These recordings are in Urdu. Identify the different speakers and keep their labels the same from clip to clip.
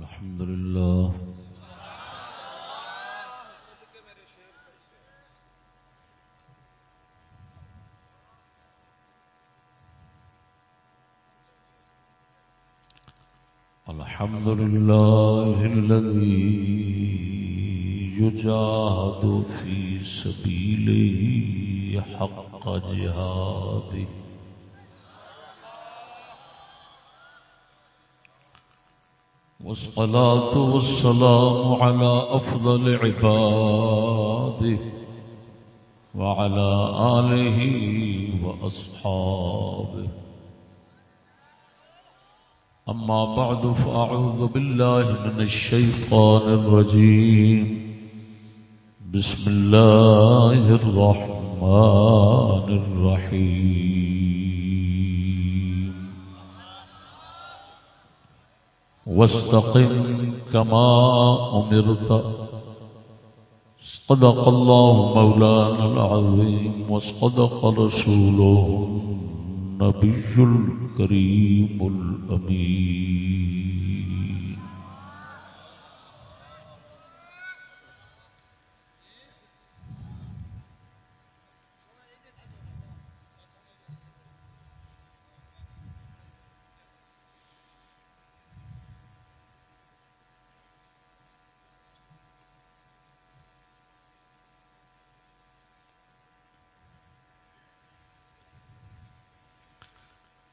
Speaker 1: الحمد لله. الحمد لله الذي يجاهد في سبيله حق جهاده. والصلاة والسلام على أفضل عباده وعلى آله وأصحابه. أما بعد، فأعوذ بالله من الشيطان الرجيم. بسم الله الرحمن الرحيم. واستقم كما أمرت. صدق الله مولانا العظيم وصدق رسوله النبي الكريم الأمين.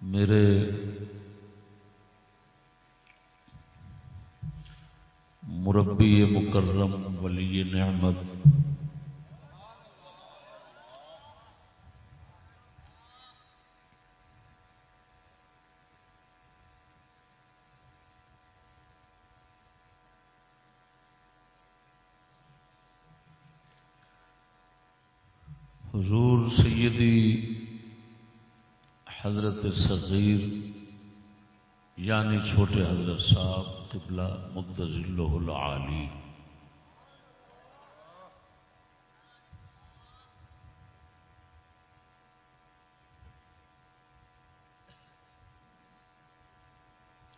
Speaker 1: میرے مربی مکرم ولی نعمت حضور سیدی حضرت صغیر یعنی چھوٹے حضرت صاحب قبلہ مدضل العالی۔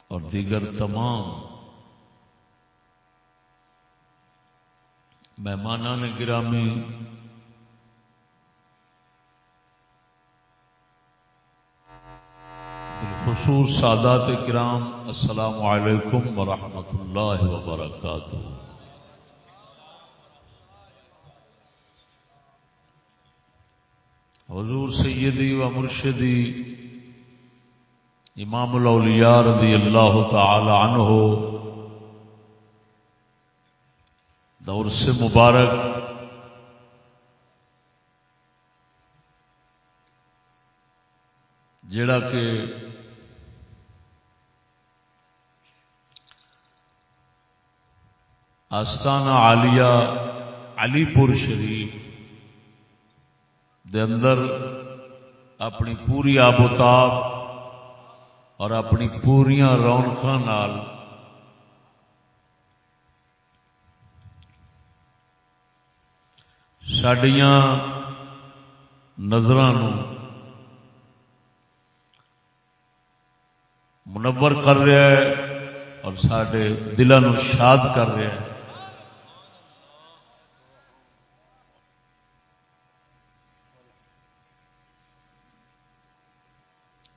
Speaker 1: اور دیگر تمام مہمانان گرامی بالخصوص سادات کرام، السلام علیکم ورحمۃ اللہ وبرکاتہ۔ حضور سیدی و مرشدی امام الاولیاء رضی اللہ تعالی عنہ دور سے مبارک جڑا کہ آستانہ عالیہ علی پور شریف دے اندر اپنی پوری آب و تاب اور اپنی پوریا رونق سڈیا نظر منور کر رہا ہے اور سڈے دلوں شاد کر رہا ہے۔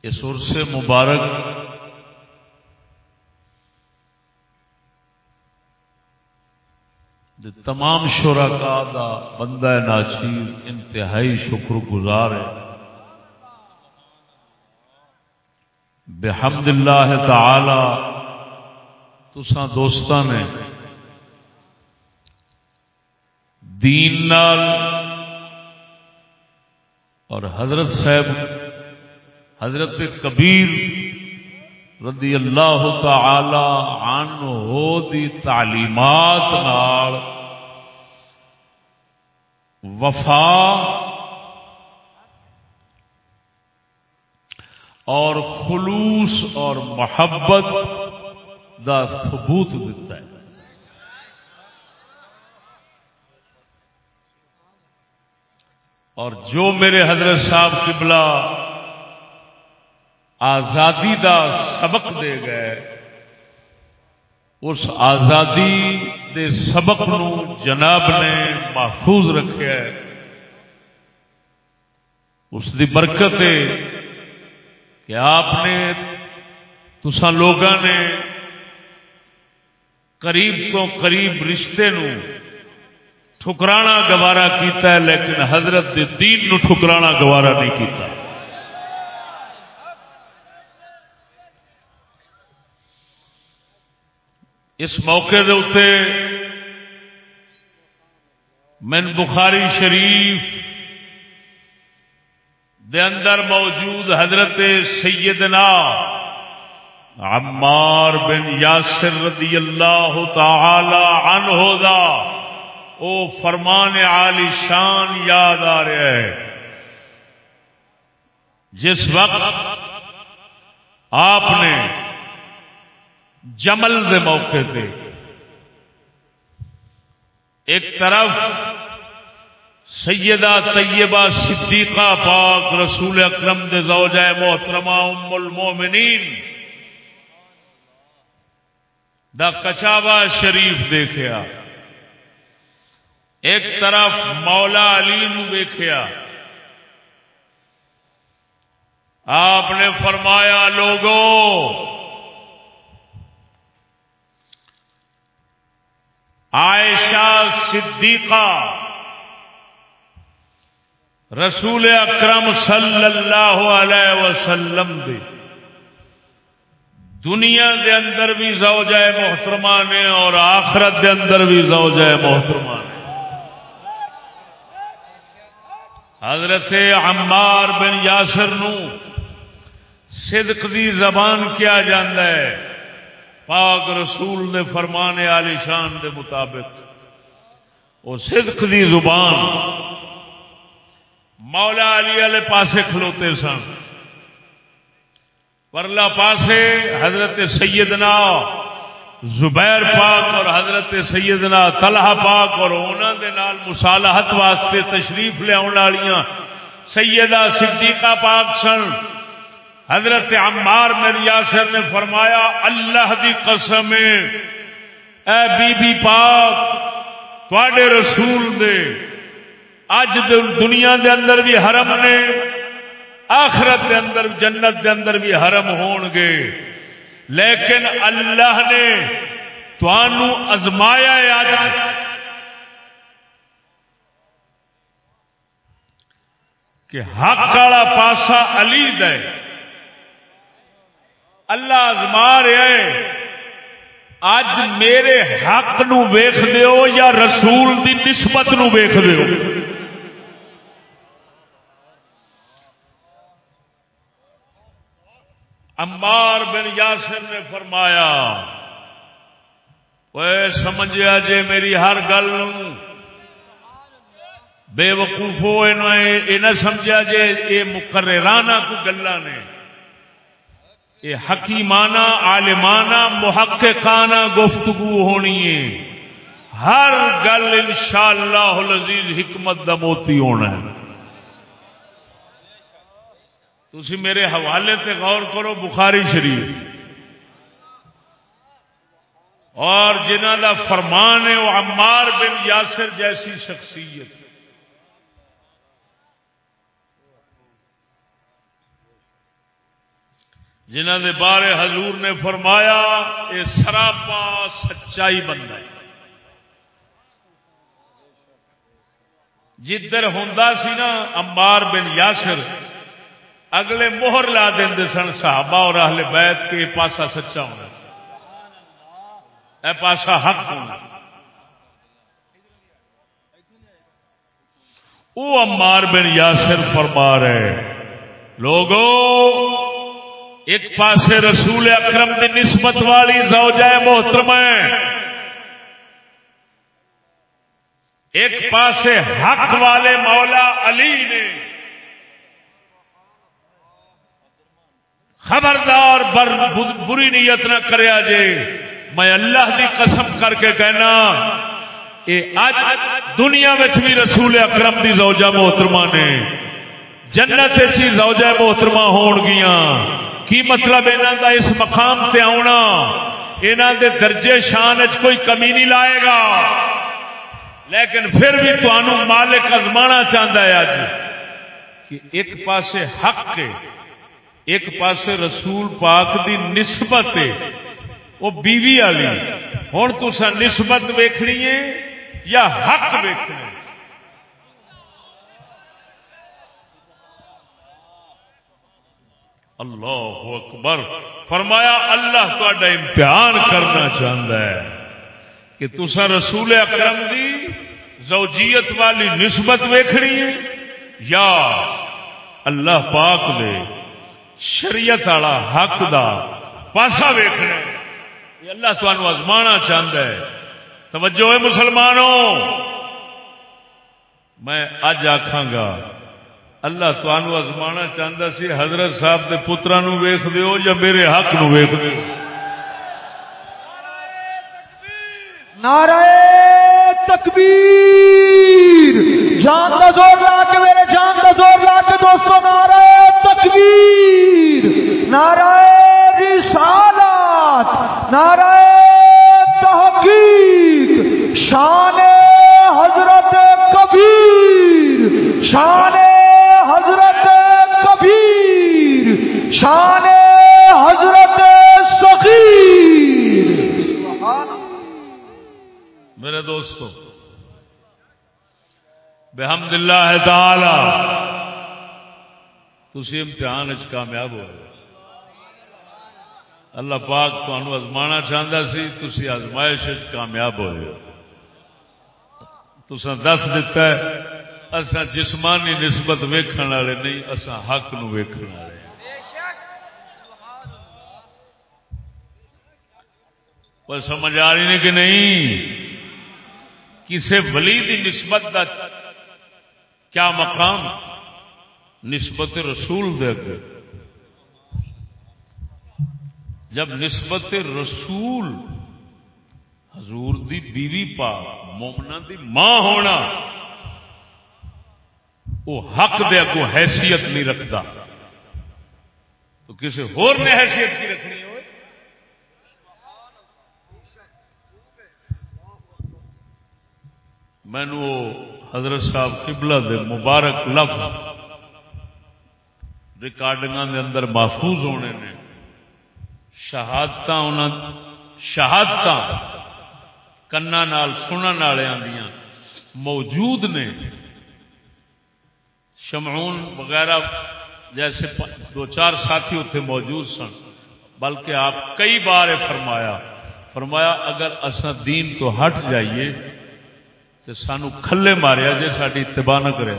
Speaker 1: اس عرص مبارک تمام شرکا کا بندہ ناچیر انتہائی شکر گزار ہے۔ بحمد اللہ تعالی تسان دوستان نے دین نال اور حضرت صاحب حضرت کبیر رضی اللہ تعالی عنہ دی تعلیمات نال وفا اور خلوص اور محبت دا ثبوت دیتا ہے۔ اور جو میرے حضرت صاحب قبلہ آزادی دا سبق دے گئے۔ اس آزادی دے سبق نو جناب نے محفوظ رکھا ہے۔ اس دی برکت ہے کہ آپ نے تسا لوگوں نے قریب تو قریب رشتے نو ٹھکرانا گوارا کیتا ہے، لیکن حضرت دے دین نو ٹھکرانا گوارا نہیں کیتا۔ اس موقع دے من بخاری شریف دے اندر موجود حضرت سیدنا عمار بن یاسر رضی اللہ تعالی عنہ دا او فرمان عالی شان یاد آ رہا ہے۔ جس وقت آپ نے جمل دے موقع پہ ایک طرف سیدہ طیبہ صدیقہ پاک رسول اکرم دے زوجہ محترمہ ام المومنین دا کچاوا شریف دیکھیا۔ ایک طرف مولا علی نو آپ نے فرمایا لوگوں عائشہ صدیقہ رسول اکرم صلی اللہ علیہ وسلم دے۔ دنیا دے اندر بھی زوجہ محترمہ نے اور آخرت دے اندر بھی زوجہ محترمہ نے حضرت عمار بن یاسر نو صدق دی زبان کیا جاندہ ہے۔ پاک رسول نے فرمانے علی شان دے مطابق، وہ صدق دی زبان مولا علی والے پاسے کھلوتے سن۔ پرلا پاسے حضرت سیدنا زبیر پاک اور حضرت سیدنا طلحہ پاک اور انہوں دے نال مصالحت واسطے تشریف لیا سیدہ صدیقہ پاک سن۔ حضرت عمار میری یاسر نے فرمایا، اللہ دی قسم اے بی بی پاک، تواڈے رسول دے، اج دنیا دے اندر بھی حرم نے، آخرت دے اندر، جنت دے اندر بھی حرم ہون گے۔ لیکن اللہ نے توانو ازمایا یاد کہ حق والا پاسا علی دے۔ اللہ ازما رہے اج میرے حق نو ویخ دیو یا رسول دی نسبت نو ویخ دیو۔ امبار بن یاسر نے فرمایا وہ سمجھا جے میری ہر گل بے وقوفو یہ نہ سمجھا جے یہ مقررانہ کو گلا نے۔ یہ حکیمانہ، عالمانہ، محققانہ گفتگو ہونی ہے۔ ہر گل انشاءاللہ العزیز حکمت دا موتی ہونا ہے۔ تھی میرے حوالے تے غور کرو، بخاری شریف۔ اور جنہ کا فرمان ہے، وہ عمار بن یاسر جیسی شخصیت۔ جنہ دے بارے حضور نے فرمایا یہ سراپا سچائی بنتا ہے۔ جدھر ہوں سی نا امبار بن یاسر اگلے موہر لا دیں سن، صحابہ اور اہل بیت کے پاسا سچا ہونا اے پاسا حق ہونا وہ امار بن یاسر فرما رہے لوگوں ایک پاسے رسول اکرم کی نسبت والی زوجہ محترم ایک پاسے حق والے مولا علی نے خبردار بر بری نیت نہ کریا جے۔ میں اللہ دی قسم کر کے کہنا، اے اج دنیا میں بھی رسول اکرم دی زوجہ محترمہ نے جنت چی زوجہ محترمہ ہون گیاں۔ کی مطلب انہوں دا اس مقام تے آنا یہاں دے درجے شان کوئی کمی نہیں لائے گا۔ لیکن پھر بھی تمہوں مالک ازما چاہتا ہے اج کہ ایک پاسے حق ہے، ایک پاسے رسول پاک دی نسبت ہے۔ وہ بیوی والی ہوں تو نسبت ویکنی ہے یا حق ویکنا اللہ اکبر۔ فرمایا، اللہ تا امتحان کرنا چاہتا ہے کہ تسا رسول اکرم دی زوجیت والی نسبت ویکھنی ہے یا اللہ پاک دے شریعت والا حق دا پاسا ویکھنا یہ اللہ تمہیں ازمانا چاہتا ہے۔ توجہ ہے مسلمانوں، میں اج آخا گا اللہ تمہوں ازمانا چاہتا سی حضرت صاحب کے پترا ویخ دیو یا میرے حق نو ویخ دیو؟
Speaker 2: نعرہ تکبیر۔ جان کا زور لا کے میرے جان کا زور لا کے دوستوں نعرہ تکبیر۔ نعرہ رسالات، نعرہ تحقیق۔ شان حضرت کبیر، شان حضرت کبیر شان حضرت سخیر
Speaker 1: میرے دوستو بحمد اللہ تعالی تھی امتحان کامیاب ہو اللہ پاک تمہوں ازما چاہتا سی تھی آزمائش کامیاب ہوئے۔ تسا دس دتا ہے اسا جسمانی نسبت ویکھن والے نہیں اسا حق نو ویکھن والے۔ پر سمجھ آ رہی نے کہ نہیں؟ کسی ولی دی نسبت دا کیا مقام؟ نسبت رسول دے اگے۔ جب نسبت رسول حضور دی بیوی پاک مومنا دی ماں ہونا، وہ حق دے اگو حیثیت نہیں رکھتا۔ تو کسی ہور نے حیثیت کی رکھنی ہو؟ مینو حضرت صاحب قبلہ دے مبارک لفظ ریکارڈنگ دے اندر محفوظ ہونے نے شہادت شہادت کنا سنن والوں موجود نے۔ شمعون وغیرہ جیسے دو چار ساتھی اتنے موجود سن، بلکہ آپ کئی بار فرمایا فرمایا اگر اصا دین تو ہٹ جائیے تو سانو کھلے ماریا جی ساری اتباع نہ کرے۔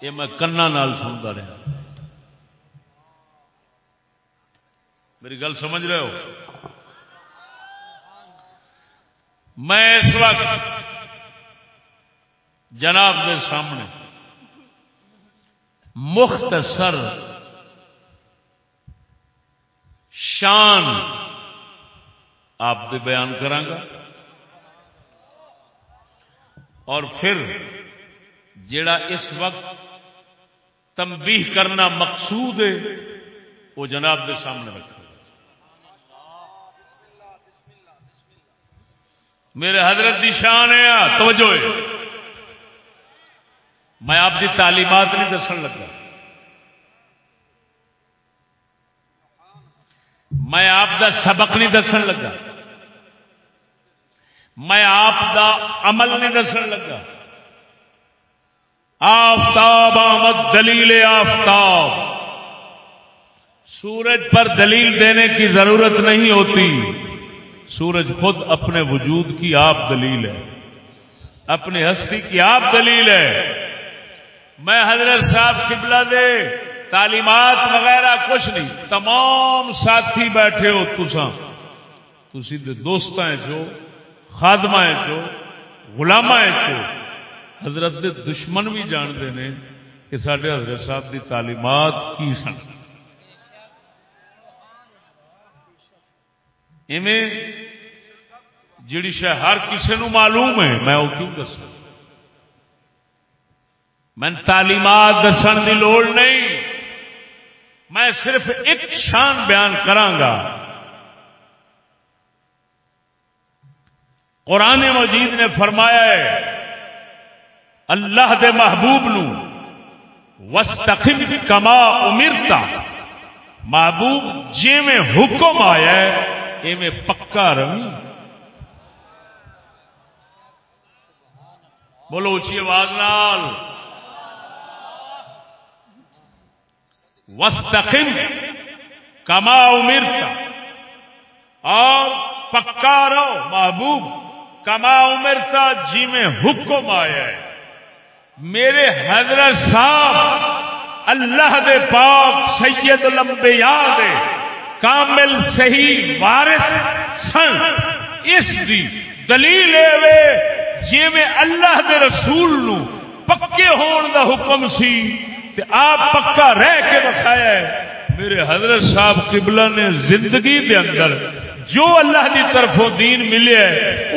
Speaker 1: یہ میں کنا نال سنتا رہا۔ میری گل سمجھ رہے ہو؟ میں اس وقت جناب کے سامنے مختصر شان آپ بیان کرانگا اور پھر جڑا اس وقت تنبیہ کرنا مقصود ہے، وہ جناب کے سامنے رکھا۔ میرے حضرت دی شان ہے توجہ ہے۔ میں آپ دی تعلیمات نہیں دسن لگا۔ میں آپ دا سبق نہیں دسن لگا۔ میں آپ دا عمل نہیں دسن لگا۔ آفتاب آمد، دلیل آفتاب۔ سورج پر دلیل دینے کی ضرورت نہیں ہوتی۔ سورج خود اپنے وجود کی آپ دلیل ہے۔ اپنی ہستی کی آپ دلیل ہے۔ میں حضرت صاحب قبلہ دے، تعلیمات وغیرہ کچھ نہیں۔ تمام ساتھی بیٹھے ہو تسا تھی دوست جو۔ خادم چو غلام چو حضرت دے دشمن بھی جانتے ہیں کہ سارے حضرت صاحب دی تعلیمات کی سن۔ جڑی شہ ہر کسی نو معلوم ہے، میں وہ کیوں دس میں تعلیمات دسن کی لوڑ نہیں۔ میں صرف ایک شان بیان کرانگا قرآن مجید نے فرمایا ہے، اللہ دے محبوب نو وسطم کما امرتا محبوب جی میں حکم آیا ہے میں پکا روی بولو اچھی آواز نال۔ وسطم کما امرتا اور پکا رہو، محبوب۔ کما امرتا جی میں حکم آیا ہے۔ میرے حضرت صاحب، اللہ دے پاک، سید الانبیاء دے کامل صحیح وارث سن۔ اس دی دلیل اے جی میں اللہ دے رسول نو پکے ہون دا حکم سی، تے آپ پکا رہ کے بخایا ہے۔ میرے حضرت صاحب قبلہ نے زندگی دے اندر جو اللہ دی طرف دین ملے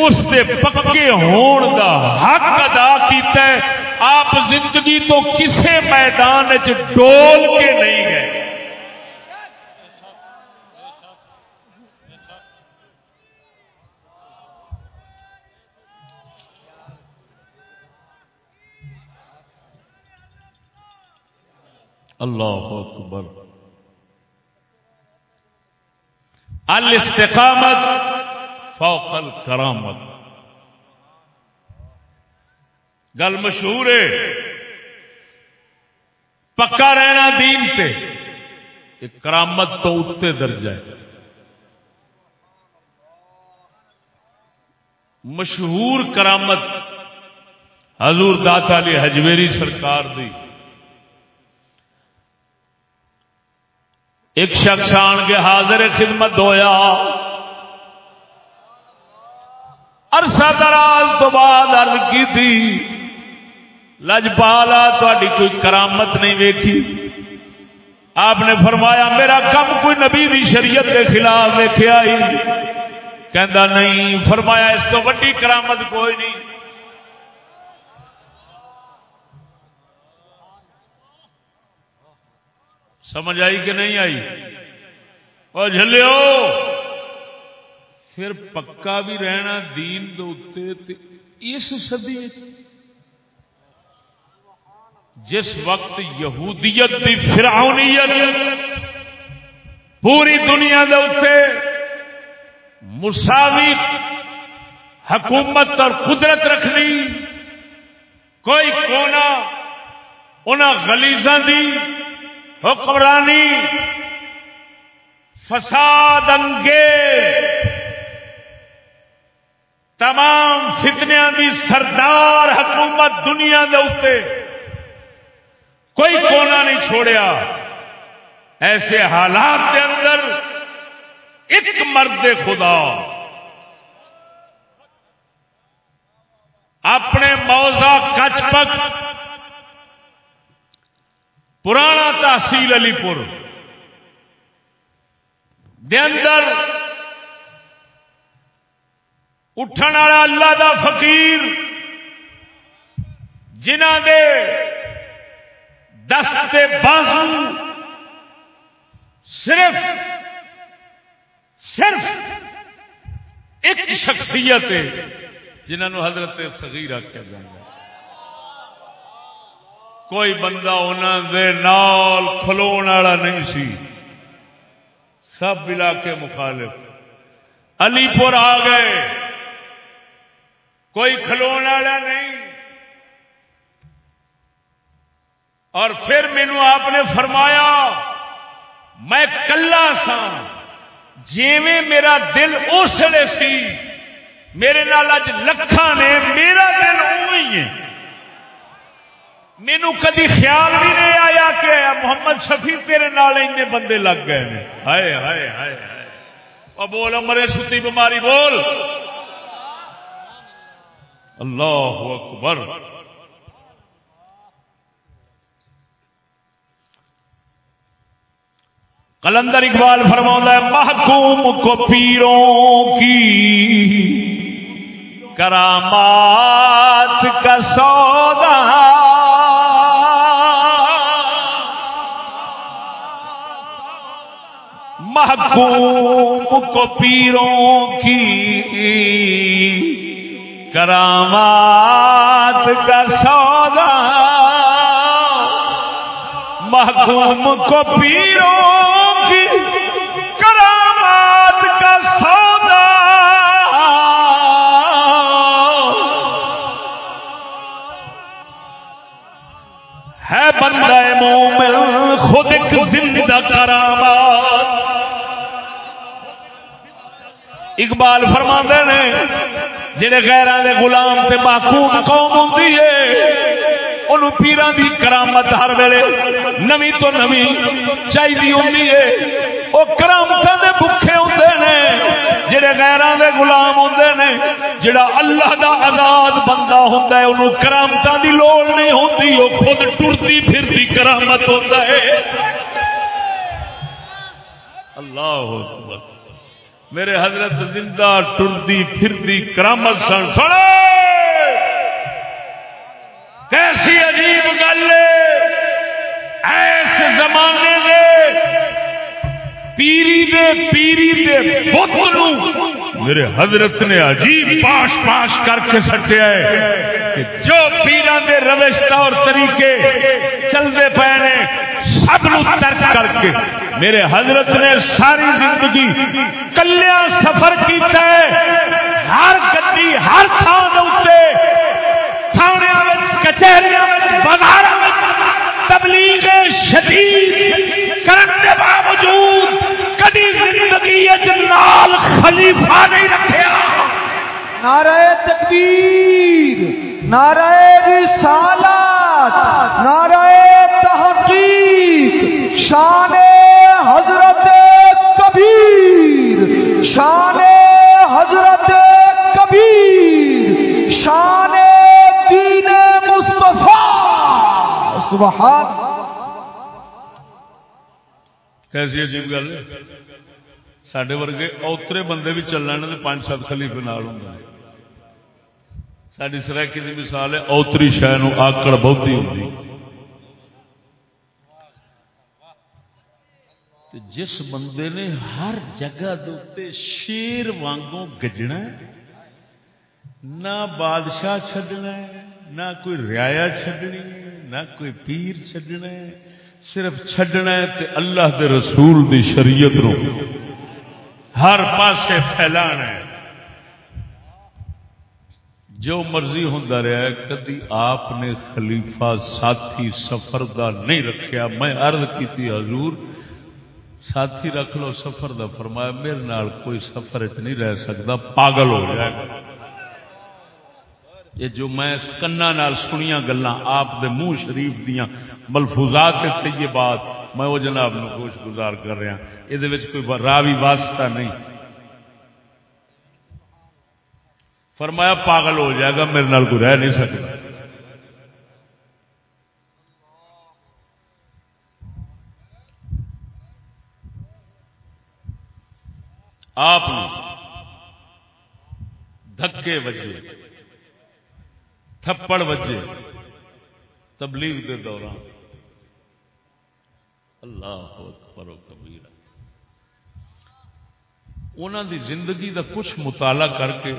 Speaker 1: اس سے پکے ہون دا حق ادا کیتا ہے۔ آپ زندگی تو کسے میدان ڈول کے نہیں گئے۔ اللہ اکبر۔ الاستقامت فوق الکرامت گل مشہور ہے۔ پکا رہنا دین پہ کرامت تو اتنے درجہ ہے۔ مشہور کرامت حضور داتا علی حجویری سرکار دی۔ ایک شخص آن کے حاضر خدمت ہویا۔ عرصہ دراز تو بعد ارد کی تھی لجپالا تاری کوئی کرامت نہیں ویکھی۔ آپ نے فرمایا، میرا کم کوئی نبی دی شریعت کے خلاف ویکیا ہی۔ کہندا نہیں، فرمایا اس تو وڈی کرامت کوئی نہیں۔ سمجھ آئی کہ نہیں آئی؟ اور جلو پھر پکا بھی رہنا دین دے اس صدی جس وقت یہودیت دی فرعونیت پوری دنیا دے اتنے مساوی حکومت اور قدرت رکھنی، کوئی کونا انہوں گلیزاں دی حکمرانی، فساد انگیز، تمام فتنیا دی سردار حکومت دنیا دے اتنے کوئی کونا نہیں چھوڑیا۔ ایسے حالات کے اندر ایک مرد خدا اپنے موزہ کچ پک پرانا تحصیل علی پور۔ اندر اٹھن والا اللہ دا فقیر جنہ دے دست بازو صرف صرف ایک شخصیت ہے جنہوں حضرت صغیر آخیا جائے کوئی بندہ انہوں دے نال کھلو والا نہیں سی۔ سب علاقے مخالف۔ علی پور آ گئے۔ کوئی کھلو والا نہیں۔ اور پھر مینو آپ نے فرمایا، میں کلا سا جیویں میرا دل اس لیے سی، میرے نال اج نے، میرا دل اوی ہے۔ مینو کدی خیال بھی نہیں آیا کہ محمد شفیع تیرے نال این بندے لگ گئے ہائے ہائے ہائے ہائے۔ بول مرے ستی بیماری، بول۔ اللہ اکبر۔ کلندر اقبال فرما ہے، محکوم کو پیروں کی کرامات کا سودا محکوم کو پیروں کی کرامات کا سودا محکوم کو پیروں کی کرامات کا سودا۔ ہے بندہ مومن، خود ایک زندہ کرامات۔ اقبال فرما نے جہے غیران دے غلام تے محکوم قوم ہوتی ہے ان پیران دی کرامت ہر ویلے نمی تو نمی چاہیے ہوں وہ کرامت دے بکھے ہوتے ہیں جڑے غیران دے غلام ہوتے ہیں جڑا اللہ دا آزاد بندہ ہوتا ہے، انہوں کرامت دی لوڑ نہیں ہوتی وہ خود ٹرتی پھرتی کرامت ہوتا ہے۔ اللہ اکبر۔ میرے حضرت زندہ ٹرتی پھرتی کرامت سن، سنو! کیسی عجیب گل ایس زمانے دے پیری دے پیری دے بت میرے حضرت نے عجیب پاش پاش کر کے سٹیا ہے کہ جو پیران دے روش اور طریقے چلتے پے نے سب نو ترک کر کے میرے حضرت نے ساری زندگی کلیا سفر کیتا ہے۔ ہر گڈی، ہر تھان تھانے کچہری بازار تبلیغ شدید۔ کرنے کے باوجود کدی زندگی نال خلیفہ نہیں رکھا
Speaker 2: نعرہ تکبیر، نعرہ رسالات نعرہ تحقیق۔ شان حضرت کبیر شان حضرت کبیر شان دین مصطفیٰ، سبحان
Speaker 1: کیسی عجیب گل ہے؟ سڈے ورگے اوترے بندے بھی چلنے تو پانچ سات خلیفے نال ہوں ساری سرائکی کی مثال ہے، اوتری شہ آکڑ بہتی ہوتی ہوں جس بندے نے ہر جگہ دے شیر وانگوں گجنا ہے، نہ بادشاہ چڈنا نہ کوئی ریا چڈنی نہ کوئی پیر چڈنا صرف چڈنا تے اللہ دے رسول دی شریعت رو ہر پاسے پھیلانا ہے۔ جو مرضی ہوں رہا ہے، کدی آپ نے خلیفہ ساتھی سفر دا نہیں رکھیا، میں عرض کی حضور ساتھی رکھ لو سفر دا فرمایا، میرے نال کوئی سفر چ نہیں رہ سکتا پاگل ہو جائے گا۔ یہ جو میں کنا نال سنیا گلا آپ دے منہ شریف دیا ملفوظات تھے یہ بات میں وہ جناب نو خوش گزار کر رہا۔ یہ کوئی راوی واسطہ نہیں۔ فرمایا، پاگل ہو جائے گا، میرے نال کوئی رہ نہیں سکتا آپ دھکے بجے تھپڑ وجے، تبلیغ دے دوران اللہ اکبر و کبیر۔ انہوں دی زندگی دا کچھ مطالعہ کر کے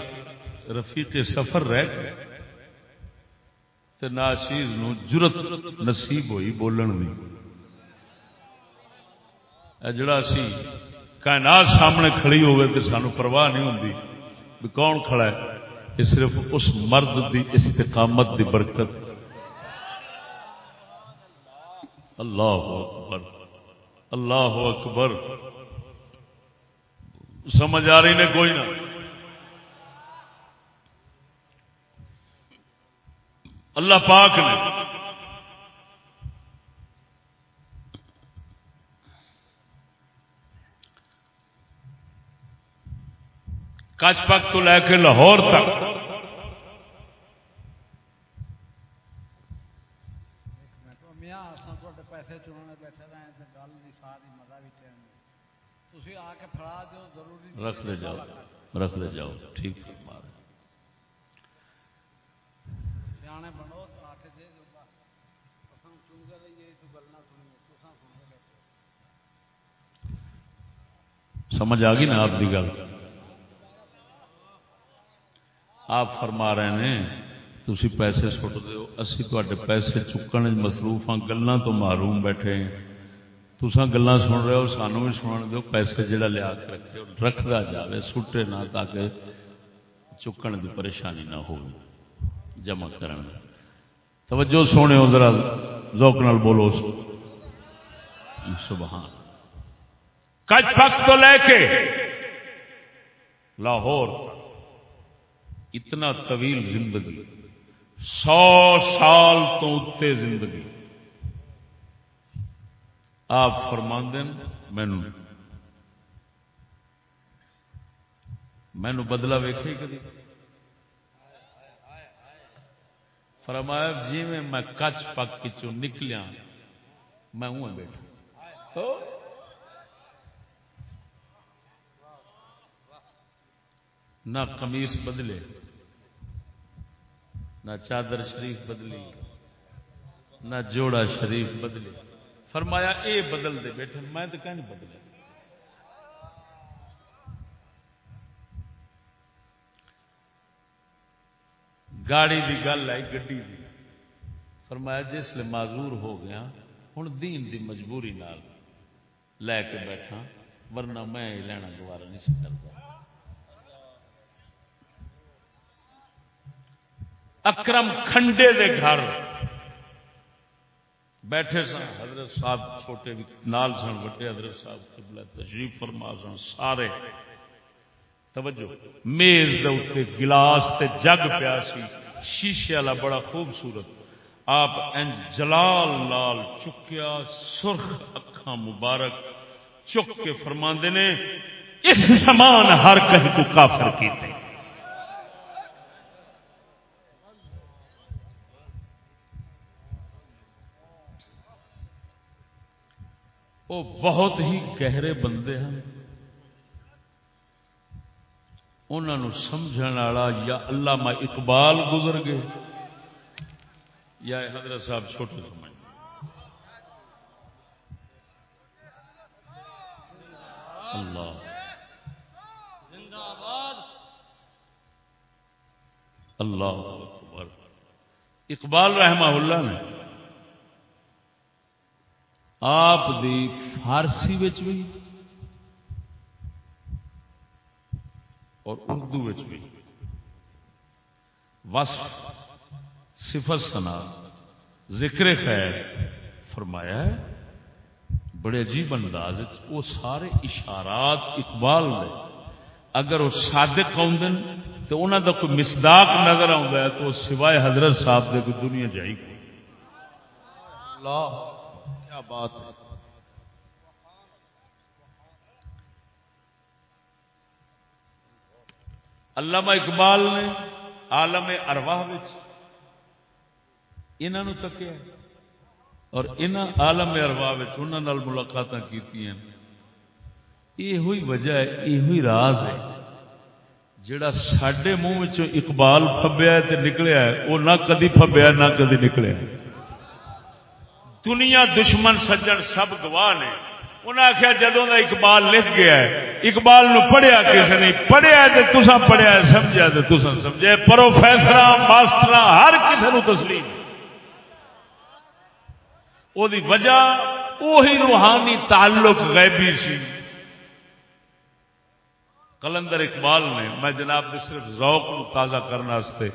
Speaker 1: رفیق سفر رہ گئے۔ تے ناشیز نو جرت نصیب ہوئی بولن دی جڑا سی کائنات سامنے کھڑی ہوئے تے سانو پرواہ نہیں ہوندی۔ بھی کون کھڑا ہے؟ کہ صرف اس مرد دی استقامت دی برکت۔ اللہ اکبر۔ اللہ اکبر۔ سمجھ آ رہی نے کوئی نہ۔ اللہ پاک نے کچھ پک تو لے کے لاہور تک۔ رکھ لے جاؤ رکھ لے جاؤ ٹھیک سمجھ آ گئی نا آپ کی گل؟ آپ فرما رہے ہیں تھی پیسے سٹ دو اسی تے پیسے چکن مصروف ہاں گلوں تو معروم بیٹھے ہیں. تسا گلا سن رہے ہو سانو بھی سن دو پیسے جڑا لیا کے رکھے رکھتا جائے سٹے نہ تاکہ چکن کی پریشانی نہ ہو جمع کرنا توجہ سونے ذرا ذوق نال بولو۔ سبحان۔ کچھ پک تو لے کے لاہور۔ اتنا طویل زندگی، سو سال تو اتنے زندگی۔ آپ فرما مینو۔ مینو بدلا ویکھے کدی؟ فرمایا جی میں میں کچھ پک چو نکلیا میں ہوں بیٹھا۔ نہ قمیص بدلے۔ نہ چادر شریف بدلی، نہ جوڑا شریف بدلے فرمایا، اے بدل دے بیٹھے، میں تو کہیں بدلے۔ گاڑی دی گل آئی گڈی دی۔ فرمایا، جس لیے معذور ہو گیا ہوں دین دی مجبوری نال لے کے بیٹھا ورنہ میں لینا گوارا نہیں کرتا۔ اکرم کھنڈے دے گھر۔ بیٹھے سن، حضرت صاحب چھوٹے نال سن، بٹے حضرت صاحب، قبلہ تشریف فرما سن، سارے۔ توجہ، میز دے اتنے گلاس تے جگ پیا سی، شیشے والا بڑا خوبصورت۔ آپ انج جلال لال چکیا، سرخ اکھاں مبارک چک کے فرما نے، اس سمان ہر کہیں کو کافر کیتے۔ وہ بہت ہی گہرے بندے ہیں انہوں سمجھ والا یا اللہ اقبال گزر گئے یا حضرت صاحب چھوٹے سمجھ اللہ اللہ اقبال رحمہ اللہ نے آپ دی فارسی وچ بھی اور اردو وچ بھی۔ وصف، صفت سنا ذکر خیر فرمایا ہے۔ بڑے عجیب انداز وہ سارے اشارات اقبال نے۔ اگر وہ صادق آدھے تو انہوں کا کوئی مسداق نظر آتا ہے تو سوائے حضرت صاحب دے کوئی دنیا جائی۔ اللہ۔ کیا بات ہے؟ علامہ اقبال نے عالم ارواہ انہوں نے تکیا اور ان عالم ارواہ انہوں ملاقات کی یہ ہوئی وجہ ہے، یہ ہوئی راز ہے۔ جڑا سڈے منہ اقبال فبیا نکلیا ہے وہ نہ کدی فبیا نہ کدی نکلیا دنیا دشمن سجن سب گواہ نے۔ انہیں آخیا جدوں کا اقبال لکھ گیا ہے، اقبال نو پڑھیا کسی نے پڑھیا تو تسا پڑھیا سمجھا تو تسا سمجھا پروفیسر ماسٹر ہر کسی نو تسلیم۔ وہ وجہ وہی روحانی تعلق غیبی سی۔ کلندر اقبال نے، میں جناب صرف ذوق نو تازہ کرنے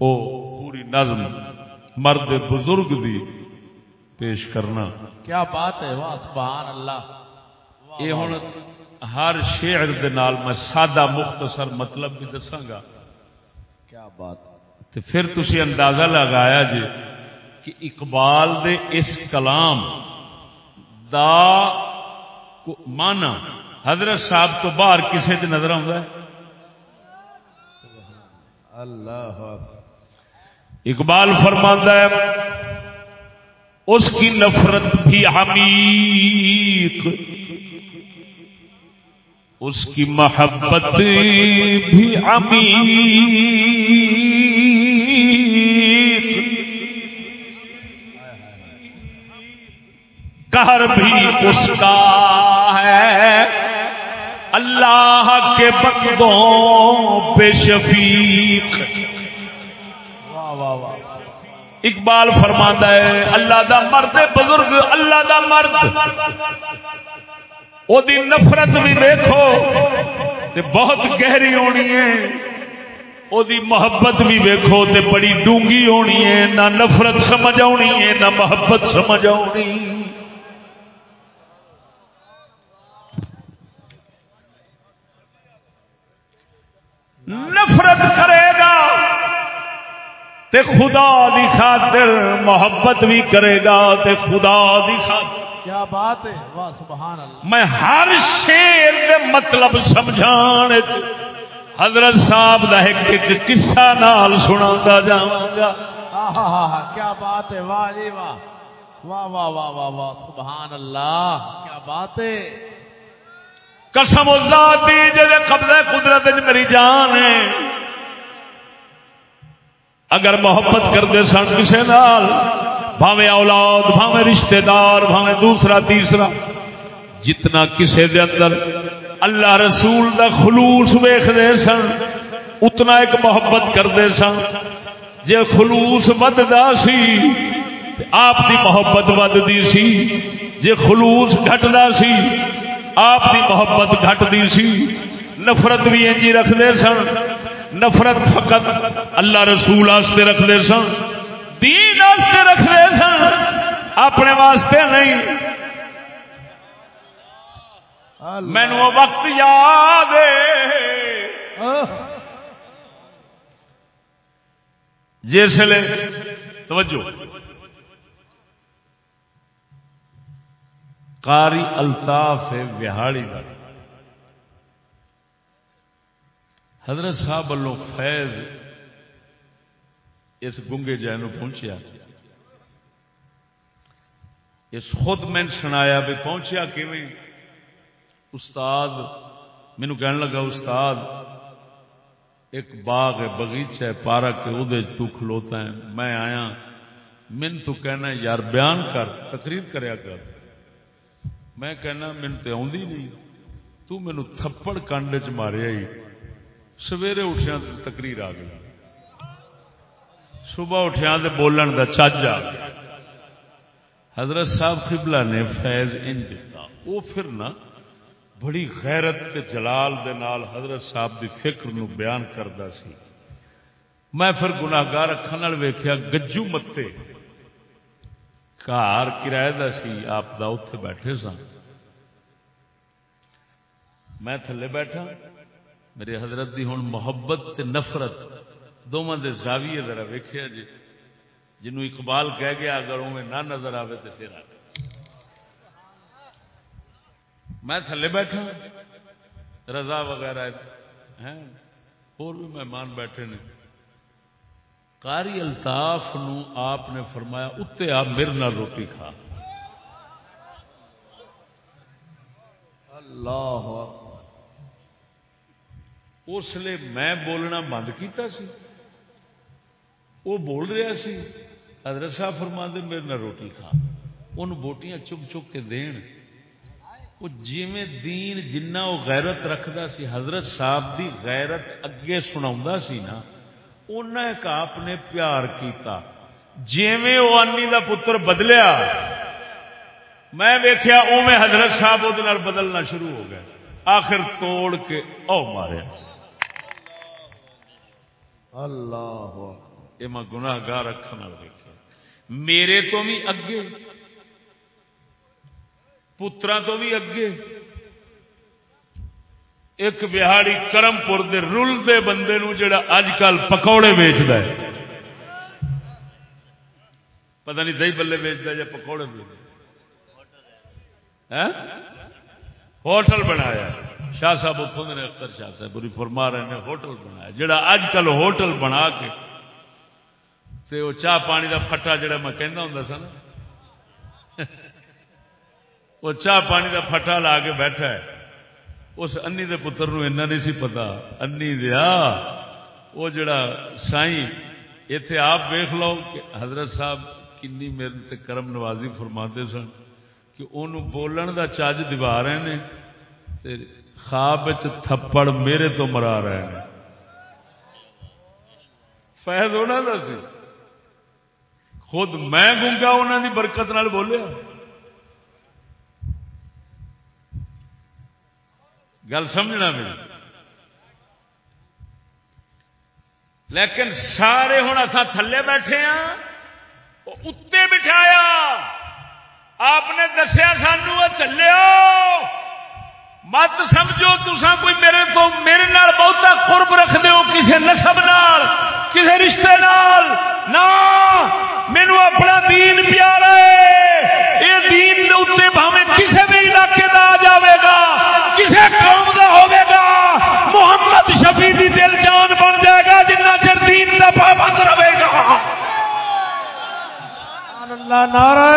Speaker 1: وہ پوری نظم مرد بزرگ دی پیش کرنا۔
Speaker 2: کیا بات ہے؟ واہ سبحان اللہ۔
Speaker 1: یہ ہوں ہر شعر دے نال میں سادہ مختصر مطلب بھی دساگا
Speaker 2: کیا بات۔
Speaker 1: تو پھر تسی اندازہ لگایا جی کہ اقبال دے اس کلام دا مانا حضرت صاحب تو باہر کسے چ نظر آ
Speaker 2: اللہ۔
Speaker 1: اقبال فرماندہ ہے اس کی نفرت بھی عمیق، اس کی محبت بھی عمیق۔ کر بھی اس کا ہے، اللہ کے بندوں بے شفیق۔
Speaker 2: واہ واہ واہ۔
Speaker 1: اقبال فرماندا ہے، اللہ دا مرد بزرگ، اللہ دا مرد۔ او دی نفرت بھی دیکھو تے بہت گہری ہونی ہے۔ او دی محبت بھی ویکھو، تے بڑی ڈونگی ہونی ہے۔ نہ نفرت سمجھ آنی ہے، نہ محبت سمجھ آنی۔ نفرت کرے گا۔ تے خدا دی خاطر محبت بھی کرے گا تے خدا دی خاطر
Speaker 2: کیا بات ہے؟ واہ سبحان اللہ۔
Speaker 1: میں ہر شیر دے مطلب سمجھان وچ حضرت صاحب دا ایک ایک قصہ نال سنا جاواں گا۔
Speaker 2: آہا ہا ہا کیا بات ہے؟ واہ جی واہ۔ واہ واہ واہ واہ واہ سبحان اللہ۔ کیا بات ہے؟
Speaker 1: قسم ذات دی جے قبضہ قدرت وچ میری جان ہے۔ اگر محبت کرتے سن کسی نال بھاوے اولاد بھاوے رشتہ دار بھاوے دوسرا، تیسرا، جتنا کسی دے اندر اللہ رسول دا خلوص ویختے سن، اتنا ایک محبت کرتے سن۔ جے خلوص ودتا سی آپ دی محبت ودتی سی۔ جے خلوص گھٹدا سی، آپ دی محبت گھٹتی سی۔ نفرت بھی انجی رکھتے سن۔ نفرت فقط اللہ رسول واسطے رکھتے سن، دین واسطے رکھتے سن، اپنے واسطے نہیں۔ مینو وہ وقت یاد ہے۔ جسے توجہ۔ قاری الطاف ہے بہاڑی کا حضرت صاحب والوں فیض اس گنگے جائے پہنچیا۔ اس خود میں سنایا بھی پہنچیا کیویں؟ استاد مینو کہنے لگا، استاد، ایک باغ ہے باغیچہ ہے پارک ہے وہ تو کھلوتا ہے۔ میں آیا من تو کہنا یار بیان کر، تقریر کریا کر۔ میں کہنا من تو آدھی نہیں۔ تو مینو تھپڑ کنڈ چ ماریا ہی۔ سویرے اٹھیا تقریر آ گئی۔ صبح اٹھیا تو بولن کا چج آ گیا حضرت صاحب قبلہ نے فیض ان دیتا وہ پھر نا بڑی غیرت تے جلال دے نال حضرت صاحب دی فکر نو بیان کردا سی۔ میں پھر گناہگار اکھاں نال ویکھیا، گجو متے۔ گھر کرایہ دا سی، آپ دا اوتھے بیٹھے سن میں تھلے بیٹھا۔ میرے حضرت دی ہن محبت تے نفرت دونوں دے زاویے ذرا ویکھیا جی۔ جنوں اقبال کہہ گیا، اگر اوے نہ نظر آوے تے پھر آ میں تھلے بیٹھا، رضا وغیرہ، ہیں، اور بھی مہمان بیٹھے نے۔ کاری الطاف نو آپ نے فرمایا اتنے آپ میرے نال روٹی کھا۔
Speaker 2: اللہ
Speaker 1: اس لیے میں بولنا بند کیتا سی۔ وہ بول رہا سی۔ حضرت صاحب فرما دے میرے نال روٹی کھا۔ ان بوٹیاں چک چک کے دین۔ وہ جیویں دین جنہ وہ غیرت رکھدا سی، حضرت صاحب دی غیرت اگے سنا سی نا انہیں ایک آپ نے پیار کیتا۔ جیویں وہ انی دا پتر بدلیا، میں ویکھیا اوویں حضرت صاحب وہ بدلنا شروع ہو گیا آخر توڑ کے او ماریا۔
Speaker 2: اللہ
Speaker 1: یہ میں گناہ گار دیکھا میرے تو بھی اگے پترا تو بھی اگے۔ ایک بہاڑی کرم پور دے رل دے بندے نو جڑا اج کل پکوڑے ویچد پتہ نہیں دہی بلے ویچتا یا پکوڑے ہاں؟ ہوٹل بنایا۔ شاہ صاحب اتوں نے اختر شاہ صاحب پوری فرما رہے ہیں، ہوٹل بنایا۔ جڑا اج کل ہوٹل بنا کے تے وہ چاہ پانی دا پھٹا جڑا میں کہنا ہوں سا نا۔ وہ چاہ پانی دا پھٹا لا کے بیٹھا ہے۔ اس انی دے پتر نو اینا نہیں سی پتا انی دیا وہ جڑا سائیں، ایتھے آپ ویخ لو کہ حضرت صاحب کنی میرے تے کرم نوازی فرما سن کہ انہوں بولن دا چاج دوا رہے نے۔ تے خواب تھپڑ میرے تو مرا رہے ہیں۔ فیض ہونا دا سی۔ خود میں گونگا انہوں دی برکت نال بولیا۔ گل سمجھنا میری لیکن سارے ہوں اصا تھلے بیٹھے ہاں اتنے بٹھایا۔ آپ نے دسیا سانو چلے مت سمجھو تسا کوئی میرے تو میرے نال بہتا قرب رکھ ہو کسی نسب نال کسی رشتے نال۔ نہ مینو اپنا دین پیارا ہے۔ یہ دین اتنے بھاوے کسی بھی علاقے کا آ جائے گا کسی قوم کا ہوگا محمد شفیع دل جان بن جائے گا، جنہ چر دین کا پابند رہے گا۔
Speaker 2: اللہ، نعرہ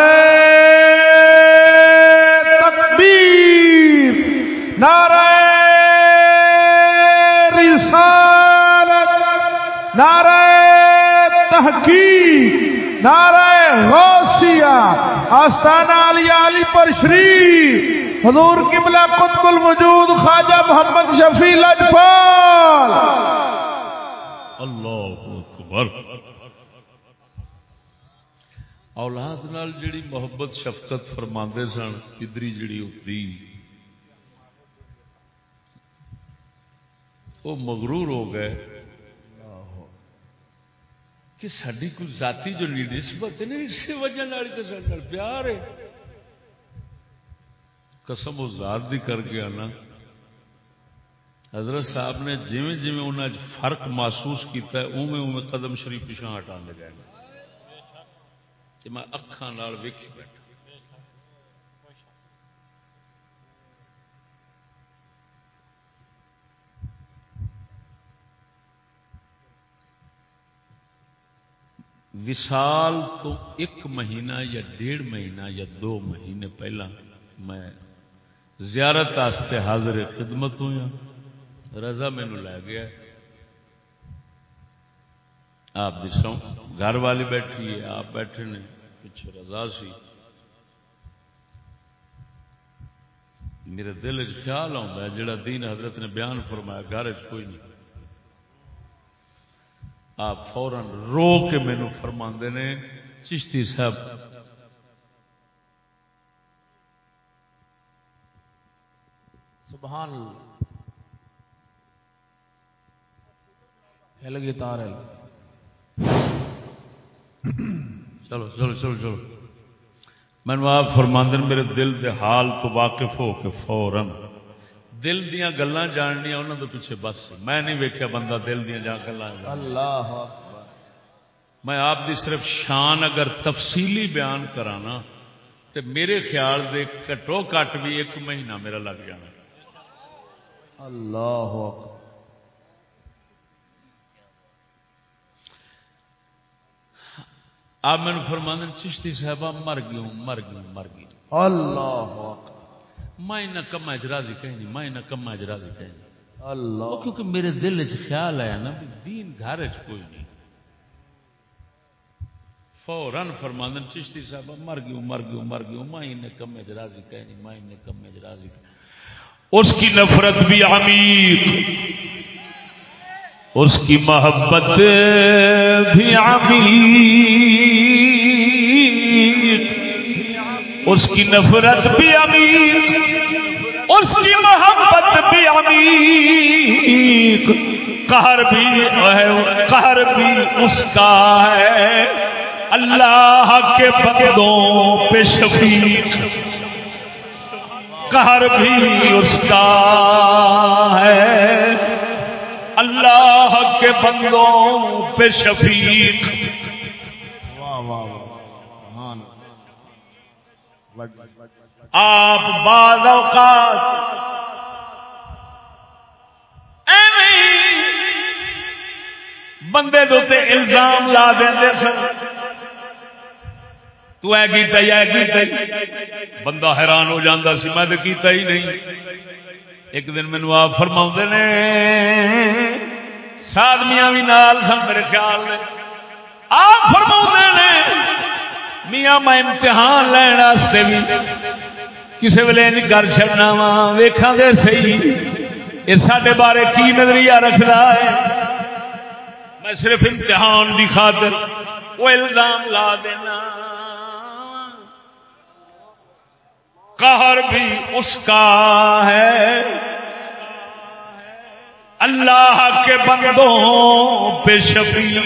Speaker 2: تکبیر۔ نعرہ رسالت، نعرہ تحقیق، نعرہ غوثیہ، آستانہ علی علی پر شریف، حضور قبلہ قطب الموجود خواجہ محمد شفیع لجپال
Speaker 1: اللہ اکبر۔ اولاد نال جڑی محبت، شفقت فرماندے سن، ادری جڑی ہوتی وہ مغرور ہو گئے۔ کہ ساری کوئی ذاتی جو نسبت ہے نا اسی وجہ تو پیار ہے۔ قسم و ذات دی کر کے آنا۔ حضرت صاحب نے جویں جویں انہیں فرق محسوس کیتا ہے اوے اوے قدم شریف پچھا ہٹا کہ میں اکھان ویکھی بیٹھا۔ وسال تو ایک مہینہ یا ڈیڑھ مہینہ یا دو مہینے پہلا میں زیارت آستے حاضر خدمت ہوا ہاں۔ رضا مینو لے گیا۔ آپ دسو گھر والی بیٹھی ہے، آپ بیٹھے نے۔ پیچھے رضا سی۔ میرے دل خیال آتا جڑا دین حضرت نے بیان فرمایا، گھر چ کوئی نہیں۔ آپ فورن رو کے مینو فرما نے، چشتی صاحب۔
Speaker 2: سبحان ہل گئی تار
Speaker 1: چلو چلو چلو چلو۔ مینو آپ فرماند میرے دل دے حال تو واقف ہو کے فورن دل دیا گلان جاننیا انہوں کے پیچھے بس میں نہیں ویکیا بندہ دل دیا جا گلان
Speaker 2: اللہ
Speaker 1: میں آپ دی صرف شان اگر تفصیلی بیان کرانا تو میرے خیال دے کٹو کٹ بھی ایک مہینہ میرا لگ جانا۔
Speaker 2: اللہ
Speaker 1: آپ میں فرما چشتی صاحبہ مر گیوں مر گیوں مر گئی
Speaker 2: اللہ
Speaker 1: میں نہ کما راضی کہیں نہیں میں نہ کما راضی کہیں نہیں
Speaker 2: اللہ۔
Speaker 1: کیونکہ میرے دل چ خیال آیا نا دین گھر چ کوئی نہیں۔ فورن فرماندن چشتی صاحب مر گیوں مر گیوں مر گیوں میں نے کمے راضی کہیں نہیں میں نے کمے راضی اس کی نفرت بھی عمیق اس کی محبت بھی عمیق۔ اس کی نفرت بھی امیر، اس کی محبت بھی امیر۔ قہر بھی قہر بھی اس کا ہے۔ اللہ کے بندوں پہ شفیق۔ قہر بھی اس کا ہے۔ اللہ کے بندوں پہ شفیق
Speaker 2: واہ واہ واہ
Speaker 1: آپ بعض اوقات بندے دوتے الزام لا دیں سن۔ تو اے کیتا ہی، اے کیتا ہی۔ بندہ حیران ہو جاندہ سی، میں تو کیتا ہی نہیں۔ ایک دن مینو آپ فرما نے، سادمیاں بھی نال سن میرے خیال نے آپ فرما نے، میاں میں امتحان لین واسطے بھی۔ کسی ویلے کر چڑنا وا ویخا دے سی یہ سارے بارے کی نظریہ رکھتا ہے؟ میں صرف امتحان کی خاطر وہ الزام لا دینا۔ قہر بھی اس کا ہے۔ اللہ کے بندوں پہ شفیع۔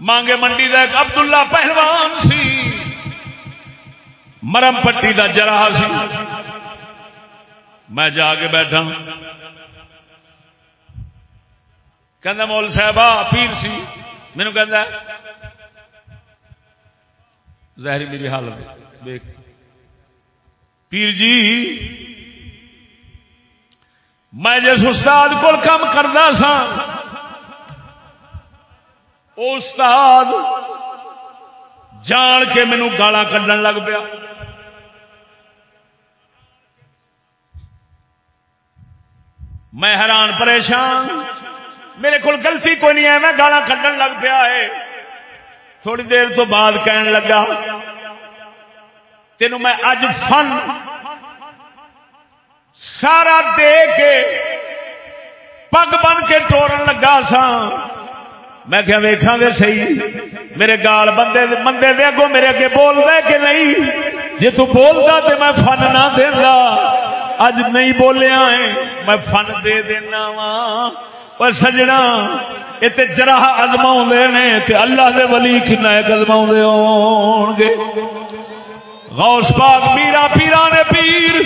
Speaker 1: مانگے منڈی کا ایک عبداللہ پہلوان سی۔ مرم پٹی کا جرا سی۔ میں جا کے بیٹھا۔ کہ مول صاحب پیر سی۔ مینو کہ ظاہری میری حالت پیر جی میں جس استاد کو کام کرتا سا استاد جان کے مینو گالا کھڈن لگ پیا۔ میں حیران پریشان۔ میرے کو گلتی کوئی نہیں ہے، میں گالا کھڈن لگ پیا ہے۔ تھوڑی دیر تو بعد کہن لگا تینوں میں اج فن سارا دے کے پگ بن کے ٹورن لگا سا میں کیا ویکھاں گے صحیح، میرے گال بندے بندے دے اگوں میرے اگے بول دے کہ نہیں؟ جی تو بولتا تو میں فن نہ دینا اج نہیں بولیا ہے، میں فن دے دینا وا۔ پر سجنا یہ جراہ ازما نے، تے اللہ دے ولی کنا ازما ہون گے۔ غوث پاک میرا پیرا نے پیر،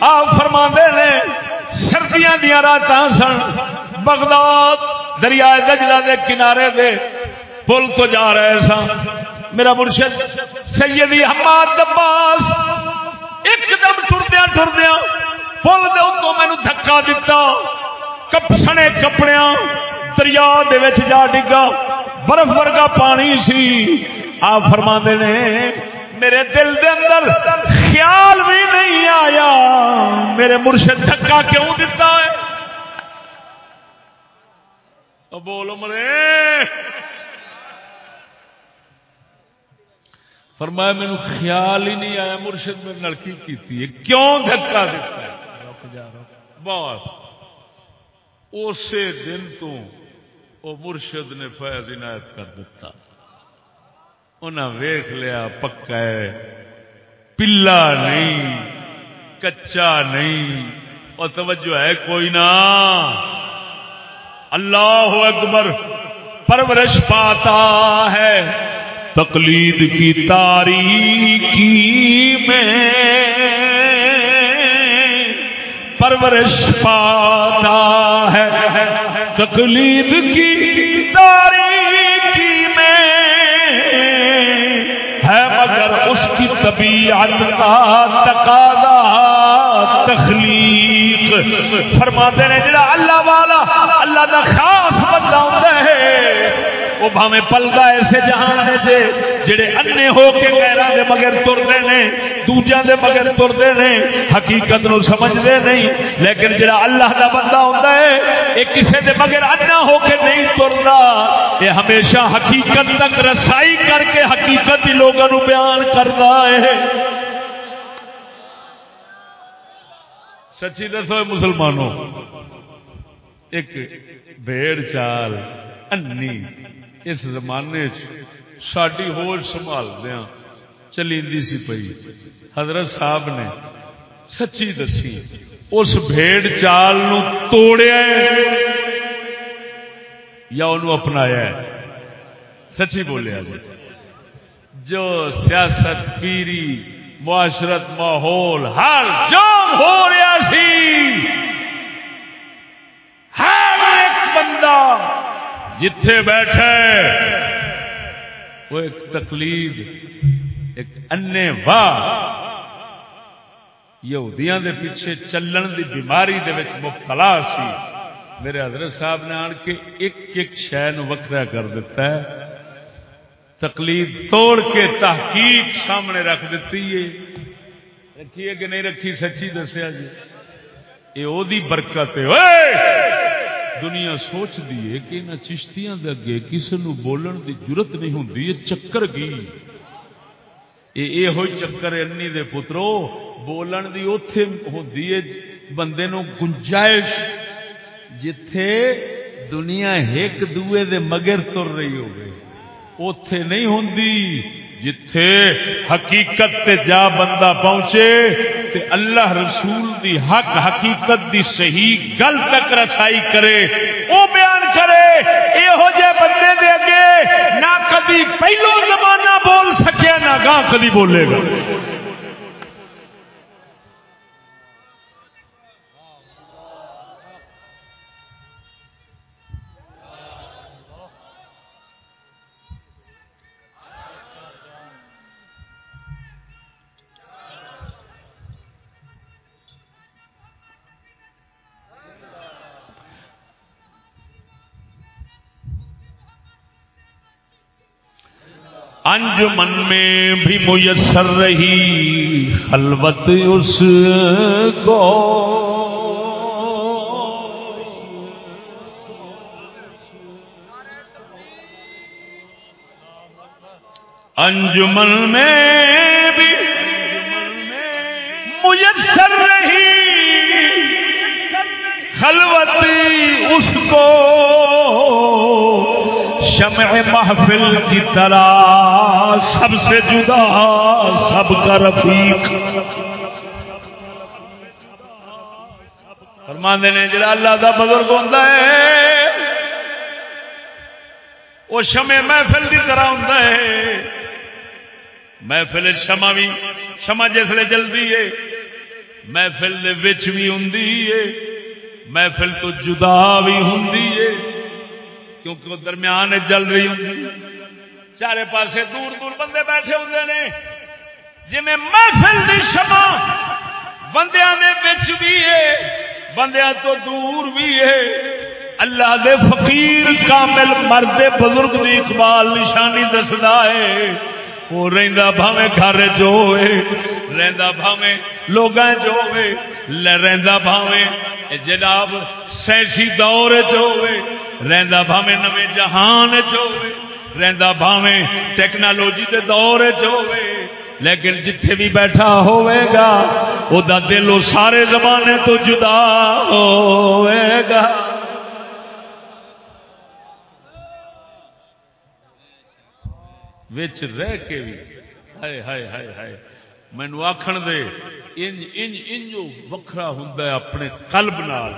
Speaker 1: آپ فرما نے، سردیاں دیا رات سن، بغداد دریائے دجلہ دے کنارے دے پل تو جا رہے سا میرا مرشد سیدی حماد دباس ایک دم ٹردیا ٹردیا پل دے اتوں مینو دھکا دتا۔ کپ سنے کپڑے دریا جا ڈگا۔ برف ورگا پانی سی۔ آ فرما نے، میرے دل دے اندر خیال بھی نہیں آیا۔ میرے مرشد دھکا کیوں دیتا ہے؟ بولو مرے فرمایا مینو خیال ہی نہیں آیا مرشد میں لڑکی کی کیوں دھکا دیتا ہے؟ بس۔ اسی دن تو وہ مرشد نے فیض عنایت کر دیتا انہیں ویخ لیا پکا ہے پلا نہیں کچا نہیں۔ اور توجہ ہے کوئی نہ اللہ اکبر پرورش پاتا ہے۔ تقلید کی تاریخی میں پرورش پاتا ہے۔ تقلید کی تاریخی میں ہے مگر اس کی طبیعت کا تقاضا، تخلیق۔ فرماتے ہیں جڑا اللہ والا، اللہ کا خاص بندہ ہوتا ہے وہ بھاوے پلدا ایسے جہان ہے جے، جڑے انے ہو کے غیراں دے مگر ترتے نے، دوجیاں دے مگر ترتے نے، حقیقت نو سمجھدے نہیں، لیکن جڑا اللہ دا بندہ ہوندا ہے، اے کسے دے مگر انا ہو کے نہیں تردا اے ہمیشہ حقیقت تک رسائی کر کے حقیقت ہی لوگوں نو بیان کردا ہے۔ سچی دسو مسلمانوں، ایک بھیڑ چال انی اس زمانے ساری ہوش سنبھال دیا۔ چلی سی پئی۔ حضرت صاحب نے سچی دسی۔ اس بھیڑ چال نو توڑیا یا انہوں اپنایا ہے؟ سچی بولیا جی۔ جو سیاست پیری، معاشرت ماحول ہر جو ہو رہا سی۔ ہر ایک بندہ جتھے بیٹھے۔ وہ ایک تقلید، ایک انے واہ۔ یہودیاں دے پیچھے چلن دی بیماری دے وچ مبتلا سی۔ میرے حضرت صاحب نے آن کے ایک ایک شہ وکھرا کر دیتا ہے۔ تقلید توڑ کے تحقیق سامنے رکھ دیتی ہے۔ رکھی ہے کہ نہیں رکھی؟ سچی دسیا جی۔ یہ برکت ہے۔ دنیا سوچ دی کہ انہاں چشتیاں دے اگے کسی نو بولن دی ضرورت نہیں ہوندی، یہ چکر گئی یہ چکر، انی دے پترو، بولن دی اتے ہوتی ہے بندے نو گنجائش۔ جتھے دنیا ایک دوے دے مگر تر رہی ہوگی اتے نہیں ہوں جتھے حقیقت تے جا بندہ پہنچے تے اللہ رسول دی حق حقیقت دی صحیح گل تک رسائی کرے، او بیان کرے یہو جے بندے دے اگے نہ کدی پہلو زمانہ بول سکیا نہ گاہ کدی بولے گا۔ انجمن میں بھی میسر رہی، خلوت اس کو۔ انجمن میں بھی میسر رہی، خلوت اس کو۔ شمع محفل کی طرح سب سے جدا، سب کا رفیق۔ فرماندے نے، جڑا اللہ دا بزرگ ہوتا ہے وہ شمع محفل کی طرح ہوتا ہے۔ محفل شمع بھی شمع جسے جلدی ہے، محفل بھی ہوں محفل تو جدا بھی ہوں کیونکہ وہ درمیان جل رہی ہوں چارے پاسے دور دور بندے بیٹھے ہوں نے۔ جی محفل دی شما بندیاں دے بچ بھی ہے، بندیاں تو دور بھی ہے۔ اللہ دے فقیر کامل مرد بزرگ دی اقبال نشانی دسدا ہے۔ وہ رہندا بھاویں گھر جو ہوئے، رہندا بھاویں لوگاں جو ہوئے رہندا بھاویں جناب سینسی دور جو ہوئے۔ رہندا بھاویں نویں جہان چوے رہندا بھاویں ٹیکنالوجی دے دور چوے لیکن جتھے بھی بیٹھا ہوئے گا، او دا دل و سارے زمانے تو جدا ہوئے گا۔ وچ رہ کے بھی ہائے ہائے ہائے ہائے مینو آخر دے، انج انج انجو وکھرا ہوں اپنے قلب نال۔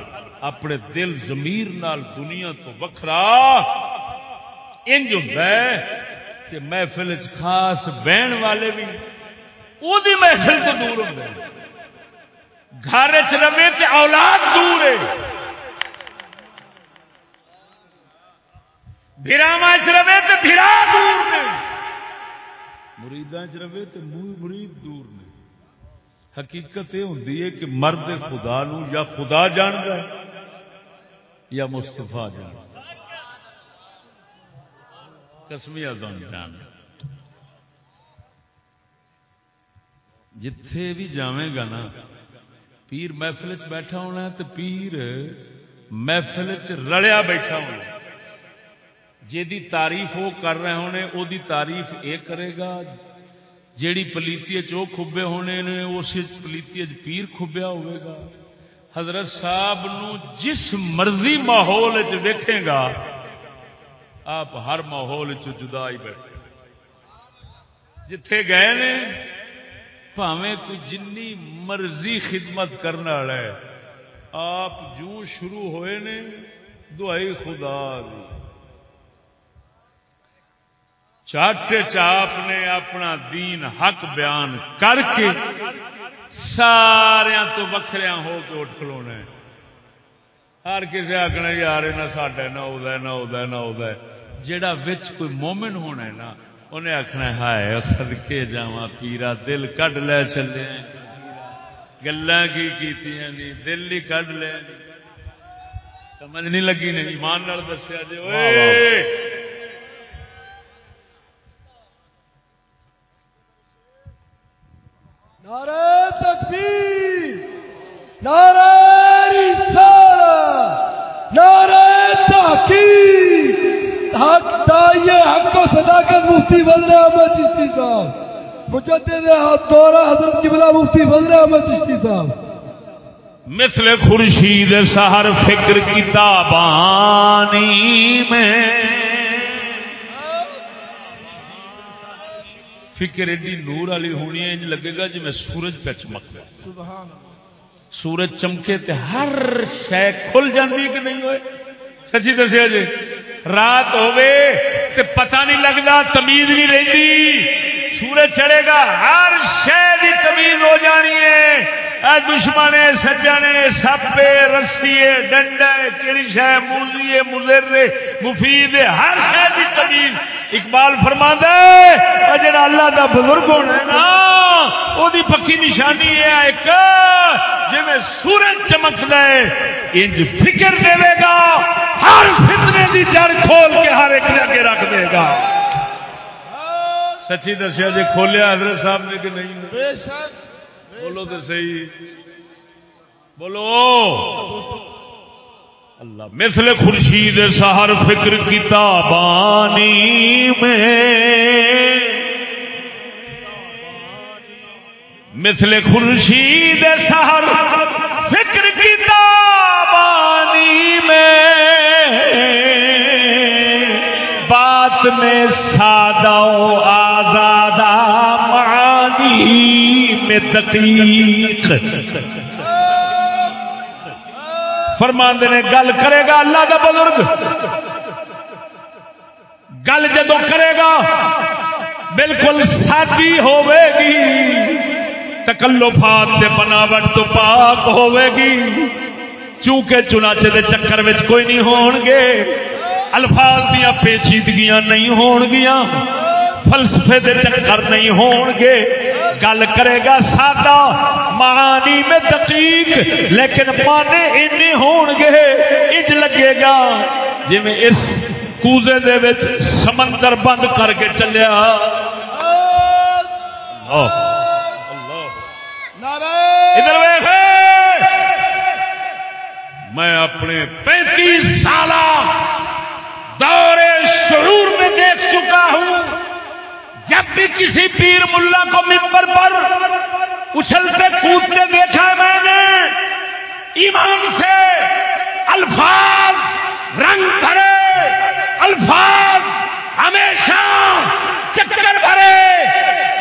Speaker 1: اپنے دل زمیر نال دنیا تو وکھرا۔ انج ہوں محفل خاص بہن والے بھی وہ محفل تو دور ہوں گھر چ رہے تو اولاد دور ہے۔ براوا چ رہے تو برا دور نے۔ مریداں چ رہے تو مرید دور نے۔ حقیقت یہ ہوں کہ مرد خدا نو یا خدا جانتا ہے۔ یا مستفا جان؟ کسمیا جان۔ جتھے بھی جاویں گا نا، پیر محفل چ بیٹھا ہونا تو پیر محفل چ رلیا بیٹھا ہونا جی تعریف وہ کر رہے ہونے وہ تعریف یہ کرے گا۔ جیڑی پلیتی چو کھبے ہونے نے اس پلیتی پیر کھبیا ہوئے گا۔ حضرت صاحب نو جس مرضی ماحول ویکھے گا، آپ ہر ماحول جدا ہی بیٹھے۔ جتھے گئے نے پاوے کوئی جنی مرضی خدمت کرنے والا ہے آپ جو شروع ہوئے نے، دعائی خدا دی۔ چاٹے چاپ نے اپنا دین حق بیان کر کے سارا تو وکھریا ہو کے اٹھ کھلونا ہر کسی آخنا یار نہ ساڈا نہ ادا نہ ادا نہ ادا جہا بچ کوئی مومن ہونا ہے نا انہیں آخنا ہائے سدکے جا پیرا دل کڈ لے چلے۔ گلا کی دل ہی کڈ لے۔ سمجھ نہیں لگی نہیں ایمان دسیا جی
Speaker 3: نعرہ! تکبیر۔ نعرہ رسالہ نعرہ تحقیق۔ حق تائیے حق و صداقت مفتی بلنے احمد چشتی صاحب۔ مجدد دورہ حضرت قبلہ مفتی احمد چشتی صاحب۔
Speaker 1: مثل خورشید سہر فکر کتابانی میں فکر ایڈی نور والی ہونی ہے، انج لگے گا جی میں سورج پہ چمک گیا۔ سورج چمکے تے ہر شے کھل جاندی کہ نہیں ہوئے؟ سچی دسیا جی رات ہوے تے پتہ نہیں لگتا تمیز نہیں رہتی سورج چڑھے گا، ہر شے دی تمیز ہو جانی ہے۔ اے دشمن ہے سجن رسی ڈنڈا ہے کیڑی شے موزی ہے مفید، ہر شے دی تمیز اقبال فرماندا ہے جڑا اللہ دا بزرگ ہونا ہے نا، او پکی نشانی ہے ایک جویں سورج چمکدا ہے، انج فکر دے گا، ہر فتنے دی جڑ کھول کے ہر ایک نے اگے رکھ دے گا۔ سچی دسیا جی کھولیا حضرت صاحب نے کہ نہیں؟
Speaker 2: بے شک۔
Speaker 1: بولو تو صحیح۔ بولو۔ اللہ مثل خورشید سہر فکر کتابانی میں۔ مثل خورشید سہر فکر کتابانی میں۔ بات میں سادہ و دقیق۔ فرماندے نے، گل کرے گا اللہ کا بزرگ۔ گل جدو کرے گا، بالکل سادی ہوے گی۔ تکلفات تے بناوٹ تو پاک ہوے گی۔ چونکہ چناچے دے چکر وچ کوئی نہیں ہون گے الفاظ دیا پیچیدگیاں نہیں ہون گیا فلسفے دے چکر نہیں ہون گے۔ گل کرے گا سادہ معانی میں دقیق لیکن مانے اینے ہون گے۔ اج لگے گا۔ جی میں اس کوزے دے وچ سمندر بند کر کے چلیا۔ ادھر میں اپنے پینتیس سالہ دور شعور میں دیکھ چکا ہوں۔ جب بھی کسی پیر ملا کو ممبر پر اچھلتے کودتے دیکھا ہے میں نے، ایمان سے الفاظ رنگ بھرے، الفاظ ہمیشہ چکر بھرے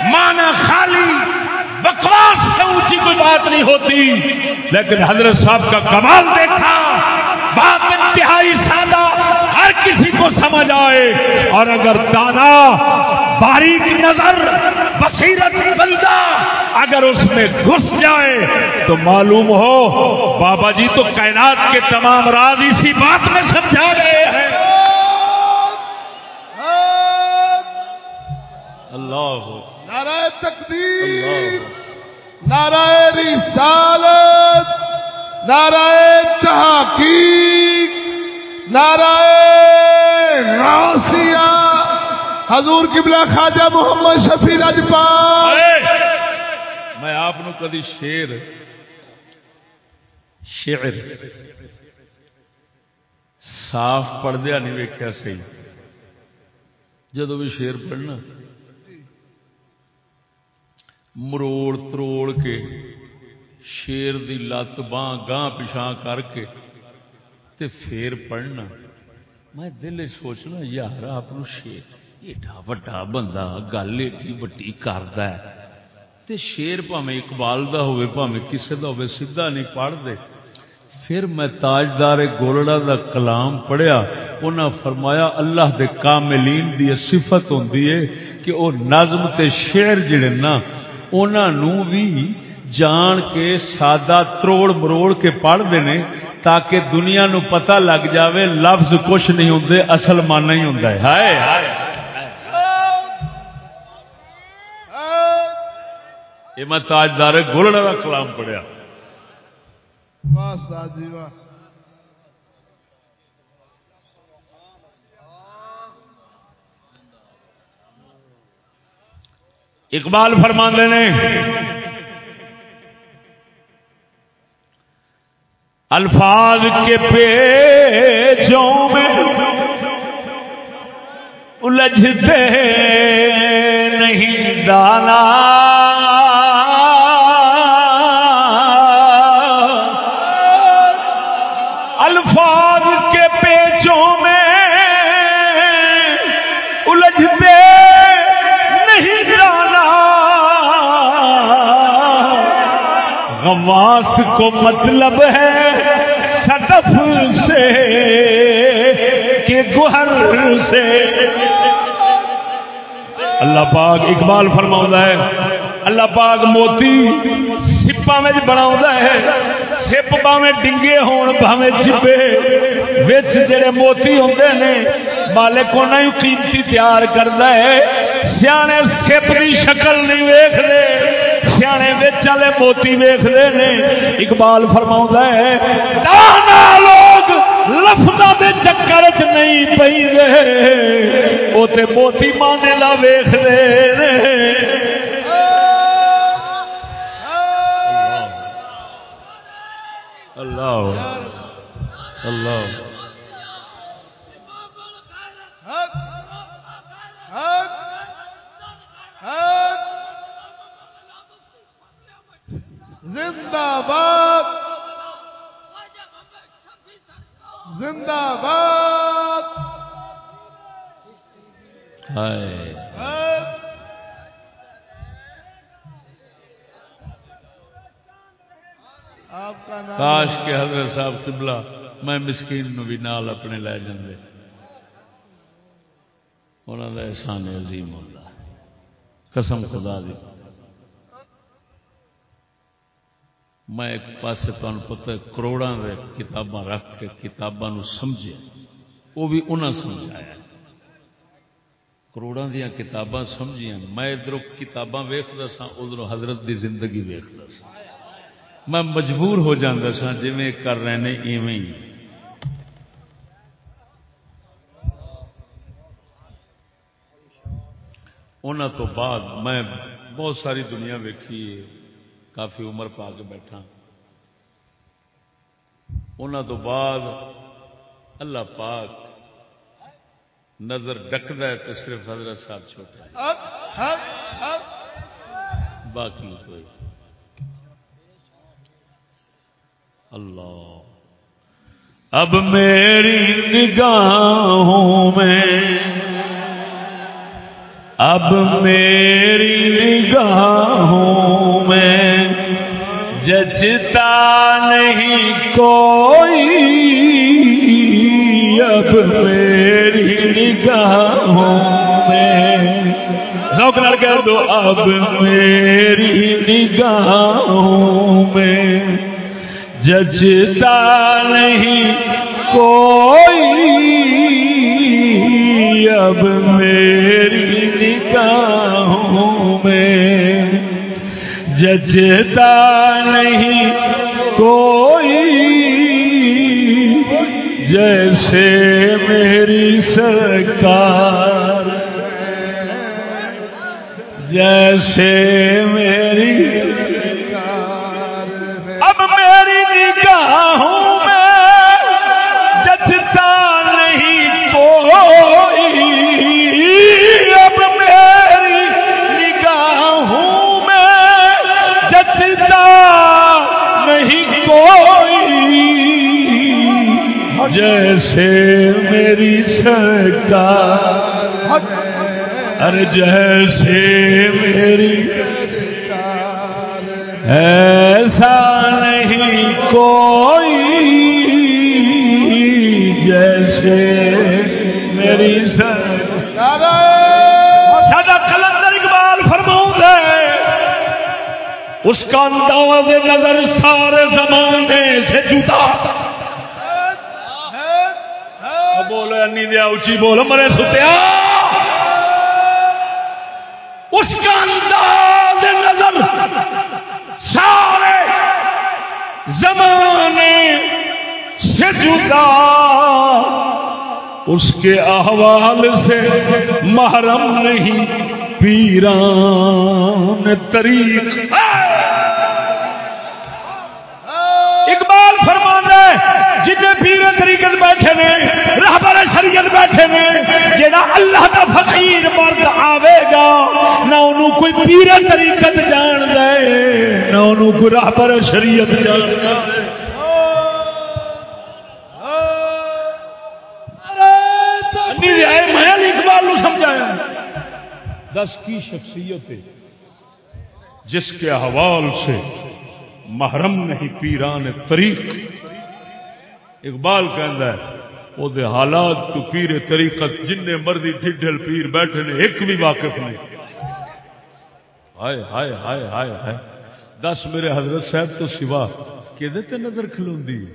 Speaker 1: مانا خالی، بکواس سے اونچی کوئی بات نہیں ہوتی۔ لیکن حضرت صاحب کا کمال دیکھا، بات انتہائی سادہ، ہر کسی کو سمجھ آئے۔ اور اگر دانا باریک نظر بصیرت بندہ اگر اس میں گھس جائے تو معلوم ہو بابا جی تو کائنات کے تمام راز اسی بات میں سمجھا گئے ہیں۔ اللہ
Speaker 2: نعرہ تکبیر نعرہ رسالت نعرہ تحقیق نعرہ غوثیہ حضور قبلہ خواجہ محمد شفیع لجپال
Speaker 1: میں آپ کدی شیر، شعر، صاف پڑھدیا نہیں ویکیا سی۔ جدو بھی شیر پڑھنا۔ مروڑ تروڑ کے شیر دی لت باں گاں پچھا کر کے تے پھر پڑھنا۔ میں دل سوچنا، یار آپ شیر ایڈا وڈا بندہ گل ایڈی وڈی کردا ہے۔ تے شیر پاویں اقبال دا ہوئے پاویں کسے دا ہوئے سیدھا نہیں پڑھ دے پھر میں تاجدار گولڑا دا کلام پڑھیا، انہاں فرمایا، اللہ دے کاملین دی صفت ہوندی ہے کہ او نظم تے شعر جڑے نا، انہاں نو بھی جان کے سادہ تروڑ مروڑ کے پڑھ دینے تاکہ دنیا نو پتہ لگ جاوے لفظ کچھ نہیں ہوندے، اصل مانا ہی ہوندا ہے۔ ہائے ہائے۔ یہ میں تاجدار گولڑا کا کلام پڑھیا۔
Speaker 2: جی
Speaker 1: اقبال فرماندے نے الفاظ کے پیچوں میں الجھتے نہیں دانا۔ غواس کو مطلب ہے صدف سے کہ گہر سے۔ اللہ پاک اقبال فرماؤں ہے، اللہ پاک موتی سپا میں بنا ہے، سپ باویں ڈنگے ہون، باویں چپے وچ جڑے موتی ہوندے نے، مالک انہاں ہی قیمتی تیار کردا ہے۔ سیانے سپ دی شکل نہیں ویکھدے۔ سیانے وچ والے موتی ویکھدے نے اقبال فرماوندا ہے دانا لوگ لفظاں دے چکر وچ نہیں پیندے او تے موتی مانے لا ویکھدے نے اللہ اللہ
Speaker 2: زندہ باد۔ زندہ باد۔
Speaker 1: کاش کے حضرت صاحب قبلہ میں مسکین نو بھی نال اپنے لے جاندے۔ انہوں کا احسان عظیم ہوتا۔ قسم خدا دی۔ میں ایک پاسے تمہیں پتہ ہے، کروڑاں دے کتاباں رکھ کے کتاباں نو سمجھے۔ وہ بھی انہاں سمجھایا۔ کروڑاں دیاں کتاباں سمجھیاں۔ میں ادھر کتاباں ویکھدا سا ادھر حضرت دی زندگی ویکھدا سا میں مجبور ہو جاتا سا جی کر رہے ہیں ایویں ہی۔ انہوں تو بعد میں بہت ساری دنیا ویکھی ہے۔ کافی عمر پا کے بیٹھا۔ انہوں تو بعد اللہ پاک نظر ڈکد ہے تو صرف حضرت صاحب چھوٹا باقی کوئی۔ اللہ۔ اب میری نگاہوں میں اب میری نگاہوں جچتا نہیں کوئی۔ اب میری نگاہوں میں۔ ذوق لڑ کر دو، اب میری نگاہوں میں۔ ججتا نہیں کوئی۔ اب میری جچتا نہیں کوئی۔ جیسے میری سرکار جیسے جیسے میری سرکار ارے جیسے میری ایسا نہیں کوئی جیسے میری سر سادہ کلندر اقبال فرماؤں ہے اس کا انداز نظر سارے زمانے سے جدا۔ بولو دیا اچھی بولو مرے ستیا۔ اس کا انداز نظر سارے زمانے سے جدا۔ اس کے احوال سے محرم نہیں، پیران طریق اقبال فرمانا ہے جن پیر طریقت بیٹھے نے، رہبر شریعت بیٹھے نے جہاں اللہ کا فقیر مرد آئے گا، نہ انہوں کوئی پیر طریقت جان دے نہ انہوں کوئی راہبر شریعت جان دے جی، میں اقبال نو سمجھایا۔ دس کی شخصیت ہے، جس کے حوال سے محرم نہیں، پیران طریق۔ اقبال کہندا ہے وہ دے حالات تو پیر طریقت جن مرضی ڈھڈل پیر بیٹھے نے، ایک بھی واقف نہیں۔ ہائے ہائے ہائے ہائے ہائے۔ دس میرے حضرت صاحب تو سوا کہ نظر کھلوندی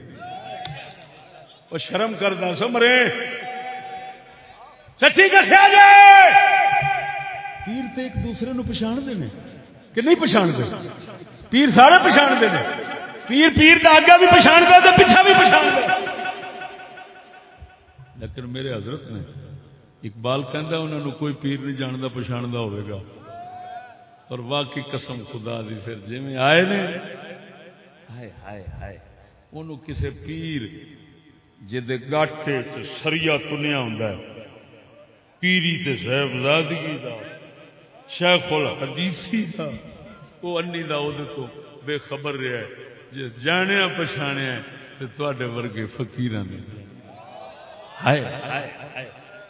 Speaker 1: وہ شرم کردہ سمرے سچی دسیا جائے پیر تو ایک دوسرے نو پچھاڑتے ہیں کہ نہیں پچھاڑتے پیر سارے پچھاڑتے ہیں۔ پیر پیر کا آگا بھی پچھاڑتا تو پیچھا بھی پچھاڑتا لیکن میرے حضرت نے اقبال کہہ انہوں نے کوئی پیر نہیں جانتا پچھاڑتا ہوئے گا۔ اور واقعی قسم خدا دی پھر جی میں آئے نے، ہائے ہائے ہائے انہوں کسے پیر جدے گاٹے سریا تنیا ہوں پیری تے صاحبزادگی دا، شیخ الحدیثی دا۔ وہ انی دا او تو بے خبر رہا ہے جس جانیا پچھاڑیا تے تواڈے ورگے فقیراں نے ہائے ہائے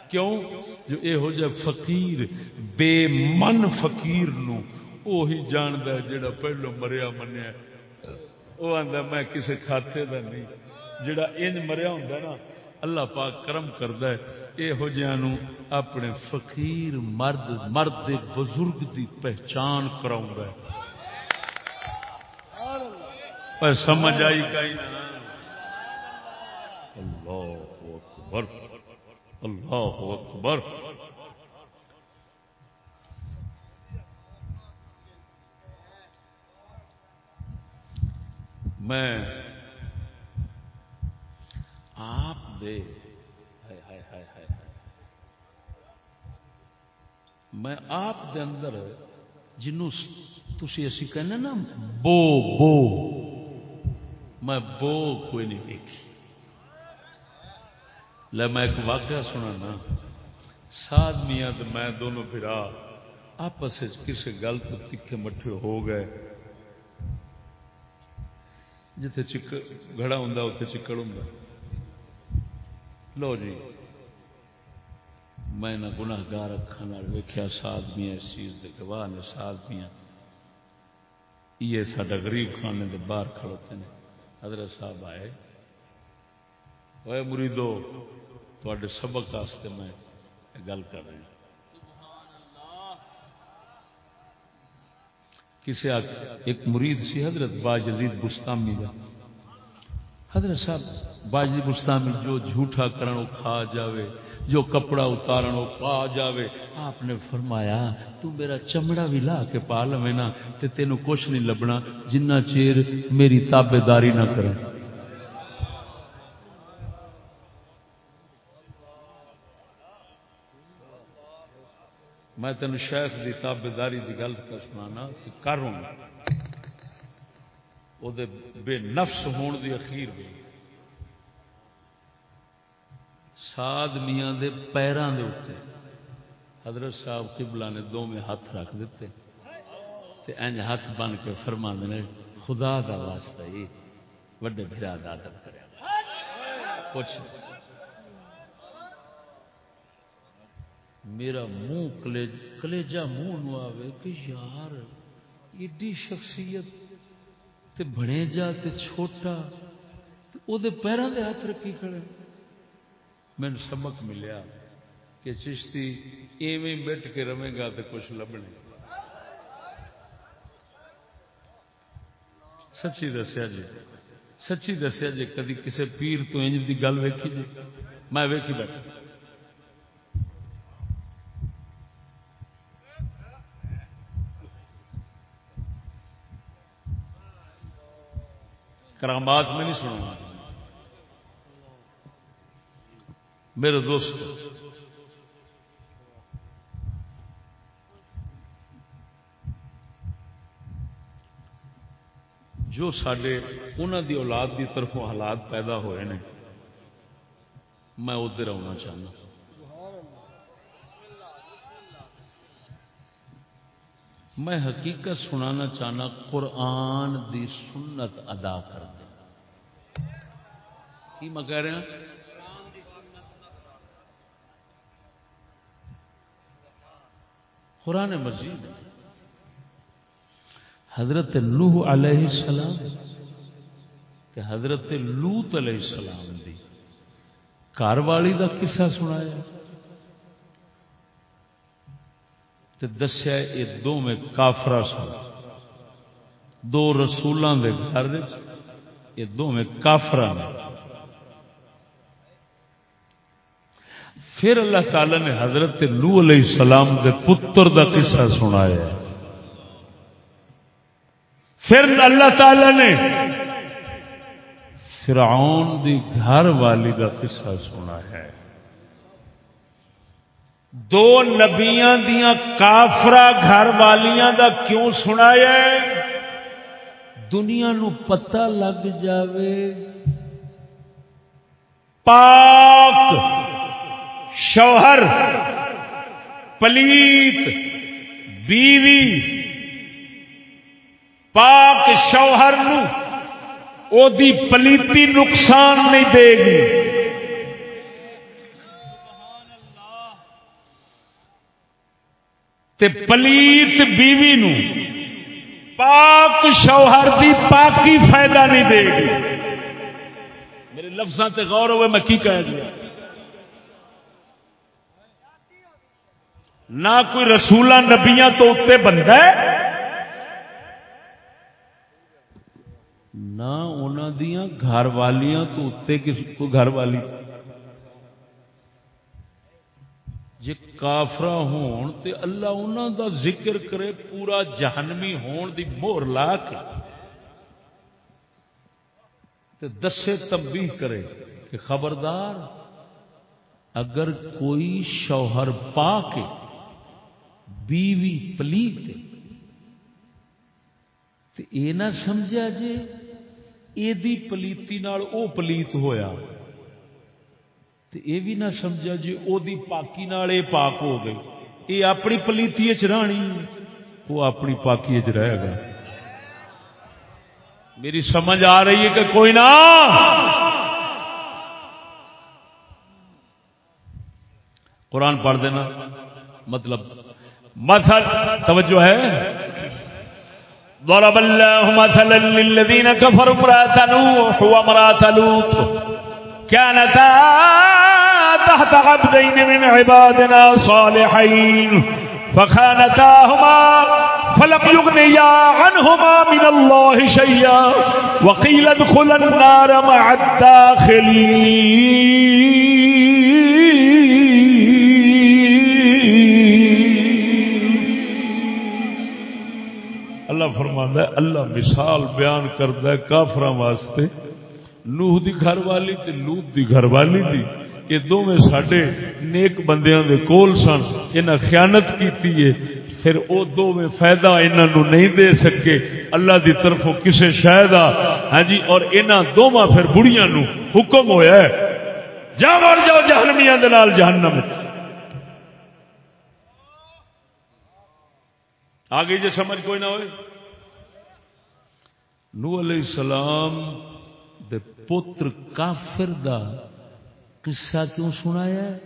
Speaker 1: کیوں جو اے ہو جائے فقیر بے من فقیر نو وہی جاندا ہے جڑا پہلو مریا منیا وہ آندا میں کسے کھاتے دا نہیں جڑا انج مریا ہوندا نا اللہ پاک کرم کردا ہے اے کرد یہ اپنے فقیر مرد مرد بزرگ دی پہچان کراؤں سمجھ آئی کہیں اللہ اکبر اللہ اکبر۔ میں آپ دے میں آپ دے اندر جنوں تھی اسی کہنے نا، بو بو۔ میں بو کوئی نہیں دیکھی۔ لے میں ایک واقعہ سنا نا۔ سات میاں تو میں دونوں پھرا آپس کسی گل تو تکھے مٹھے ہو گئے۔ جتھے چک گڑا ہوں اتنے چکڑ ہوں لو جی میں نہ گناہ گار اکھان ویخیا سادمیاں اس چیز کے گواہ نے سادمیاں یہ سڈا غریب خانے کے باہر کھڑوتے ہیں حضرت صاحب آئے۔ وہ مریدو تے سبق واسطے میں گل کر رہا کسی ایک مرید سی حضرت با جزید بستامی کا حضرت صاحب، باجی مستامی جو جھوٹا کرن کھا جاوے، جو کپڑا اتارن پا جاوے، آپ نے فرمایا، تو میرا چمڑا بھی لا کے پا لو نا، تے تینوں کچھ نہیں لبنا، جنہ چیر میری تابے داری نہ کریں میں تین شیخ دی تابے داری کی گل کر سنا کروں وہ بے نفس ہون دی اخیر ہوئی ساد میاں دے پیران دے اتنے حضرت صاحب قبلہ نے دو میں ہاتھ رکھ دیتے تے انج ہاتھ بن کے فرما دینے خدا دا واسطہ ہی وڈے بھرا دا ادب کرے۔ کچھ میرا منہ کلیجا منہ نو آوے کہ یار، ایڈی شخصیت تے بنے جا تے چھوٹا او دے پیروں دے ہاتھ رکھی کھڑے۔ میں سبق ملیا کہ چشتی ایویں بیٹھ کے رمے گا تو کچھ لبنے سچی دسیا جی سچی دسیا جی کدی کسی پیر تو انج دی گل ویکھی جی؟ میں ویکھی بیٹھا۔ کرامات میں نہیں سنوں میرے دوست، جو سڈے انہوں دی اولاد دی طرفوں حالات پیدا ہوئے ہیں میں ادھر آنا چاہنا۔ میں حقیقت سنانا چاہنا قرآن دی سنت ادا کر دے۔ کی میں کہہ رہا قرآن مجید۔ حضرت لوح علیہ السلام تے حضرت لوت علیہ السلام دی گھر والی دا قصہ سنایا۔ تے دسیا یہ دو میں کافرا سن۔ دو رسولوں دے گھر یہ دو میں کافرا نے۔ پھر اللہ تعالی نے حضرت لو علیہ السلام دے پتر دا قصہ سنایا۔ پھر اللہ تعالی نے فرعون دی گھر والی دا قصہ سنا ہے دو نبیاں دیاں کافرا گھر والیاں دا کیوں سنایا ہے؟ دنیا نو پتہ لگ جاوے۔ پاک شوہر، پلیت، بیوی۔ پاک شوہر نو او دی پلیتی نقصان نہیں دے گی۔ تے پلیت بیوی نو پاک شوہر دی پاکی فائدہ نہیں دے گی۔ میرے لفظاں تے غور ہوئے، میں کی کہہ دیا؟ نہ کوئی رسولہ نبیاں تو اتنے بندہ ہے، نہ انہوں دیا گھر والیاں تو اتنے کوئی گھر والی۔ جی کافرا ہون تے اللہ انہوں دا ذکر کرے پورا جہنمی ہون دی مور لا کے تے دسے تبدیل کرے کہ خبردار، اگر کوئی شوہر پا کے بیوی پلیت یہ نہ سمجھا جی یہ پلیتی نال او پلیت ہویا۔ یہ بھی نہ سمجھا جی او دی پاکی نال اے پاک ہو گئی یہ اپنی پلیتی چرانی وہ اپنی پاکی چ رہے گا میری سمجھ آ رہی ہے کہ کوئی نہ۔ قرآن پڑھ دینا مطلب مثل، توجہ ہے۔ ضرب الله مثلا للذين كفروا امرأة نوح وامرأة لوط۔ كانتا تحت عبدين من عبادنا صالحين. فخانتاهما فلم يغنيا عنهما من الله شيئا. وقيل ادخلا النار مع الداخلين. اللہ فرماندا ہے، اللہ مثال بیان کردا ہے کافراں واسطے نوح دی گھر والی تے لوط دی گھر والی دی، یہ دونوں ساڈے نیک بندیاں دے کول سن، انہاں خیانت کیتی ہے، پھر او دو میں فائدہ انہاں نو نہیں دے سکے۔ اللہ دی طرفوں کسے شاید آ۔ ہاں جی اور انہاں دوواں پھر بڑیاں نو حکم ہویا ہے۔ جا مر جاؤ جہنمیاں دے نال جہنم۔ آگے جو سمجھ کوئی نہ ہوئے۔ نو علیہ السلام دے پتر کافر دا، قصہ کیوں سنایا؟ ہے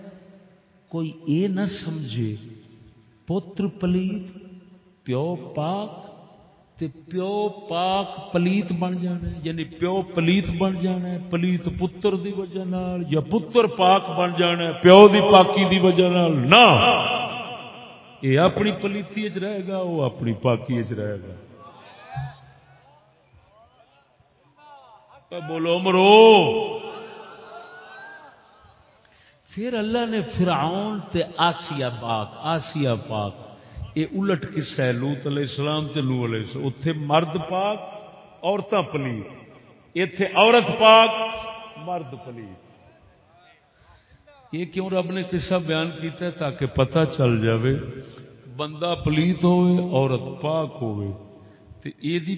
Speaker 1: کوئی اے نہ سمجھے، پتر پلیت، پیو پاک، تے پیو پاک پلیت بن جانا ہے یعنی پیو پلیت بن جانا ہے، پلیت پتر دی وجہ نال یا پتر پاک بن جانا ہے، پیو دی پاکی دی وجہ نال، نہ! یہ اپنی پلیتی رہے گا وہ اپنی پاکی رہے گا۔ بولو مرو پھر اللہ نے فرعون تے آسیا پاک آسیا پاک۔ یہ الٹ قصہ ہے لوت علیہ السلام تے لو علیہ السلام۔ اتے مرد پاک عورتیں پلیت اتے عورت پاک، مرد پلیت یہ کیوں رب نے قصہ بیان کیتا ہے تاکہ پتہ چل جاوے؟ بندہ پلیت ہوئے، عورت پاک ہوئے۔ تے اے دی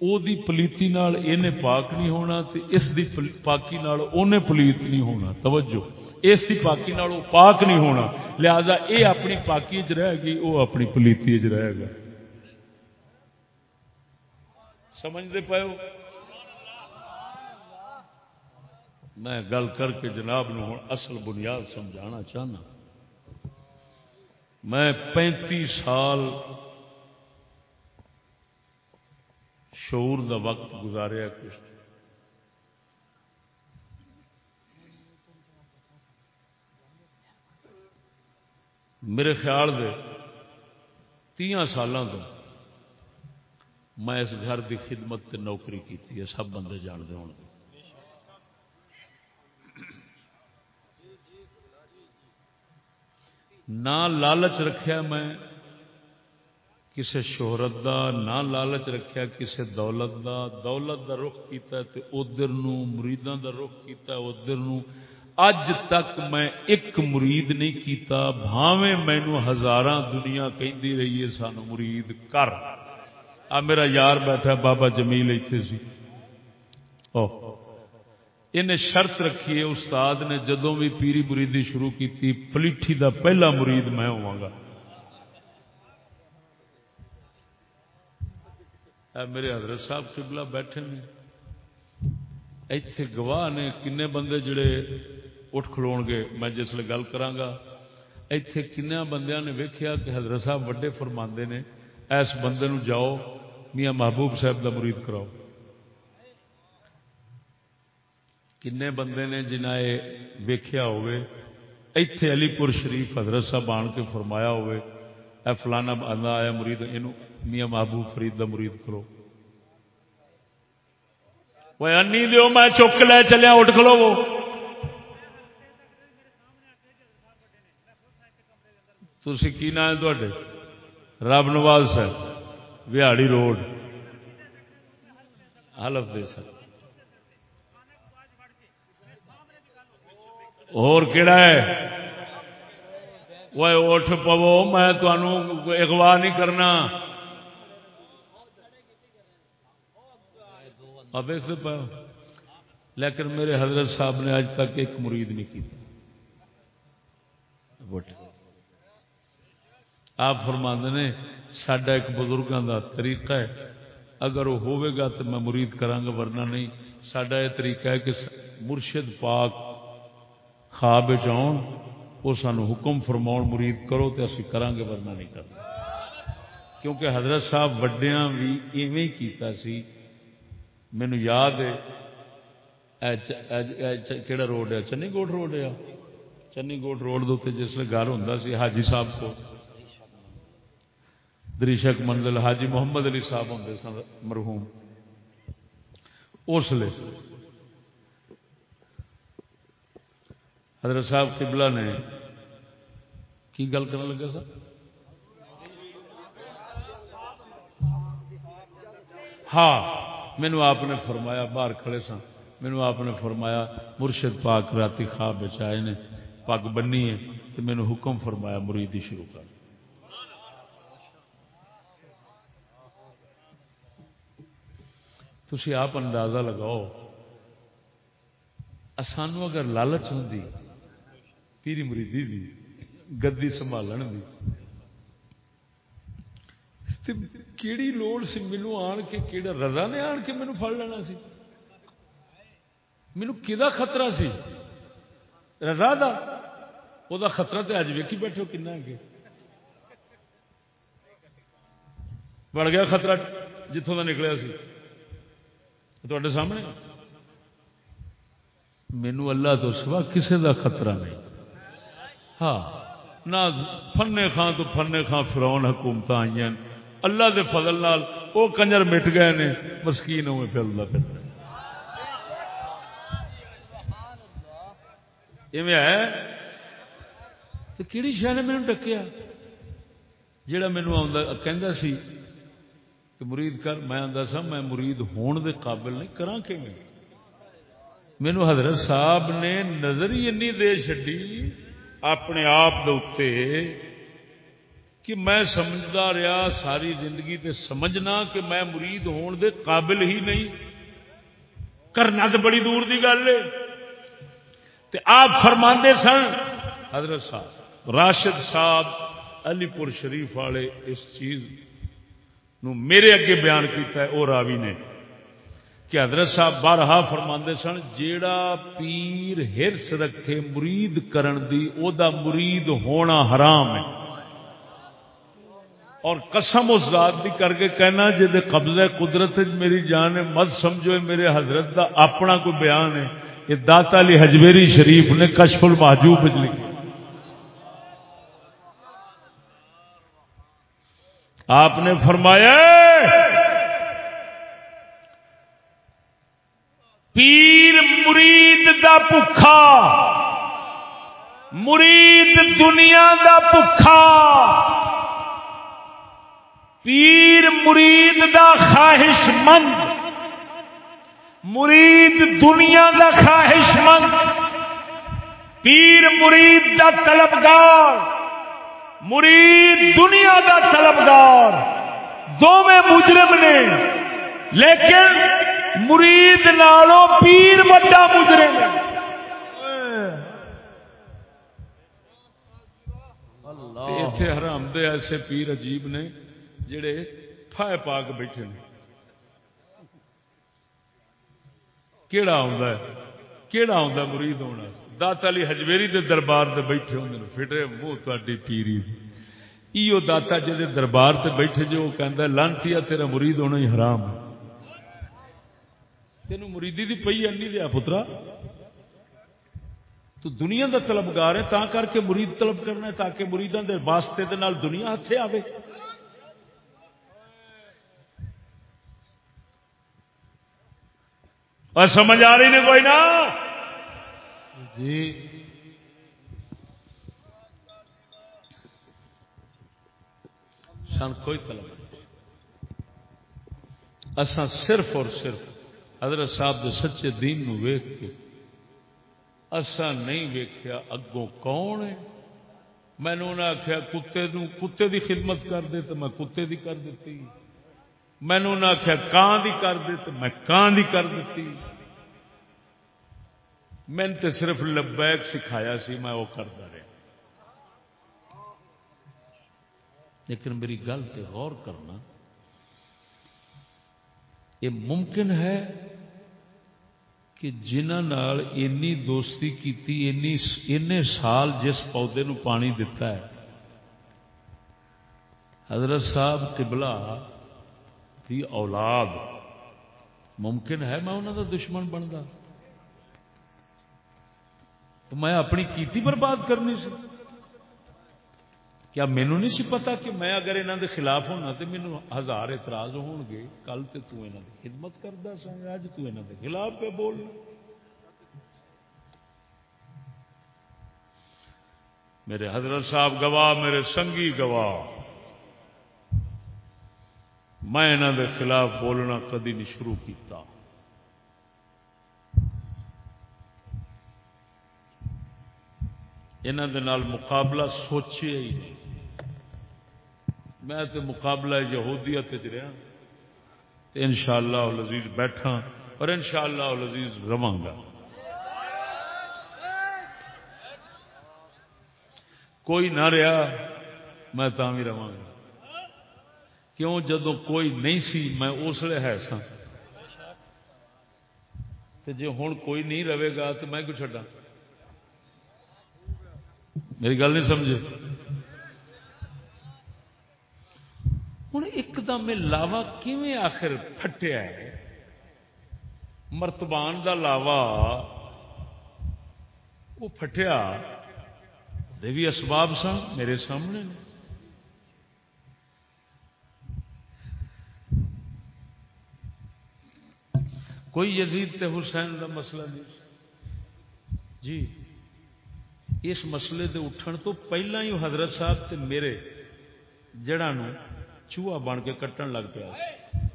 Speaker 1: او دی پلیتی نال اینے پاک نہیں ہونا تے اس دی پاکی نال اونے پلیت نہیں ہونا توجہ اس دی پاکی نال پاک نہیں ہونا لہذا اے اپنی پاکی وچ رہے گی او اپنی پلیتی وچ رہے گا سمجھتے پے ہو میں گل کر کے جناب نو اصل بنیاد سمجھانا چاہنا میں پینتی سال شعور دا وقت گزاریا کچھ۔ میرے خیال دے، تیاں سالوں تو میں اس گھر دی خدمت تے نوکری کی سب بندے جانتے ہو نہ لالچ رکھیا میں کسی شہرت دا نہ لالچ رکھیا کسی دولت دا۔ دولت دا رخ کیتا تے ادھر نو مریداں دا رخ کیتا ادھر نو۔ اج تک میں ایک مرید نہیں کیتا، بھاویں مینو ہزاراں دنیا کہندی رہی ہے، سانو مرید کر۔ آ میرا یار بیٹھا بابا جمیل ایتھے سی۔ او انہیں شرط رکھی ہے، استاد نے جدوں بھی پیری مریدی شروع کی پلیٹھی دا پہلا مرید میں ہوا گا اے میرے حضرت صاحب قبلہ بیٹھے نے۔ ایتھے گواہ نے کنے بندے جڑے اٹھ کھلو گے، میں جس لیے گل کرانگا ایتھے کنیا بندیاں نے ویکھیا کہ حضرت صاحب وڈے فرماندے نے، ایس بندے نو جاؤ، میاں محبوب صاحب دا مرید کراؤ۔ کنے بندے نے جنہیں ویکھیا ہوئے ایتھے علی پور شریف حضرت صاحب آن کے فرمایا ہوئے اے فلانا بندہ آیا مرید، اینو میاں محبوب فرید دا مرید کرو وہ انی دیو میں چک لے چلیا، اٹھ کھلو وہ۔ تھی کی نام ہے تے رب نواز صاحب وہاڑی روڈ۔ حلف دے سر۔ اور کہڑا ہے؟ وہ اٹھ پو میں تمہوں اغوا نہیں کرنا۔ آپ دیکھتے پا لیکن میرے حضرت صاحب نے آج تک ایک مرید نہیں کی آپ فرماند نے سڈا ایک بزرگوں کا طریقہ ہے۔ اگر وہ ہوئے گا تو میں مرید کرانگا ورنہ نہیں۔ سڈا یہ طریقہ ہے کہ مرشد پاک خواب چون وہ سانو حکم فرماؤ مرید کرو تو اسی کریں گے، ورنہ نہیں کرنا۔ کیونکہ حضرت صاحب وڈیاں بھی ایویں کیتا سی۔ مینو یاد ہے کہڑا روڈ ہے چنی گوٹ روڈ ہے چنی گوٹ روڈ دے جس گھر ہوں سی حاجی صاحب کو دریشک منزل حاجی محمد علی صاحب ہوں سن مرحوم اس لیے حضرت صاحب قبلہ نے کی گل کرنے لگا سر ہاں مینو آپ نے فرمایا، باہر کھڑے سن مینو آپ نے فرمایا، مرشد پاک راتی خواب بچائے نے، پگ بنی ہے تو مینو حکم فرمایا مریدی شروع کر۔ تھی آپ اندازہ لگاؤ سانو اگر لالچ ہوں پیری مریدی دی، گدی سنبھالن دی کیڑی لوڑ سی مینو آن کے کیڑا رضا نے آن کے مینو پڑ لینا سی۔ مینو کہ خطرہ سی؟ رضا دا؟ او دا خطرہ تے اج ویکھی بیٹھو کنا اگے۔ بڑھ گیا خطرہ جتوں کا نکلیا سی۔ تے سامنے۔ مینو اللہ تو سوا کسے دا خطرہ نہیں۔ ہاں نہ فنے خان تو فنے خان فرون حکومت آئی اللہ دے فضل نال وہ کنجر مٹ گئے نے، مسکین ہوئے پھیلتا پھر ایویں ہے؟ تو کہڑی شہ نے مینو ڈکیا؟ جڑا مینو کہ سی کہ مرید کر، میں آتا سا، میں مرید ہون دے قابل نہیں کرا کہ مینو حضرت صاحب نے نظر ہی این دے چڈی اپنے آپ دے اوپر کہ میں سمجھتا رہا ساری زندگی تے سمجھنا کہ میں مرید ہون دے قابل ہی نہیں۔ کرنا تو بڑی دور کی گل ہے۔ تے آپ فرما سن، حضرت صاحب، راشد صاحب، علی پور شریف والے اس چیز نو میرے اگے بیان کیتا ہے، او راوی نے۔ کہ حضرت صاحب بارہا فرماندے سن، جیڑا پیر ہرس رکھے مرید کرن دی، او دا مرید ہونا حرام ہے۔ اور قسم اس ذات دی کر کے کہنا جی قبضہ قدرت میری جان ہے، مت سمجھو میرے حضرت دا اپنا کوئی بیان ہے۔ یہ داتا علی حجویری شریف نے کشف المحجوب وچ آپ نے فرمایا، پیر مرید دا بکھا مرید دنیا دا بکھا پیر مرید دا خواہش مند مرید دنیا دا خواہش مند پیر مرید دا طلبگار مرید دنیا دا طلبگار دونوں مجرم نے لیکن مرید نالو پیر وڈا مجرم اتے حرام دے ایسے پیر عجیب نے۔ جڑے پھائے پا کے بیٹھے نے۔ کیڑا آندا ہے؟ کیڑا آندا مرید ہونا؟ داتا علی حجویری دے دربار تے بیٹھے ہوندے نے۔ پھٹے منہ تہاڈی پیری ایو داتا جے دربار تے بیٹھے جو کہندا لانتیا تیرا مرید ہونا ہی حرام ہے۔ تین مریدی دی پئی انی دیا پترا۔ تو دنیا دا طلبگار ہے تا کر کے مرید طلب کرنا ہے، تاکہ مریداں دے واسطے دے نال دنیا ہتھے آوے۔ اور سمجھ آ رہی نہیں کوئی نا؟
Speaker 2: جی۔
Speaker 1: سن کوئی طلب اساں صرف اور صرف حضرت صاحب دے سچے دین نو ویخ کے اسا نہیں ویکھیا اگوں کون ہے۔ مینو انہیں آخیا کتے نو، کتے دی خدمت کر دے تو میں کتے دی کر دیتی۔ مینو انہیں آخیا کان دی کر دے میں کان دی کر دیتی؟ میں تے صرف لبیک سکھایا سی، میں وہ کرتا رہا لیکن میری گل تے غور کرنا، یہ ممکن ہے کہ جنہ اینی دوستی کیتی، اینی اینے سال جس پودے نو پانی دتا ہے، حضرت صاحب قبلہ دی اولاد ممکن ہے میں انہوں دا دشمن بنتا تو میں اپنی کیتی برباد کرنی سی۔ کیا مینو نہیں سی پتا کہ میں اگر انہوں دے خلاف ہونا تو مینو ہزار اعتراض ہون گے، کل تو تو انہوں دی خدمت کرتا سا اج تو دے خلاف پہ بول۔ میرے حضرت صاحب گواہ، میرے سنگی گواہ۔ میں انہوں دے خلاف بولنا کدی نہیں شروع کیتا۔ انہوں دے نال مقابلہ سوچے ہی نہیں۔ میں تو مقابلہ یہودیت رہا ان شاء اللہ لذیذ بیٹھا اور ان شاء اللہ لذیذ رواں گا۔ کوئی نہ رہا، میں بھی رواں گا۔ کیوں جدو کوئی نہیں سی، میں اس لیے ہے سا جی ہوں کوئی نہیں رہے گا تو میں کیوں چڈا میری گل نہیں سمجھے؟ ہوں ایک دم لاوا کیویں آخر پھٹیا ہے؟ مرتبان دا لاوا وہ پھٹیا۔ دے بھی اسباب سن میرے سامنے۔ کوئی یزید تے حسین دا مسئلہ نہیں جی اس مسئلے دے اٹھن تو پہلا ہی حضرت صاحب تے میرے جڑا نو چوہا بن کے کٹن لگ پیا۔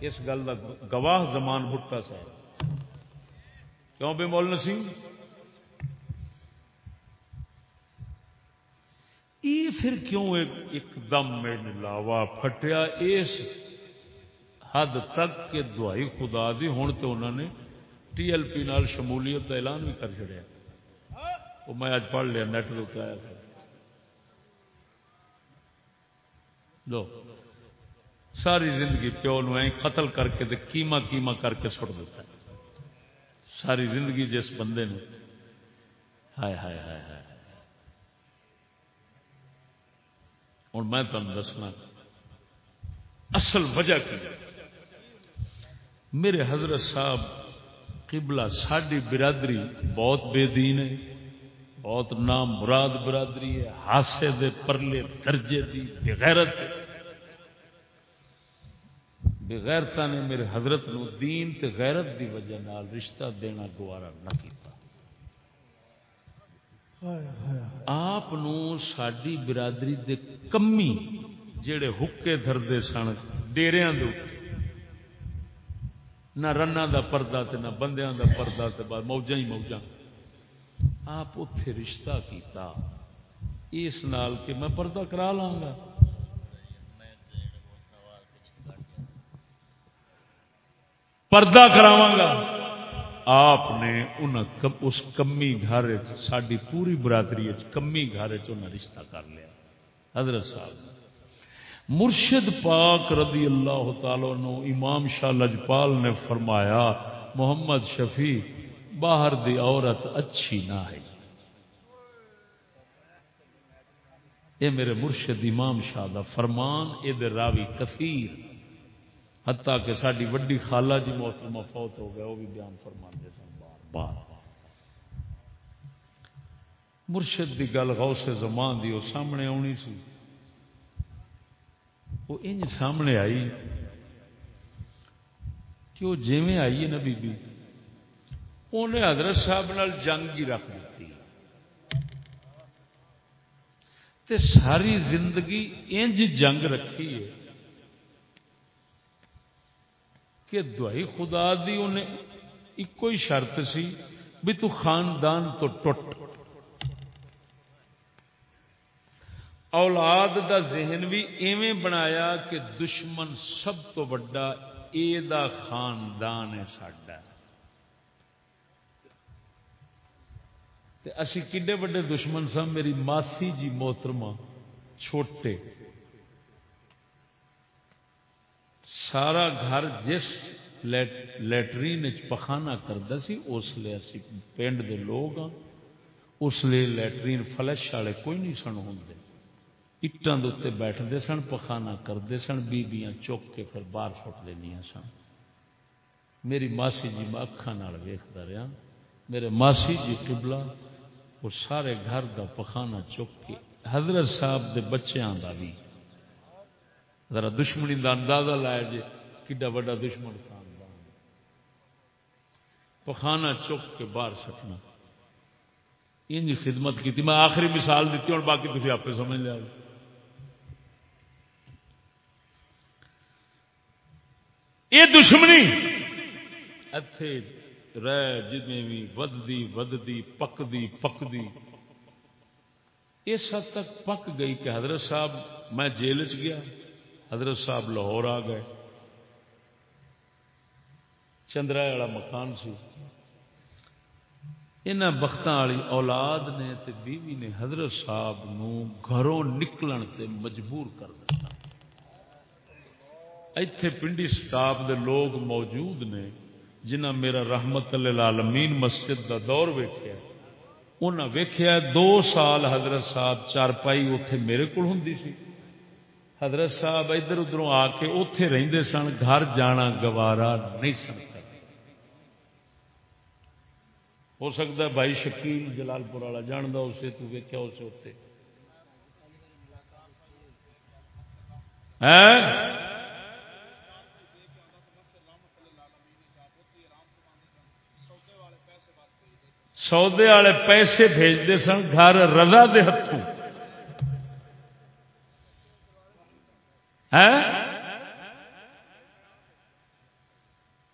Speaker 1: اس گل کا گواہ زمان بھٹا صاحب۔ کیوں بے مول نسیم؟ یہ پھر کیوں ایک, ایک دم میں لاوا پھٹیا؟ اس حد تک کہ دعائی خدا دی ہوں تو انہوں نے ٹی ایل پی نال شمولیت کا اعلان بھی کر چڑیا وہ میں اج پڑھ لیا، نیٹ روک آیا تھا۔ لو، ساری زندگی پیو نو قتل کر کے کیما کیما کر کے سٹ دیتا ہے۔ ساری زندگی جس بندے نے۔ ہائے ہائے ہائے ہائے ہوں میں تمہیں دسنا، اصل وجہ کی میرے حضرت صاحب، قبلہ ساری برادری بہت بے دین ہے، بہت نام مراد برادری ہے ہاسے دے پرلے درجے دی بغیرت بغیرتا نے میرے حضرت نو دین تے غیرت دی وجہ نال رشتہ دینا گوارا نہ کیتا۔ آپ ساری برادری دے کمی جڑے حکے دھردے سن، ڈیریاں دے نہ رنا دا پردہ تے نہ بندیاں دا پردہ تے بعد موجاں ہی موجاں۔ آپ اتے رشتہ کیتا۔ اس نال کہ میں پردہ کرا لاں گا۔ پردہ کراواں گا۔ آپ نے ان اس کمی گھر ساری پوری برادری کمی گھر رشتہ کر لیا۔ حضرت صاحب۔ مرشد پاک رضی اللہ تعالی نو امام شاہ لجپال نے فرمایا، محمد شفیع، باہر دی عورت اچھی نہ ہے۔ یہ میرے مرشد امام شاہ دا فرمان یہ راوی کثیر۔ حتیٰ کہ ساری وڈی خالہ جی محترمہ فوت ہو گیا وہ بھی بیان فرما دے سن بار بار۔ مرشد دی گل غوث زمان دی، وہ سامنے آنی سی۔ وہ انج سامنے آئی کہ وہ جیویں آئی ہے نا بی بی انہیں حضرت صاحب نال جنگ ہی رکھ دیتی تے ساری زندگی انج جنگ رکھی ہے کہ دوائی خدا دی انہیں ایک ہی شرط سی بھی تو خاندان تو ٹوٹ اولاد دا ذہن بھی ایویں بنایا کہ دشمن سب تو بڑا اے دا خاندان ہے ساڈا۔ اسی کڈے بڑے دشمن سن میری ماسی جی محترمہ، چھوٹے۔ سارا گھر جس لٹرین پخانا کرتا سی، اس لیے اسی پنڈ دے لوگ ہاں۔ اس لیے لٹرین فلش والے کوئی نہیں سن ہوں اٹان دے بیٹھتے سن پخانا کرتے سن بیبیاں چک کے پھر باہر سٹ دنیا سن میری ماسی جی میں اکھان ویختا رہا میرے ماسی جی قبلہ وہ سارے گھر دا پخانا چک کے حضرت صاحب دے بچیاں دا بھی ذرا دشمنی کا اندازہ لایا جی کڈا وا دشمن خاندان پخانا چک کے باہر سٹنا ان خدمت کی میں آخری مثال دیتی ہوں باقی تھی آپ سمجھ لیا یہ دشمنی۔ اتے رہ جتنے بھی ودی ودی پکتی پکتی اس حد تک پک گئی کہ حضرت صاحب، میں جیل چ گیا، حضرت صاحب لاہور آ گئے۔ چندرا والا مکان سی۔ ان بخت والی اولاد نے تے بیوی نے حضرت صاحب نو گھروں نکلن تے مجبور کر دیا ایتھے پنڈی سٹاپ دے لوگ موجود نے جنہ میرا رحمت العالمین مسجد دا دور ویکیا انہاں ویکھیا دو سال حضرت صاحب چارپائی اتے میرے کو ہوں سی۔ حضرت صاحب ادھر ادھر آ کے اتے رہتے سن، گھر جانا گوارا نہیں سن ہو سکتا بھائی شکیل جلال پور والا جاندہ اسے، تو ویکیا اسے اتنے سودے والے پیسے بھیجتے سن، گھر رضا دے ہاتھوں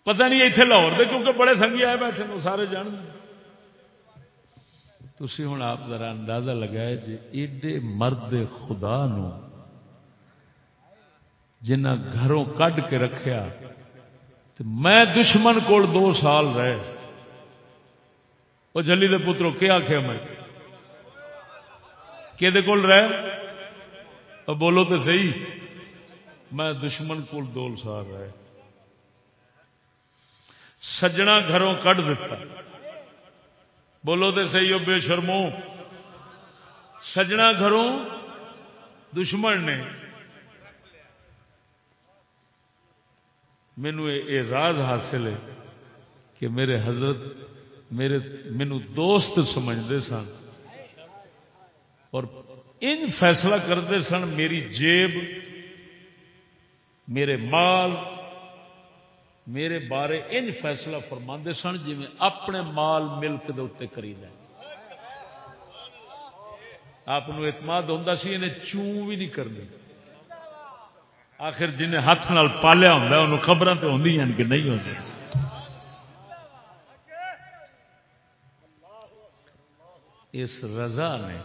Speaker 1: پتہ نہیں اتنے لاہور دے، کیونکہ بڑے سنگھی آئے بیٹھے سارے جان تھی ہوں آپ ذرا اندازہ لگایا جی ایڈے مرد خدا نو جنہ گھروں کڈ کے رکھیا میں دشمن کول دو سال رہے۔ وہ جلی دے پترو کیا آخیا میں کہ کول رہے بولو تو صحیح۔ میں دشمن کو دول سار رہے سجنا گھروں کٹ دیتا بولو تو صحیح ہو بے شرمو۔ سجنا گھروں دشمن نے۔ مینو اعزاز حاصل ہے کہ میرے حضرت میرے مینو دوست سمجھتے سن اور ان فیصلہ کرتے سن میری جیب، میرے مال، میرے بارے ان فیصلہ فرما سن جی میں اپنے مال ملک دے اتنے کری آپ اعتماد ہوتا سی انہیں چوں بھی نہیں کرنی۔ آخر جنہیں ہاتھ نال پالیا ہوں انہوں خبر تو ہوں کہ نہیں ہوتی اس رضا نے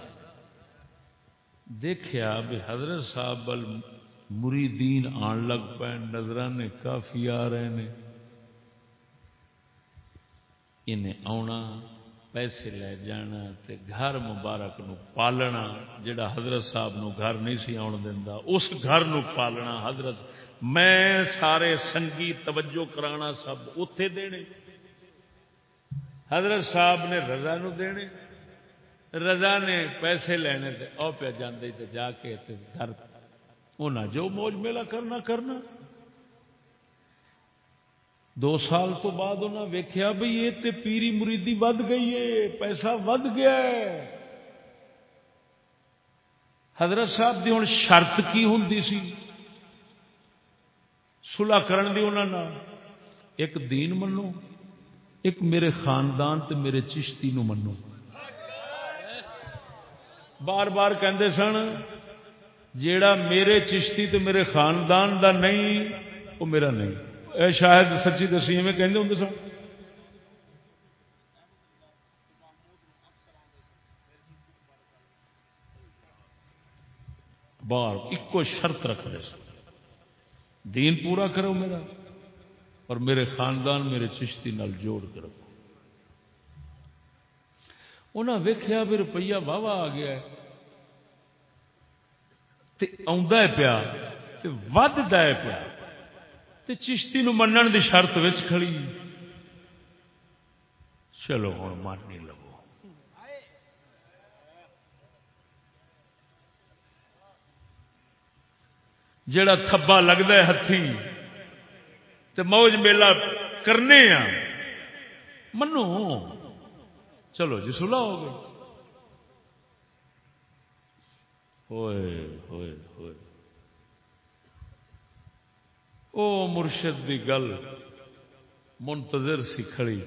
Speaker 1: دیکھا بھی حضرت صاحب مریدین آن لگ پے نظرانے کافی آ رہے ہیں انہیں آنا پیسے لے جانا تے گھر مبارک نو پالنا، جڑا حضرت صاحب نو گھر نہیں سی آن دینا اس گھر نو پالنا۔ حضرت، میں سارے سنگی توجہ کرانا سب اتے دینے۔ حضرت صاحب نے رضا نو دینے۔ رضا نے پیسے لینے تے، او پہ جاندے تے جا کے تے گھر انہاں جو موج میلہ کرنا کرنا۔ دو سال تو بعد انہاں ویکھیا بھئی یہ تے پیری مریدی ود گئی ہے، پیسہ ود گیا ہے۔ حضرت صاحب دی ہن شرط کی ہوندی سی؟ صلح کرن دی انہاں نال۔ ایک دین منو، ایک میرے خاندان تے میرے چشتی نو منو۔ بار بار کہندے سن، جیڑا میرے چشتی تے میرے خاندان دا نہیں وہ میرا نہیں۔ اے شاید سچی دسی میں کہندے ہوں سن۔ بار ایک شرط رکھ دے سن۔ دین پورا کرو میرا، اور میرے خاندان میرے چشتی نال جوڑ کر رکھو۔ انہیں ویخیا بھی روپیہ واہ واہ آ گیا پیا ود پیا۔ چشتی نو منن دی شرط کھڑی۔ چلو ہوں من نہیں لگو۔ جڑا تھبا لگتا ہے ہاتھی تو موج میلہ کرنے ہاں منو۔ چلو جی سلا ہو گئے ہوئے ہوئے ہوئے او مرشد دی گل منتظر سی کھڑی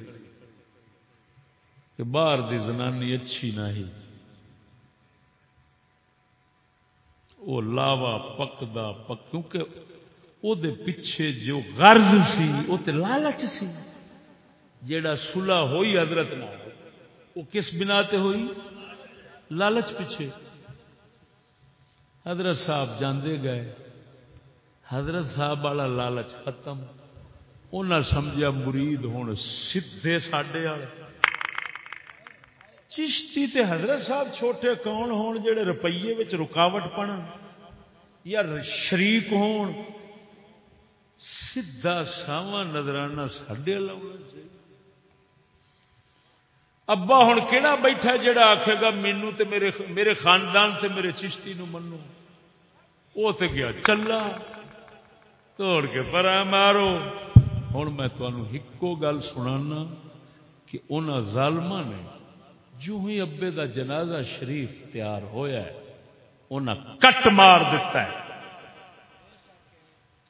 Speaker 1: کہ باہر دی زنانی اچھی نہ ہی. وہ لاوا پکدا پک، کیونکہ او دے پیچھے جو غرض سی وہ تے لالچ سی، جیڑا سلا ہوئی حضرت نہ وہ کس بنا تے ہوئی؟ لالچ پیچھے۔ حضرت صاحب جاندے گئے۔ حضرت صاحب والا لالچ ختم۔ انہیں سمجھا مرید ہوں سیدے ساڈے والے چشتی تے حضرت صاحب چھوٹے کون ہون جڑے روپیے وچ رکاوٹ پن یا شریک ہون؟ سیدھا ساواں نظرانہ ساڈے والا ابا ہوں کہڑا بیٹھا جڑا آخے گا مینو تے میرے میرے خاندان تے میرے چشتی نو منو؟ وہ تے گیا، چلا۔ توڑ کے پر مارو۔ ہوں میں تمہوں گل سنا کہ ان ظالم نے جو ہی ابے دا جنازہ شریف تیار ہویا ہے انہیں کٹ مار دیتا ہے۔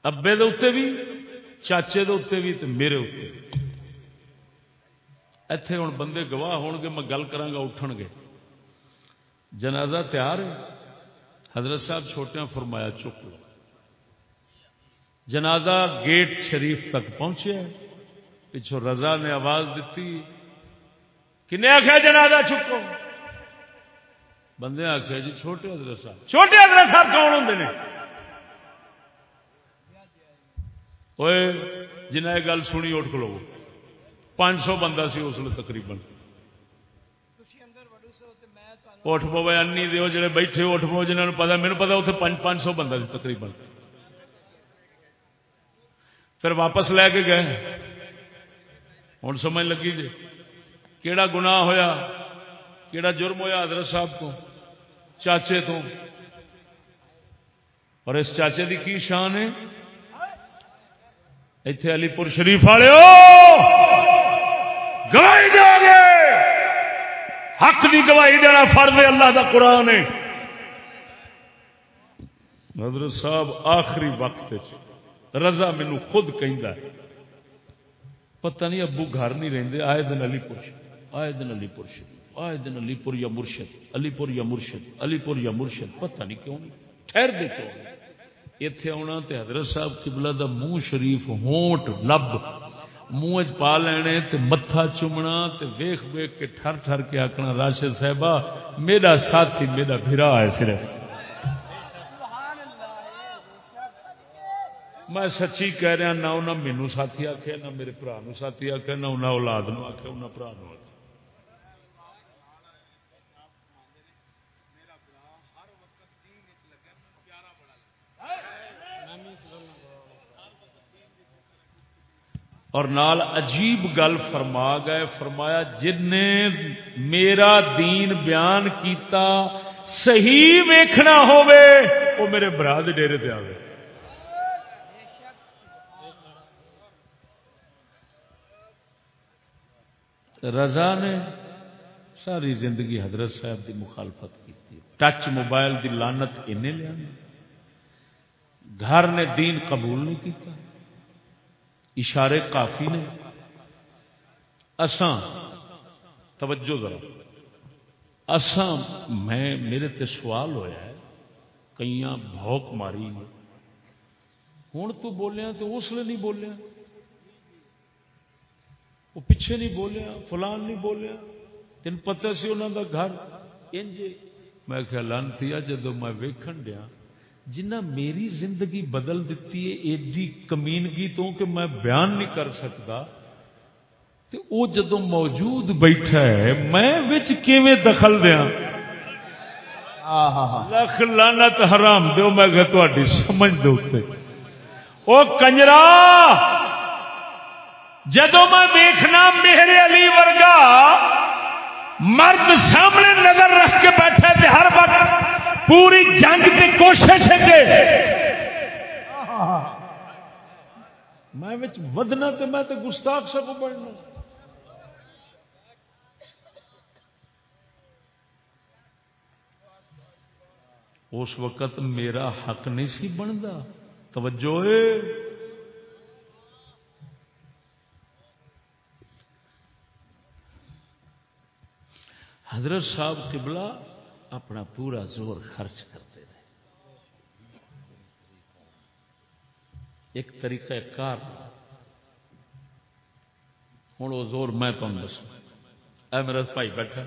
Speaker 1: ابے دے اتنے بھی، چاچے دے اتنے بھی تے میرے اتنے بھی۔ اتے ہوں بندے گواہ ہون گے میں گل کرا اٹھن گے جنازہ تیار ہے حضرت صاحب چھوٹے فرمایا چک لو جنازہ گیٹ شریف تک پہنچے پچھو رضا نے آواز دیتی کن آخیا جنازہ چکو بندے آخیا جی چھوٹے حضرت صاحب چھوٹے حضرت صاحب کون ہوں جنہیں یہ گل سنی اٹھ کلو پانچ سو بندہ سی اس لیے تقریباً۔ اٹھ پو انی دو جڑے بیٹھے اٹھ پو جنہوں نے پتا میرے پتا اتنے پانچ سو بندہ سی تقریباً۔ پھر واپس لے کے گئے۔ ہوں سمجھ لگی جی کیڑا گناہ ہویا، کیڑا جرم ہویا حضرت صاحب کو، چاچے تو۔ اور اس چاچے دی کی شان ہے؟ اتے علی پور شریف والے گواہی دو گے۔ حق دی گواہی دینا فرد اللہ دا قرآن ہے۔ حضرت صاحب، آخری وقت رضا مینو خود کہندا پتہ نہیں ابو گھر نہیں رہندے، آئے دن علی پور آئے دن علی پور آئے دن علی پور یا مرشد۔ علی پور یا مرشد۔ علی پور یا مرشد۔ پتہ نہیں کیوں نہیں۔ ٹھہر دے کیوں اتے آنا تے حضرت صاحب قبلہ دا منہ شریف ہونٹ لب۔ منہ پا لینے تے متھا چومنا تے ویخ ویخ کے ٹھر ٹھر کے آکنا راشد صاحبہ، میرا ساتھی، میرا بھرا ہے صرف۔ میں سچی کہہ رہا، نہ انہیں مینو ساتھی آخیا نہ میرے برا ساتھی آخیا نہ انہیں اولاد نو آخیا انہیں برا آخیا اور نال عجیب گل فرما گئے، فرمایا، جن نے میرا دین بیان کیتا، صحیح ویکھنا ہوئے وہ میرے برا دے ڈیرے تے آئے رضا نے ساری زندگی حضرت صاحب دی مخالفت کی ٹچ موبائل دی لانت انہیں لیا گھر نے دین قبول نہیں کیتا۔ اشارے کافی نے۔ اساں، توجہ ذرا۔ اساں، میں، میرے تے سوال ہویا ہے کئی بھوک ماری ہوں تو بولیا تو اس لیے نہیں بولیا۔ وہ پیچھے نہیں بولیا، فلان نہیں بولیا۔ تین پتہ سی انہوں دا گھر۔ انج میں خیال تھی جدو میں ویکھن دیا جنہ میری زندگی بدل دیتی ہے ایڈی کمینگی تو کہ میں بیان نہیں کر سکتا۔ تو وہ جدو موجود بیٹھا ہے میں وچ کیویں دخل دیا لکھ لانت حرام دیو میں کہ تہاڈی سمجھ دے اوتے او کنجرا! جدو میں دیکھنا میرے علی ورگا مرد سامنے نظر رکھ کے بیٹھے تھے ہر وقت پوری جنگ کی کوشش میں ودنا تو میں تو گستاخ سب بڑھنا اس وقت میرا حق نہیں سی بنتا۔ توجہ حضرت صاحب قبلہ اپنا پورا زور خرچ کرتے رہے۔ ایک طریقہ کار۔ ہوں وہ زور میں تمہیں دسوں۔ اے میرا بھائی بیٹھا۔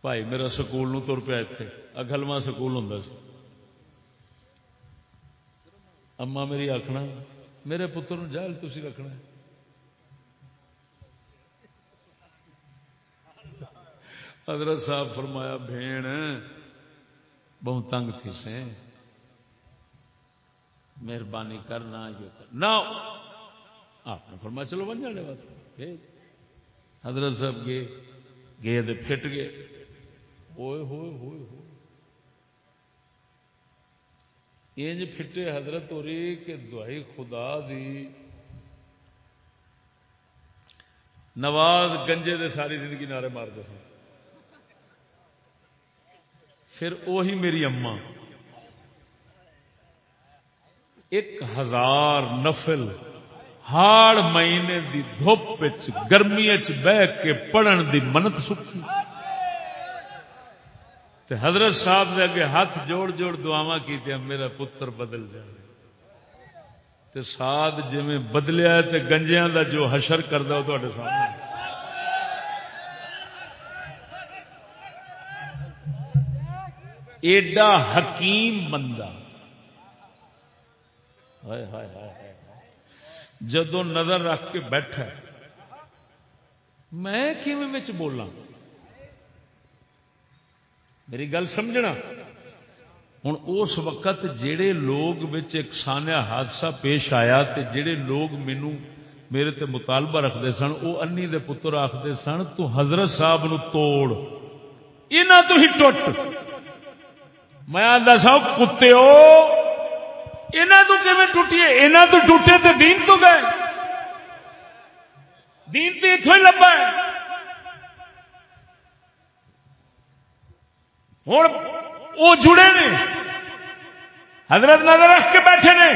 Speaker 1: بھائی میرا سکول نو تر پیا اتنے اگلواں سکول ہوں اما میری آخنا میرے پتر جہل تھی رکھنا حضرت صاحب فرمایا، بھین بہت تنگ تھی سے۔ مہربانی کرنا، یہ کرنا آپ نے فرمایا، چلو بن جانے بات۔ حضرت صاحب گئے گئے تو پھٹ گئے۔ ہوئے ہوئے ہوئے ہوئے۔ انج پھٹے حضرت ہو رہی کہ دعائی خدا دی۔ نواز گنجے دے ساری زندگی نعرے مار دے سن۔ پھر وہی میری اما ایک ہزار نفل ہاڑ مہینے دی دھوپ گرمی بہ کے پڑھن دی منت سکی تے حضرت صاحب نے اگے ہاتھ جوڑ جوڑ دعوا کی میرا پتر بدل جائے تے ساتھ جی بدلیا تے گنجیاں دا جو حشر کرتا وہ تے سامنے۔ ایڈا حکیم بندہ۔ جدو نظر رکھ کے بیٹھا میں بولا میری گل سمجھنا؟ ہوں اس وقت جڑے لوگ ایک سانیا حادثہ پیش آیا تے جڑے لوگ مینو میرے تے مطالبہ رکھتے سن وہ انی دے پتر آخر سن، تو حضرت صاحب نو توڑ۔ یہاں تو ہی ٹوٹ۔ میں دسا کتے یہاں تو کیون ٹوٹیے یہاں تو ٹوٹے تو دین تو گئے۔ دین تو اتوں ہی لبا ہے۔ ہوں وہ جڑے نے، حضرت نظر رکھ کے بیٹھے نے۔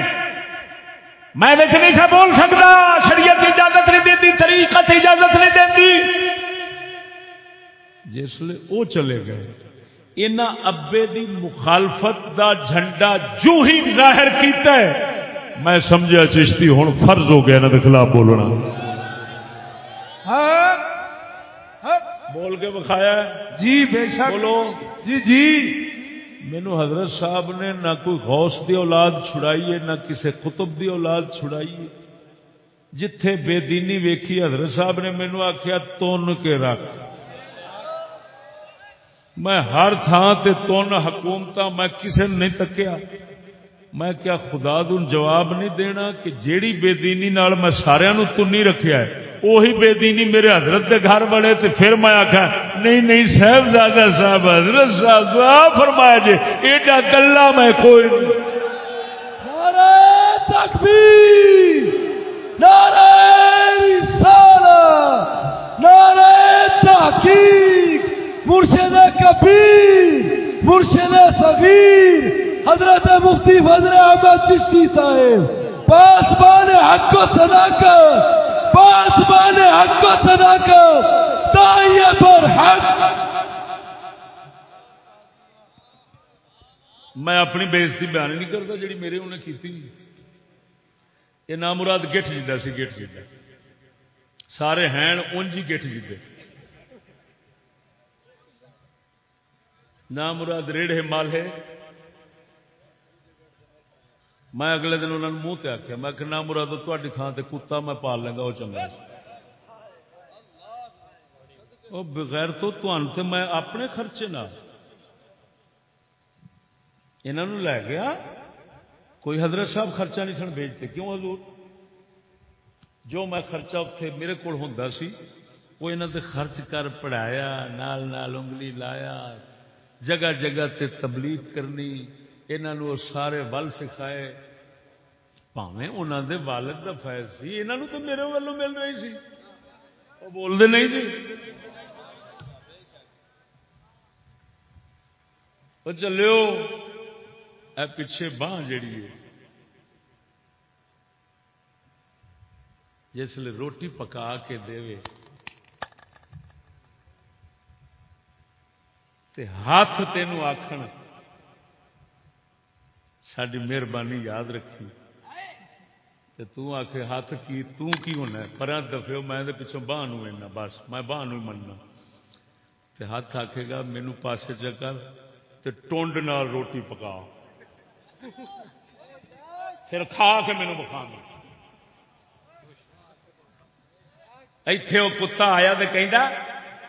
Speaker 1: میں نہیں تھا بول سکتا شریعت اجازت نہیں دیتی طریقت اجازت نہیں دیتی جس وہ چلے گئے۔ ان ابے دی مخالفت دا جھنڈا جو ہی ظاہر کیتا ہے میں سمجھا چشتی ہوں فرض ہو گیا خلاف بولنا۔
Speaker 2: ہاں ہاں۔
Speaker 1: بول کے بکھایا
Speaker 2: جی بے شک۔
Speaker 1: بولو۔
Speaker 2: جی جی۔
Speaker 1: مینو حضرت صاحب نے نہ کوئی غوث دی اولاد چھڑائی ہے نہ کسی قطب دی اولاد چھڑائی ہے۔ جتھے بے دینی ویکھی حضرت صاحب نے مینو آخیا تون کے رکھ۔ میں ہر تھان تے تون حکومت میں کسے نہیں تکیا۔ میں کیا خدا دن جواب نہیں دینا کہ جیڑی بے دینی نال میں سارا نو تنی رکھیا ہے وہی بے دینی میرے حضرت دے گھر بڑے تے پھر میں آخا نہیں نہیں صاحب زیادہ صاحب، حضرت صاحب دعا فرمایا جی ایڈا کلا میں کوئی نہیں۔
Speaker 3: تکبیر، نعرہ رسالہ، نعرہ تحقیق۔ مرشد کبیر مرشد صغیر، حضرت مفتی فضل احمد چشتی صاحب، پاسبان حق و صداقت، پاسبان حق و صداقت داعیہ پر حق۔
Speaker 1: میں اپنی بےزتی بیان نہیں کرتا جی میرے انہیں کی یہ نام مراد گٹھ جا سی گٹھ جا سارے ہیں انج ہی گٹھ جیتے۔ نام مراد ریڑھ مال ہے۔ میں اگلے دن انہوں نے منہ تے آخیا میں کہ نام مراد تاری تھان تے کتا میں پال لیں گا وہ چنگا وہ بغیر تو تے میں اپنے خرچے نہ انہوں لے گیا، کوئی حضرت صاحب خرچہ نہیں سن بھیجتے۔ کیوں حضور؟ جو میں خرچہ اتنے میرے کو ہوں سی، وہ انہوں نے خرچ کر پڑھایا، نال نال انگلی لایا جگہ جگہ تے تبلیغ کرنی انہوں سارے ول سکھائے۔ پاوے انہوں دے والد کا فیض سی انہوں تو میرے والوں مل رہی سی۔ وہ بولتے نہیں سی۔ وہ چلو اے پیچھے باہ جڑی ہے۔ جس روٹی پکا کے دے تے ہاتھ تینوں آخن ساری مہربانی یاد رکھی۔ تے تو آخ ہاتھ کی تو کی ہونا ہے؟ پر دفے میں دے پچھوں باہ نو بس میں باہ نو مننا۔ تے ہاتھ آکھے گا مینو پاسے چکر تے ٹونڈ نال روٹی پکا۔ پھر کھا کے مینو بکھا دے ایتھے وہ کتا آیا تو کہ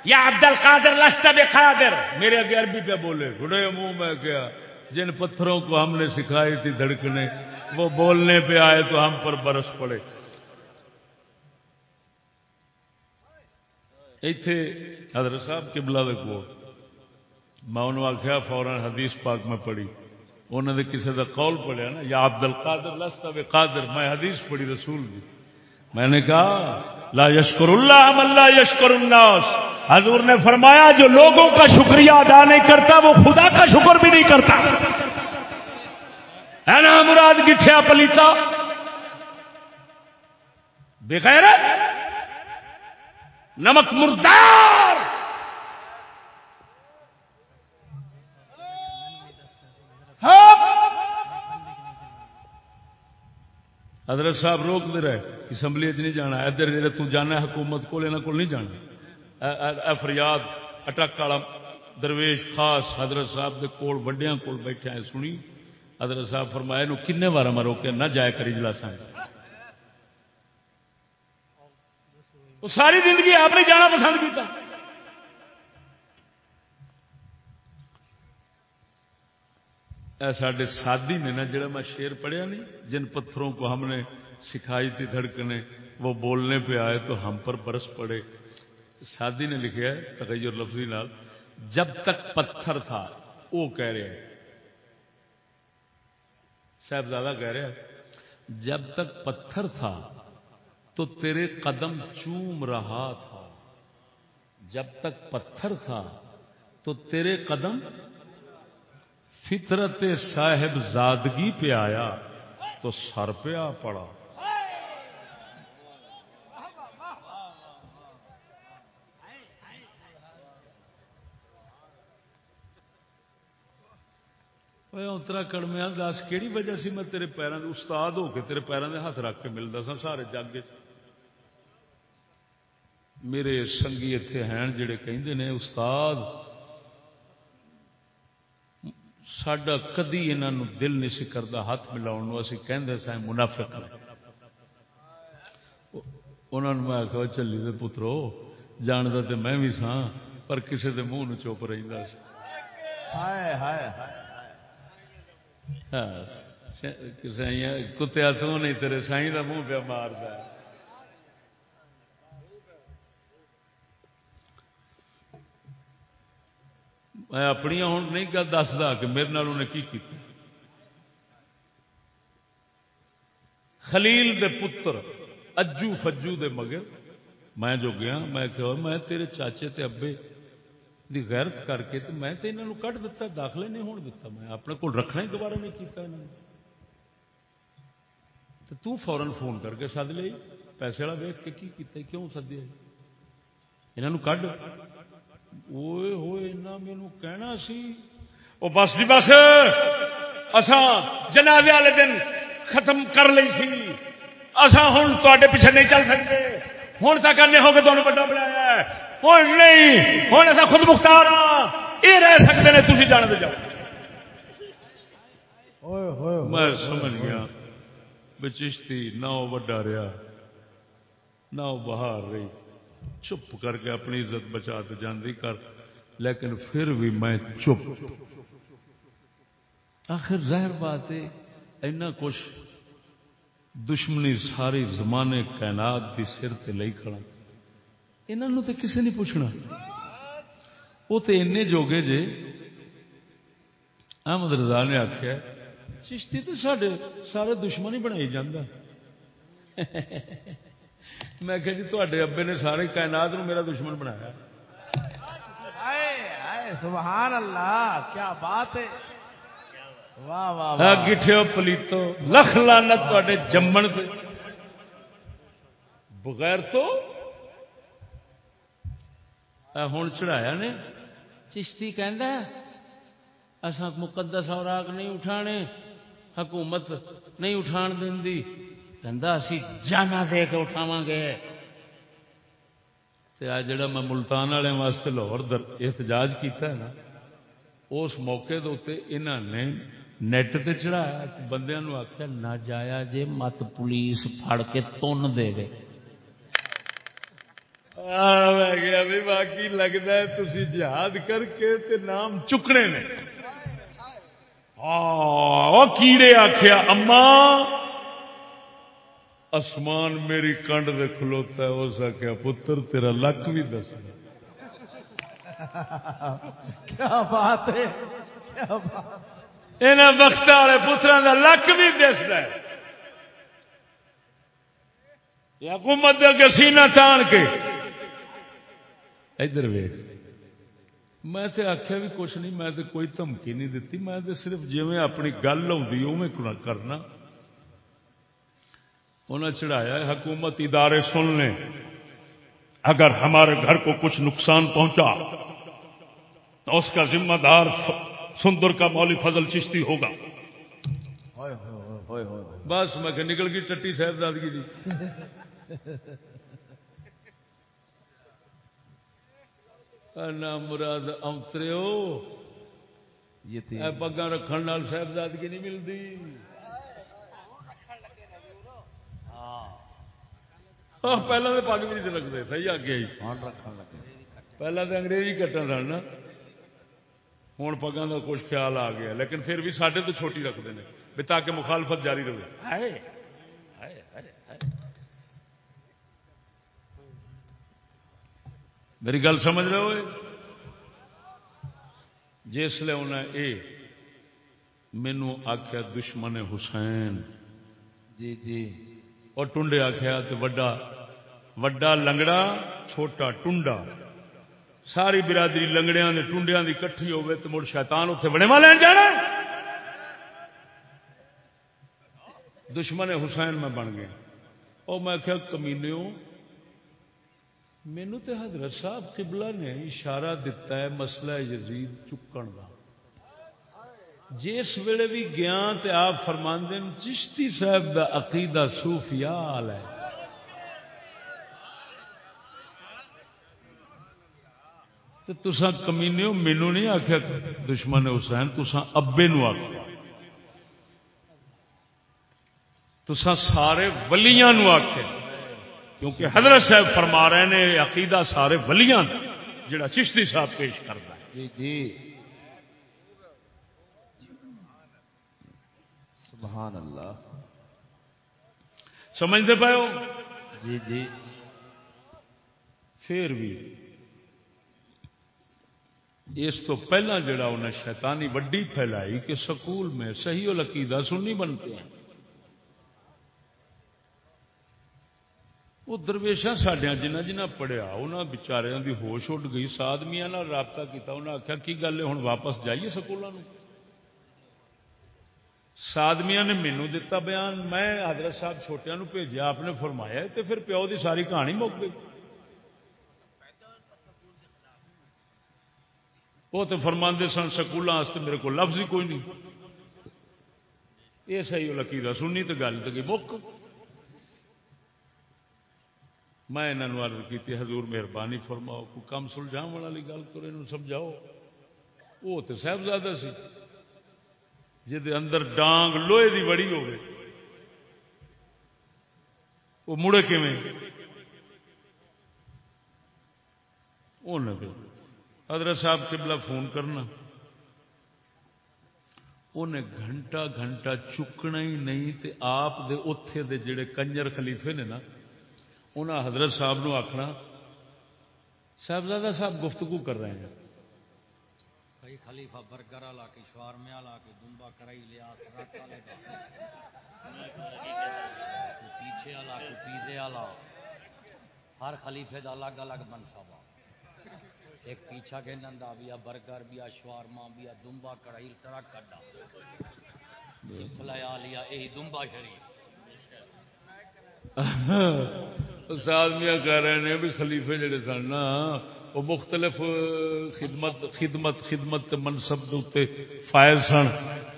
Speaker 1: یا عبد القادر لستا بے قادر میرے اگے عربی پہ بولے۔ گڑے منہ میں کیا۔ جن پتھروں کو ہم نے سکھائی تھی دھڑکنے، وہ بولنے پہ آئے تو ہم پر برس پڑے۔ ایتھے حضرت صاحب قبلہ دے کو میں انہوں آخیا فوراً حدیث پاک میں پڑھی۔ انہوں نے کسی کا قول پڑھیا نا، یا عبد القادر لستا بے قادر میں حدیث پڑھی رسول دی۔ میں نے کہا، لا یشکر اللہ من لا یشکر الناس۔ حضور نے فرمایا جو لوگوں کا شکریہ ادا نہیں کرتا، وہ خدا کا شکر بھی نہیں کرتا۔ ہے نا مراد گٹھیا پلیتا؟ بغیر نمک مردار۔ ہاں۔ حضرت صاحب روک دے رہے، اسمبلی نہیں جانا، ادھر جی تو جانا حکومت کو یہاں کو نہیں جانا۔ فریاد، اٹک والا درویش خاص حضرت صاحب دے کول وڈیا کول بیٹھے ہیں، سنی؟ حضرت صاحب فرمایا نو کنے بار میں روکے نہ جائے کر اجلاسا وہ ساری زندگی آپ نے جانا پسند کیتا۔ سڈے سادی نے نا، جڑا میں شیر پڑھیا نہیں جن پتھروں کو ہم نے سکھائی تھی دھڑکنے، وہ بولنے پہ آئے تو ہم پر برس پڑے۔ شادی نے لکھا ہے، تغیر لفظی نال، جب تک پتھر تھا، وہ کہہ رہے ہیں۔ صاحبزادہ کہہ رہے ہیں، جب تک پتھر تھا، تو تیرے قدم چوم رہا تھا۔ جب تک پتھر تھا، تو تیرے قدم فطرت صاحب زادگی پہ آیا، تو سر پہ آ پڑا۔ اترا کڑمیا دس کہڑی وجہ سی میں تیرے پیروں کے استاد ہو کے تیرے پیروں کے ہاتھ رکھ کے ملتا سا سارے جگ میرے سنگی اتنے ہیں جڑے کہندے نے استاد سڈا کدی انہوں دل نہیں سی کرتا ہاتھ ملاؤ اسی کہندے سا منافق انہوں نے میں آخا چلی دے پترو جانتا تو میں بھی سا پر کسی دے منہ چپ رہتا ہاں، کتیا تو نہیں، تیرے سائی کا منہ پہ مارتا میں اپنی ہوں، نہیں گل دستا کہ میرے نال انہیں کی کیتا۔ خلیل دے پتر اجو فجو دے مگر میں جو گیا، میں کہ میں تیرے چاچے تے ابے دی غیرت کر کے تو میں تے انہوں کٹ دیتا داخلے نہیں ہون دیتا میں اپنے کو رکھنا ہی دوبارہ نہیں کیتا انہوں نے۔ تو تو فورن فون کر کے سد لئی، پیسے والا ویک کے کی کیتا کیوں سدیا انہوں نے کڈ۔ اوئے ہوئے، انہاں مینوں کہنا سی، او بس نہیں بس، اساں جنازے والے دن ختم کر لئی سی۔ اساں ہن تواڈے پیچھے نہیں چل سکتے ہن تک کرنے ہو کے تمہیں بڑا بنایا ہوں نہیں ہوں ایسا خود مختار ہاں۔ یہ رہ سکتے ہیں تھی جان دے جاؤ۔ میں سمجھ گیا۔ بچشتی نہ وہ وڈا رہا نہ وہ بہار رہی۔ چپ کر کے اپنی عزت بچا تو جاندی کر۔ لیکن پھر بھی میں چپ۔ آخر ظاہر بات ہے اینا کچھ دشمنی ساری زمانے کائنات دی سر تے لئی کھڑا۔ انہوں تو کسی نہیں پوچھنا۔ وہ تو این جوگے جے۔ احمد رضا نے آخیا چشتی تو سارے سارے دشمن ہی بنائی جانا میں کہ جی تے ابے نے سارے کائنات نو میرا دشمن بنایا۔
Speaker 2: سبحان اللہ، کیا بات ہے۔
Speaker 1: گٹھو پلیتو لکھ لانت تے جمن بغیر تو ہوں چڑھایا نے چشتی اصا مقدس اوراق نہیں اٹھانے حکومت نہیں اٹھان دینی اسی جانا دے کے اٹھاو گے آ جڑا میں ملتان والے واسطے لاہور احتجاج کیتا ہے نا اس موقع انہوں نے نیٹ تے چڑھایا بندیاں آخیا نہ جایا جے مت پولیس پھڑ کے تن دے گیا بھی باقی لگتا ہے تھی جہاد کر کے تے نام چکنے نے کیڑے آخیا اما اسمان میری کنڈ دے کھلوتا ہے اس آخیا پتر تیرا لک بھی دس
Speaker 2: کیا بات ہے
Speaker 1: یہاں وقت والے پترا کا لک بھی دستا ہے۔ حکومت اگے سینہ تان کے۔ ادھر ویخ میں آخیا بھی کچھ نہیں، میں کوئی دھمکی نہیں دیتی میں صرف جی اپنی گل آئی کرنا۔ انہیں چڑھایا حکومت ادارے سن لیں۔ اگر ہمارے گھر کو کچھ نقصان پہنچا، تو اس کا ذمہ دار سندر کا مولی فضل چشتی ہوگا۔ بس میں کہ نکل گئی چٹی صاحبزادگی جی۔ مراد اوترو پگا رکھنے صاحبزادگی نہیں ملتی پہلے تو پگ بھی نہیں رکھتے صحیح آگے پہلے تو انگریزی کٹن سن ہوں پگاں کا کچھ خیال آ گیا لیکن پھر بھی سڈے تو چھوٹی رکھتے ہیں بھی تاکہ مخالفت جاری رہے۔ میری گل سمجھ رہے ہو جس لیے انہیں اے مینو آخیا دشمن حسین۔
Speaker 2: جی جی۔
Speaker 1: اور ٹنڈے آخیا تو وڈا وڈا لنگڑا چھوٹا ٹنڈا۔ ساری برادری لنگڑیاں نے ٹنڈیاں دی کٹھی ہوئے تو مڑ شیطان اتنے بڑے والے جانا دشمن حسین میں بن گیا۔ اور میں کیا کمینیوں مینو تے حضرت صاحب قبلہ نے اشارہ دیتا ہے مسئلہ یزید چکن کا جس ویلے بھی گیا تے آپ فرماندے چشتی صاحب دا عقیدہ صوفیال ہے۔ تو تسا کمینے ہو مینو نہیں آخیا دشمن حسین تسا ابے نو آخیا تسا سارے ولیاں نو آخیا کیونکہ حضرت صاحب فرما رہے نے عقیدہ سارے ولیاں جڑا چشتی صاحب پیش کرتا ہے۔
Speaker 2: جی جی۔ سبحان اللہ۔
Speaker 1: سمجھتے پے ہو؟
Speaker 2: جی جی۔
Speaker 1: پھر بھی اس تو پہلا جڑا انہیں شیطانی وڈی پھیلائی کہ سکول میں صحیح العقیدہ سنی بنتے ہیں۔ وہ درویشا سڈیا جنہ جنہ پڑھیا انہوں بچاروں کی ہوش اٹھ گئی سادمیا رابطہ کیا انہیں آخیا کی گل ہے ہوں واپس جائیے سکولوں سادمیا نے مینو دتا بیان، میں حضرت صاحب چھوٹیا بھیجا آپ نے فرمایا تو پھر پیو دی ساری کہانی مک گئی۔ وہ تو فرماندے سن سکولوں میرے کو لفظ ہی کوئی نہیں۔ یہ صحیح لکیر سننی تو گل تو مک میں یہاں عرض کی حضور مہربانی فرماؤ کو کم سلجھاؤ والی گل کرو یہ سمجھاؤ۔ وہ تو صاحبزادہ سی جہد اندر ڈانگ لوہے دی بڑی ہو وہ مڑے کیویں؟ حضرت صاحب قبلہ فون کرنا۔ انہیں گھنٹہ گھنٹہ چکنا ہی نہیں تے آپ دے اتے دے جڑے کنجر خلیفے نے نا انہیں حضرت صاحب نو آخنا صاحبزادہ صاحب گفتگو کر رہے ہیں۔
Speaker 4: کئی خلیفہ برگر لا کے شوارمیا لا کے دمبا کرائی لیا پیچھے والا پیزے والا۔ ہر خلیفے دا الگ الگ منصوبہ ایک پیچھا کے نندا بھی برگر، بھی شوارما بھی دمبا کڑائی ٹرک کڈا سلسلہ لیا یہی دمبا شریف۔
Speaker 1: آدمیاں کہہ رہے ہیں بھی خلیفے جڑے سن نا، وہ مختلف خدمت خدمت خدمت منصب دے فائل سن۔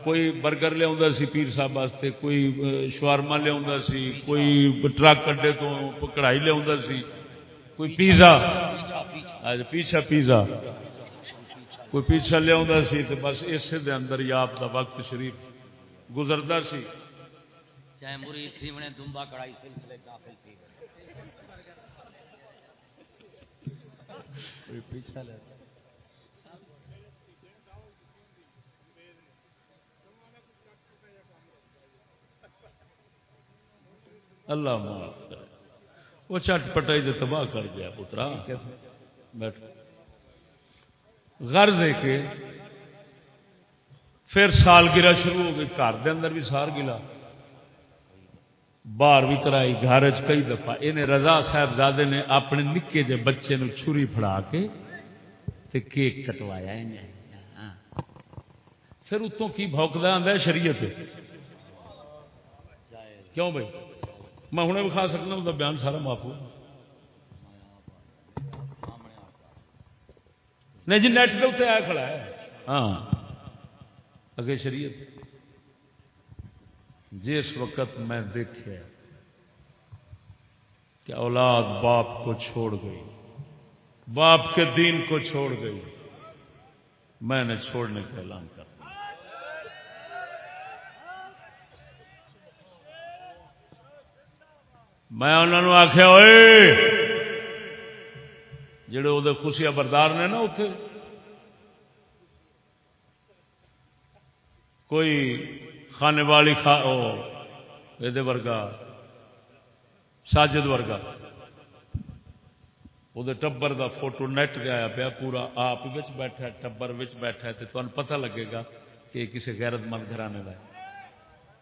Speaker 1: کوئی برگر لیا سی پیر صاحب واسطے، کوئی شوارما لیا سی، کوئی ٹرک اڈے تو کڑھائی لیا سی، کوئی پیزا۔ پیچھا پیزا۔ کوئی پیچھا لیا سی تو بس اسے دے اندر ہی آپ دا وقت شریف گزرتا سی۔
Speaker 4: چاہے مرید تھی دمبا کڑائی سلسلے داخل تھی پیچھا لے۔
Speaker 1: اللہ معاف کرے۔ وہ چٹ پٹائی دے تباہ کر گیا پترا۔ بیٹھ غرض ہے کہ پھر سال گرا شروع ہو گئی۔ گھر دے اندر بھی سال گلا باہر بھی کرائی۔ گھر کئی دفعہ۔ انہیں رضا صاحبزادے نے اپنے نکے جے بچے نو چھری پھڑا کے تے کیک کٹوایا ہاں۔ پھر اتوں کی بوکتا آتا ہے شریعت۔ کیوں بھائی؟ میں ہوں بھی کھا سکنا وہ بیان سارا معاف معافو نہیں جی نیٹ کے اتنے آیا کھڑا ہے۔ ہاں۔ اگے شریعت۔ جس وقت میں دیکھے کہ اولاد باپ کو چھوڑ گئی، باپ کے دین کو چھوڑ گئی، میں نے چھوڑنے کا اعلان کر میں انہوں نے آخیا ہوئے جڑے وہ خوشیاں بردار نے نا اتے کوئی خانے والی خا یہ ورگا، ساجد ورگا۔ وہ ٹبر دا فوٹو نیٹ دے آیا پیا، پورا آپ بیٹھا ٹبر بیٹھا تو تمہیں پتہ لگے گا کہ کسی غیرت مند گھرانے کا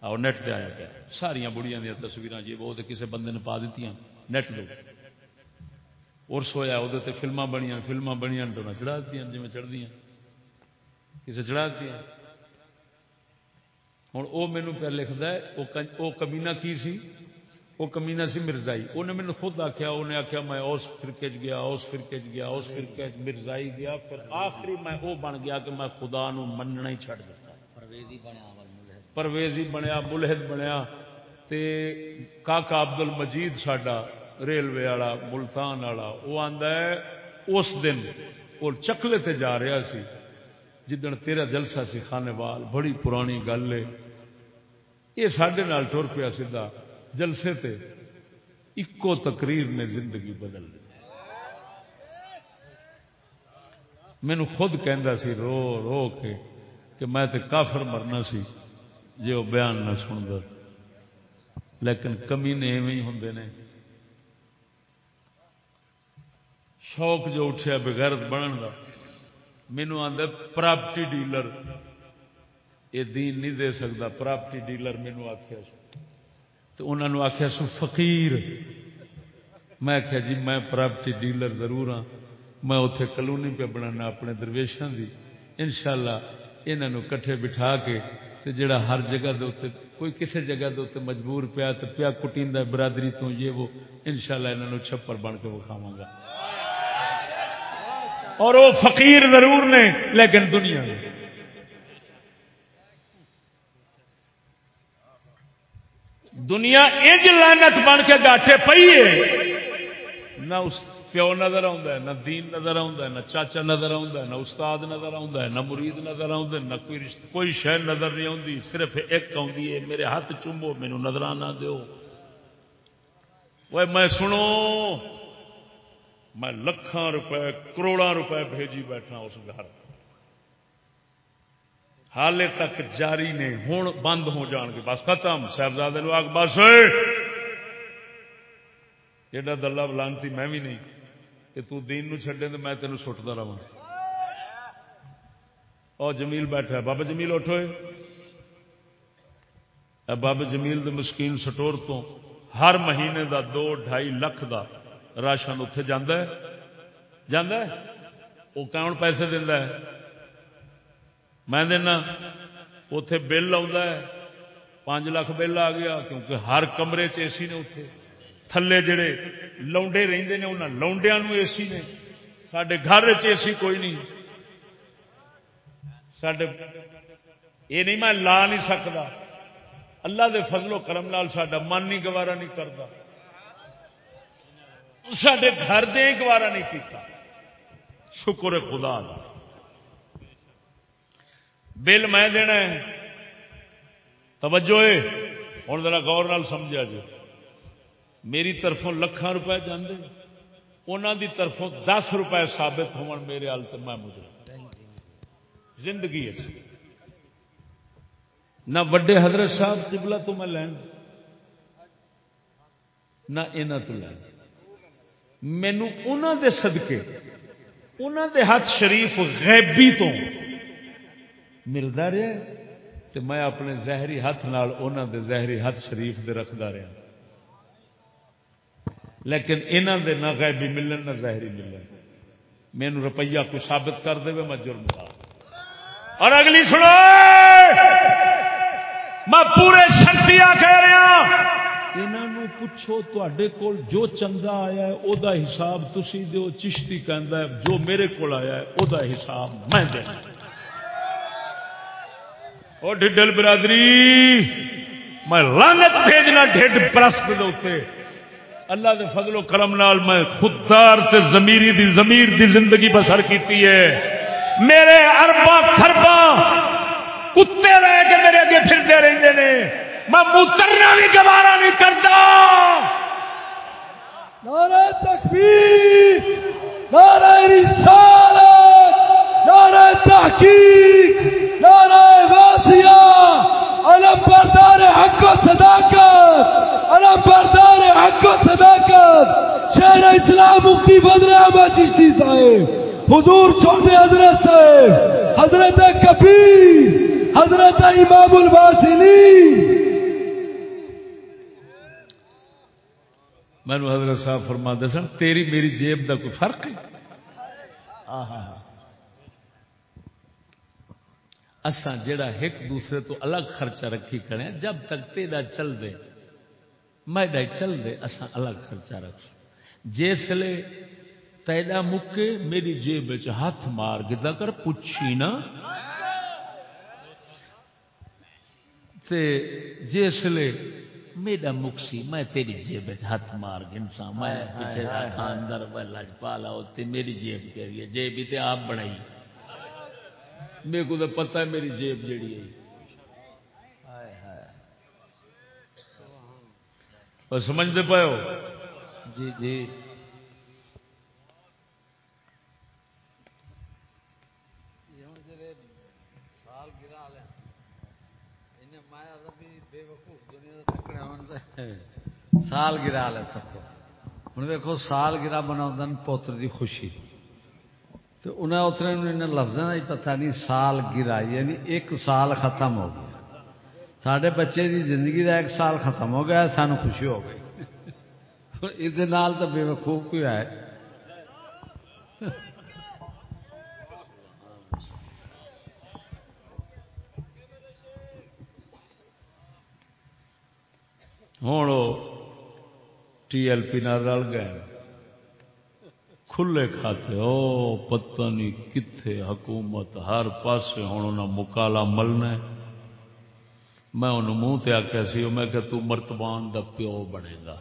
Speaker 1: آؤ نیٹ دے آیا پیا۔ ساریا بڑیاں دیا تصویر جی وہ کسی بندے نے پا دیتی نیٹ دو ارس ہوا وہ فلما بنیا فلما بنیا تو نہ چڑھا دیتی جی میں چڑھ دیا کسی چڑھا دیتی ہوں وہ مینو پہ لکھتا ہے وہ کمینا کی سی؟ وہ کمینا سی مرزائی۔ انہیں مینو خود آخیا انہیں آخیا میں اس فرقے چ گیا اس فرقے چ گیا اس فرقے مرزائی گیا پھر آخری میں وہ بن گیا کہ میں خدا نو مننا ہی چھڑ دیتا
Speaker 4: پرویزی بنیا ملحد۔
Speaker 1: پرویزی بنیا ملحد بنیا۔ تے کاکا عبد المجید ساڈا ریلوے والا، ملتان والا، وہ آندا ہے، اس دن وہ چکلے تے جا رہا سی، جدن تیرا جلسہ سی خانے وال بڑی پرانی گل ہے۔ یہ سڈے ٹر پیا سیدھا، جلسے تے اکو تقریر نے زندگی بدل دی۔ مینو خود کہندا سی، رو رو کے، کہ میں تے کافر مرنا سی جی وہ بیان نہ سنتا لیکن کمی نے ایویں ہوں نے۔ شوق جو اٹھیا بغیرت بنن کا مینو آدھا پراپرٹی ڈیلر۔ یہ دین نہیں دے سکتا، پراپرٹی ڈیلر مینو آخیا تو انہوں نے آخیا سو، فقیر۔ میں آخیا جی میں پراپرٹی ڈیلر ضرور ہاں۔ میں اتے کلونی پہ بنانا اپنے درویشوں کی ان شاء اللہ یہ کٹھے بٹھا کے تے جڑا ہر جگہ دے اتنے کوئی کسی جگہ دے اتنے مجبور پیا تو پیا کٹیندا برادری تو یہ وہ ان شاء اللہ یہاں چھپر بن کے وکھاوا گا۔ اور وہ فقیر ضرور نے، لیکن دنیا میں۔ دنیا انج لانت بن کے گاٹے پی ہے۔ نہ اس پیو نظر آتا نہ دین نظر آتا نہ چاچا نظر آتا نہ استاد نظر آتا نہ مرید نظر آتا نہ کوئی رشت کوئی شہ نظر نہیں آتی صرف ایک آتی ہے، میرے ہاتھ چومو مینو نظرانہ دو وہ میں سنو میں لکھان روپے کروڑا روپے بھیجی بیٹھا اس گھر۔ حالے تک جاری نے ہوں بند ہو جان کے بس ختم۔ صاحبزادے لوگ بس۔ ایڈا دلہ بلانتی میں بھی نہیں کہ تو دین نو چھڈے تو میں تینوں سٹتا رہا اور جمیل بیٹھا بابا جمیل اٹھو۔ بابا جمیل دے مسکین سٹور تو ہر مہینے دا دو، ڈھائی لکھ دا راشن اتے جانا جانا وہ کون پیسے دینا ہے؟ میں دینا اتے بل آ لاکھ بل آ گیا کیونکہ ہر کمرے چ اے سی نے اتے تھلے جڑے لونڈے رہتے ہیں انہوں لونڈیا اے سی نے۔ سڈے گھر اے سی کوئی نہیں۔ سڈے یہ نہیں، میں لا نہیں سکتا اللہ دے فضل و کرم نال سڈا من نہیں گوارا نہیں کرتا سڈے گھر دے گوارا نہیں کیتا۔ شکر ہے خدا بل میں دینا ہے۔ توجہ ہے۔ ہوں ذرا غور نال سمجھا جی میری طرفوں لکھان روپے جانے انہوں دی طرفوں دس روپے ثابت ہون میرے حال تو میں مجھے زندگی ہے۔ نہ وڈے حضرت صاحب قبلہ تو میں لین، نہ یہاں تو لین۔ مینو انہوں دے صدقے انہوں دے ہاتھ شریف غیبی تو ملتا رہا تو میں اپنے زہری ہاتھ نال دے زہری ہاتھ شریف دے رکھتا رہا لیکن انہوں دے نہ غیبی ملن، نہ زہری ملن۔ مینو روپیہ کو ثابت کر دے میں جرم کا اور اگلی سنو! میں پورے شکتیا کہہ رہا ہاں۔ انہوں پوچھو تے کول جو چنگا آیا ہے او دا حساب تسی دیو چشتی کہندا ہے، جو میرے کول آیا ہے او دا حساب میں دینا او ڈڈل برادری، میں لانت بھیجنا ڈھڈ پرست دے اوتے اللہ دے فضل و کرم نال میں خوددار تے زمیری دی زمیر دی زندگی بسر کیتی ہے۔ میرے اربا خربا کتے رہ کے میرے اگے پھرتے رہتے ہیں میں موترنا بھی گوارا نہیں کرتا۔
Speaker 3: نعرہ تکبیر، نعرہ رسالت، نعرہ تحقیق، نعرہ غاسیہ علم بردار حق و صداقت، علم بردار حق و صداقت۔ شہر اسلام مفتی بدر احمد چشتی صاحب، حضور چھوٹے حضرت صاحب، حضرت کبیر، حضرت امام الباسلی
Speaker 1: میں حضرت صاحب فرما دے سن تیری میری جیب دا کوئی فرق ہے؟ اساں جڑا ایک دوسرے تو الگ خرچہ رکھی کریں جب تک تیرا چل دے میڈا چل دے اساں الگ خرچہ رکھ جسلے تیدا مکے میری جیب ہاتھ مار گدا کر پوچھی نا۔ تے جسلے میرا مکسی میں تیری جیب ہاتھ مار گنسا میں پیچھے خاندر لج پالا ہوتی میری جیب لیے جیب ہی تے آپ بنائی۔ میرے کو تو پتہ ہے میری جیب جیڑی ہے۔ اور سمجھتے پائے ہو؟
Speaker 4: جی جی۔ سال گرا سال گرا لے سب ہوں ویکو سال گرا بنا پوتر دی خوشی۔ تو انہیں اتنے ان لفظوں کا ہی پتا نہیں سال گرا یعنی ایک سال ختم ہو گیا۔ سارے بچے دی زندگی کا ایک سال ختم ہو گیا، سانو خوشی ہو گئی۔ یہ تو بے وقوف کوئی ہے۔
Speaker 1: ہوں ٹی ایل پی نہ رل گئے کھلے کھاتے او پتہ نہیں کتنے حکومت ہر پاسے ہوں انہیں مکالا ملنا ہے میں انہوں منہ تے آخیا سی میں کہ تو مرتبان دا پیو بنے گا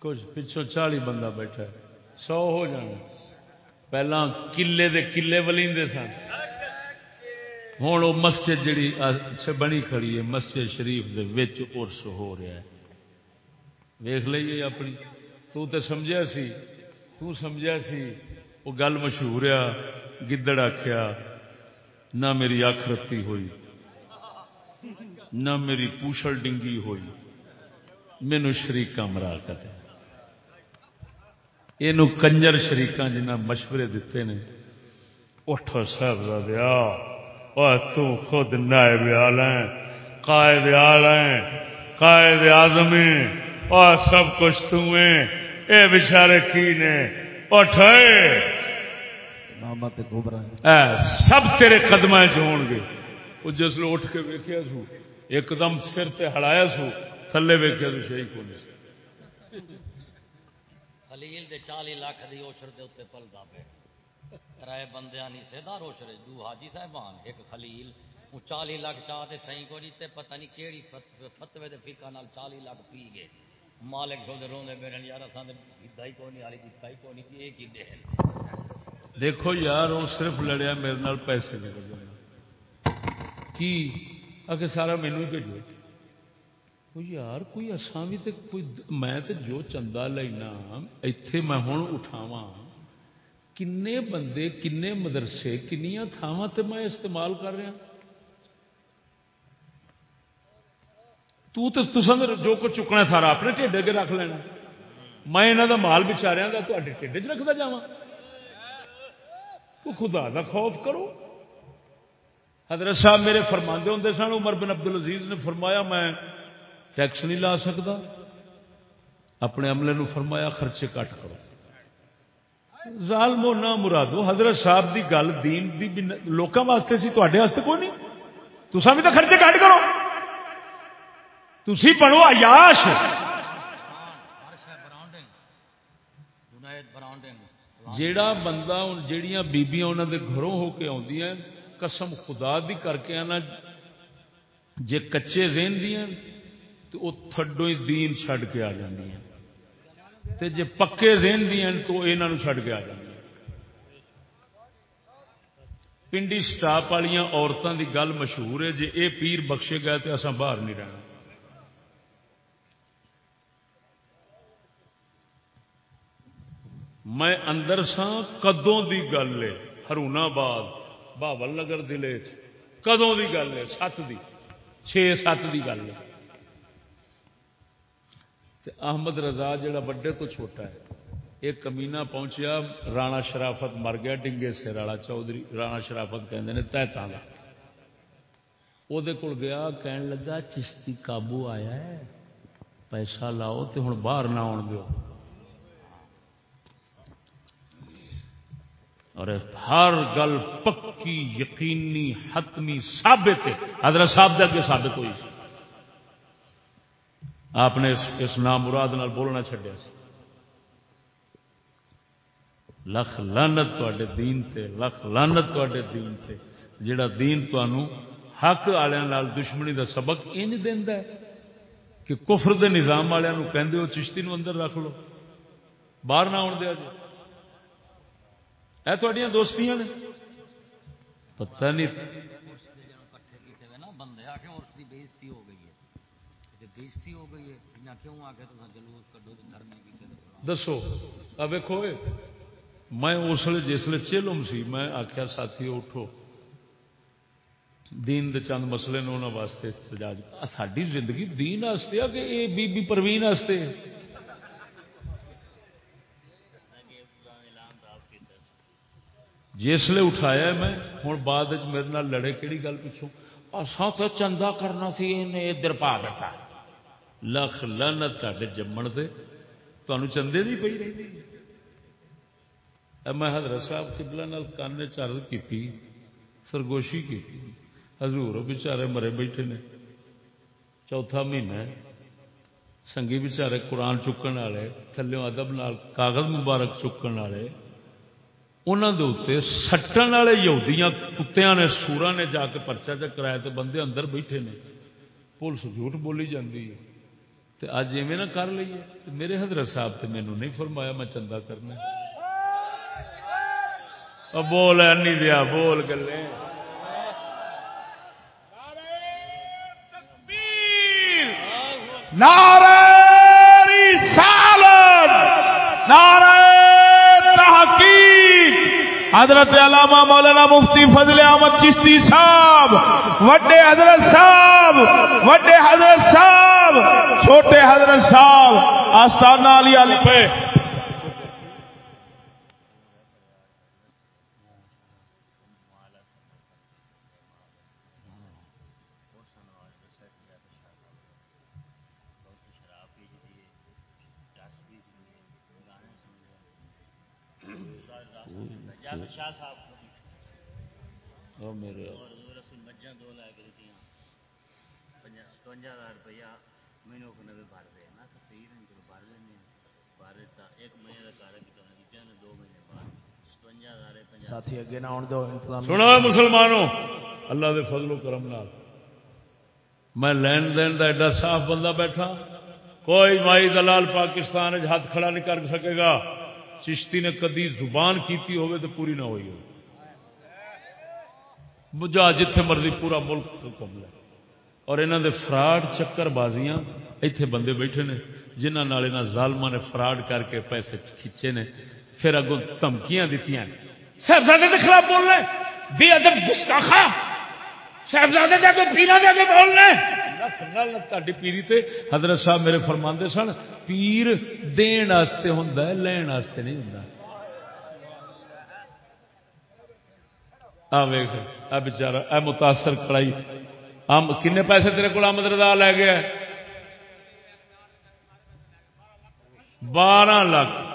Speaker 1: کچھ پچھو چالی بندہ بیٹھا ہے۔ سو ہو جانا۔ پہلا کلے دے کلے ولیندے سن۔ ہوں وہ مسجد جڑی بنی کھڑی ہے، مسجد شریف دے وچ ارس ہو رہا ہے۔ ویخ لیے اپنی۔ تو تے سمجھا سی، تو سمجھا سی، وہ گل مشہور آ گدڑ آخیا نہ میری اکھ رتی ہوئی، نہ میری پوچھل ڈنگی ہوئی مینو شریقہ مرا کر یہ کنجر شریقہ جنہ مشورے دیتے نے، اٹھو صاحب دیا تو خود نائب آلیں قائد آلیں قائد آزم اور سب کچھ تمہیں اے بچارے کی نے اٹھے سب تیرے قدم چون گے۔ وہ جس لو اٹھ کے ویکیا سو ایک دم سر تے ہلایا سو تھلے ویکیا تو صحیح کو نہیں
Speaker 4: خلیل دے چالی لاکھ دی اوچر دے اتنے پلدا پہ رائے بندے نہیں، سیدھا روشرے دو حاجی صاحبان، ایک خلیل، وہ چالی لاکھ چاہ دے صحیح کو نہیں تے پتہ نہیں کیڑی فتوے دے فقہ نال چالی لاکھ پی گئے۔ مالک جو دے روندے میرے یار اساں دے ہدائی کو نہیں آلی دتا ہی کو نہیں، ایک ہی دے
Speaker 1: دیکھو یار وہ صرف لڑیا میرے نال پیسے نکل جائے کی؟ اگے سارا مینو ہی بھیجو۔ یار، کوئی اساں بھی تے کوئی، میں تے جو چندہ لینا، ایتھے میں ہوں اٹھاواں۔ کنے بندے، کنے مدرسے کنیا تھاواں تے میں استعمال کر رہا۔ تو تے تساں جو کچھ چکنا سارا اپنے ٹھڈ اگے رکھ لینا۔ میں انہاں دا مال بچاریاں دا تہاڈے ٹھڈ وچ رکھدا جاواں۔ تو خدا دا خوف کرو۔ حضرت صاحب میرے فرماندے ہوندے سن، عمر بن عبد العزیز نے فرمایا، میں ٹیکس نہیں لا سکتا اپنے عملے نو فرمایا، خرچے کٹ کرو۔ ظالمو نہ مرادو حضرت صاحب دی گل دین دی لوکاں واسطے سی، تواڈے واسطے کوئی نہیں۔ تساں بھی تو خرچے کٹ کرو۔ تسی بنو عیاش۔ جیڑا بندہ جیڑیاں بیبیاں انہوں دے گھروں ہو کے آدی قسم خدا دی کر کے آنا۔ جے کچے ذہن دیاں تو وہ تھڈو ہی دین چھڈ کے آ جاندی ہیں۔ تے جے پکے ذہن دیاں تو انہاں نو چھڈ کے آ جاندی پنڈی سٹاپ والیاں عورتوں دی گل مشہور ہے، جے اے پیر بخشے گئے تو اساں باہر نہیں رہنا۔ میں اندر سا کدوں دی گل ہے ہرونا آباد بہبل نگر دلے، کدوں دی گل ہے، سات دی، چھ سات دی گل ہے۔ تے احمد رضا جڑا بڑے تو چھوٹا ہے، ایک کمینا پہنچیا، رانا شرافت مر گیا، ڈنگے سے راڑا چودھری، رانا شرافت کہندے نے تہتاں دا وہ کول گیا، کہن لگا، چشتی قابو آیا ہے، پیسہ لاؤ تے ہن باہر نہ آن دیو۔ اور ہر گل پکی، یقینی، حتمی، ثابت ہے۔ حضرت صاحب دے اگے ثابت ہوئی۔ آپ نے اس, اس نام مراد نال بولنا چھڈیا سی۔ لکھ لانت تے دین تے لکھ لانت تے دین تے جڑا دین تانوں حق والوں نال دشمنی دا سبق انج دیندا ہے کہ کفر دے نظام والوں نو کہندے ہو چشتی نو اندر رکھ لو۔ باہر نہ آن دیا جی اے تھوڑیاں دوستیاں نے۔ پتہ نہیں
Speaker 4: کٹھے کیتے ہوئے نا بندے آ کے عورت دی بےزتی ہو گئی ہے تے بےزتی ہو گئی ہے انہاں کیوں آ کے تساں جلوس کڈو تے دھرنے کیتے
Speaker 1: دسو ا ویکھو میں اس لیے جسل چلم سی، میں آخیا ساتھی اٹھو۔ دین دے چند مسئلے نے انہوں واسطے سجاج ساری زندگی دین واسطے آ کہ یہ بی بی پروین واسطے جسے اٹھایا میں ہوں بعد میرے لڑے کہڑی گل پچھوں؟ اساں تو چندہ کرنا سی، انہیں ادھر پا دیتا لکھ لنت ساڈے جمن دے تمہیں چندے دی پی رہی میں حضرت صاحب قبلہ نال کان چرد کی سرگوشی کی حضور بچارے مرے بیٹھے نے چوتھا مہینہ سنگھی بچارے قرآن چکن والے تھلو ادب نال کاغذ مبارک چکن والے انہوں دے اتنے سٹن والے یہودیاں کتیا نے سورا نے جا کے پرچا چ کرایا تو بندے اندر بیٹھے نے پولیس جھوٹ بولی جاتی ہے تو اج ایویں نہ کر لیے میرے حضرت صاحب تو مینو نہیں فرمایا میں چندہ کرنا بول انی دیا بول گلے
Speaker 2: نعرہ رسالت نعرہ حضرت علامہ مولانا مفتی فضل احمد چشتی صاحب، وڈے حضرت صاحب، وڈے حضرت صاحب، چھوٹے حضرت صاحب، آستانہ علی علی پہ۔
Speaker 1: میرے۔
Speaker 4: ستوجا ہزار روپیہ مہینے کو بھر دے نا تقریر بھر لینے بھر دیتا ایک مہینے کا کار کیا دو مہینے بعد ہزار
Speaker 2: ساتھی اگے نہ آن دو انتظام
Speaker 1: سنو مسلمانوں اللہ دے فضل و کرم نال۔ میں لین دین دا ایڈا صاف بندہ بیٹھا کوئی مائی دلال پاکستان ہاتھ کھڑا نہیں کر سکے گا۔ چشتی نے کدی زبان کیتی ہوئے تو پوری نہ ہوئی ہو مجھا جتھے مرضی پورا ملک گھوم لے۔ اور انہوں دے فراڈ چکر بازیاں ایتھے بندے بیٹھے نے جنہوں نے ظالما نے فراڈ کر کے پیسے کھچے نے، پھر اگوں دھمکیاں دیتی ہیں صاحبزادے کے خلاف بول رہے بے ادب گستاخا صاحبزادے دے کے پیرا دے کے بول رہے تاری پیری تے حضرت صاحب میرے فرماندے سن پیر دین واسطے ہوندا ہے، لین واسطے نہیں ہوندا۔ آ ویکھ اے بیچارہ اے متاثر کڑائی ام کنے پیسے تیرے کو احمد رضا لے گیا؟ بارہ لاکھ۔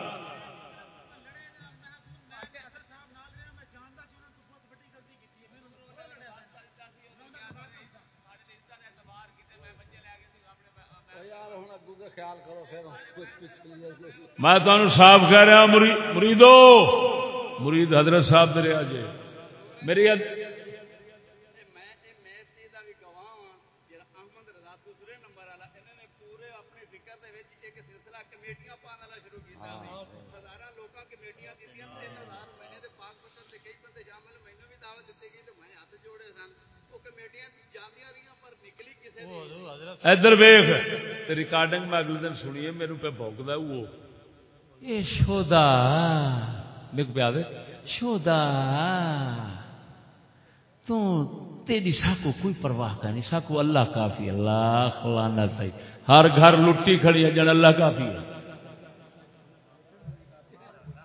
Speaker 1: میں تمہیں صاف کہہ رہا مرید مریدو مرید حضرت صاحب دریا جی میری ادھر ویخ ریکارڈنگ میں اگلے دن سنیے، میرے پہ بوکتا وہ۔ یہ شودا۔ میرے پہ آدھے شودا۔ تو تیری ساکو کوئی پرواہ کا نہیں، ساکو اللہ کافی اللہ خلانا صحیح۔ ہر گھر لٹی کھڑی ہے جن اللہ کافی ہے۔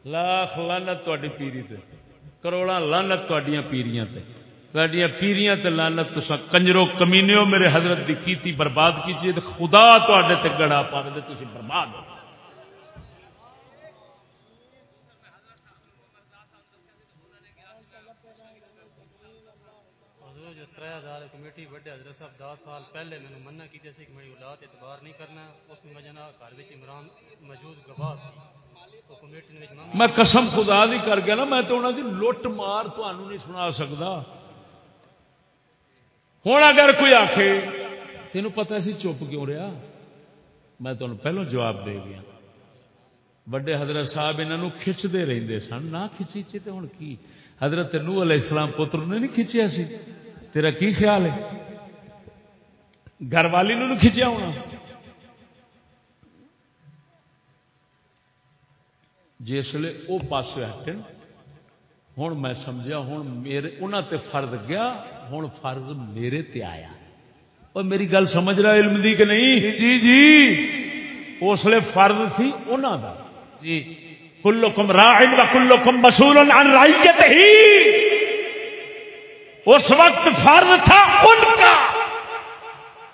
Speaker 1: لاکھ لانت تاری پیری تے۔ کروڑا لانت تڈیاں پیریاں تے۔ تڈیاں پیریاں تے لانت تو کنجرو کمینیو میرے حضرت دی کیتی برباد کیجیے خدا تے گڑا پا دے تھی برباد ہو
Speaker 5: کمیٹی وڈے حضرت صاحب دس سال پہلے میں منع کی کہ میری اولاد اعتبار نہیں کرنا اس میں جنا گھر عمران موجود گواہ میں
Speaker 1: قسم خدا دی کر گیا نا میں تو انہوں دی لٹ مار تمہیں نہیں سنا سکتا ہوں اگر کوئی آخ تین پتا سی چپ کیوں رہا میں تمہیں پہلو جواب دے گیا۔ وڈے حضرت صاحب انہوں کھچتے رہتے سن۔ نہ کھچی چی تو ہوں کی؟ حضرت نو علیہ السلام پتر نے نہیں کھچیا سی؟ تیرا کی خیال ہے؟ گھر والی نے کھچیا ہونا؟ جسے وہ پاس ہٹن ہوں میں سمجھا ہوں میرے انہوں تے فرد گیا ہوں فرض میرے تے آیا۔ اور میری گل سمجھ رہا علم دی کہ نہیں؟ جی جی اس لیے فرض تھی انہوں دا۔ جی۔ کلو کم راہن کلو کم مسول ہی اس وقت فرض تھا ان کا۔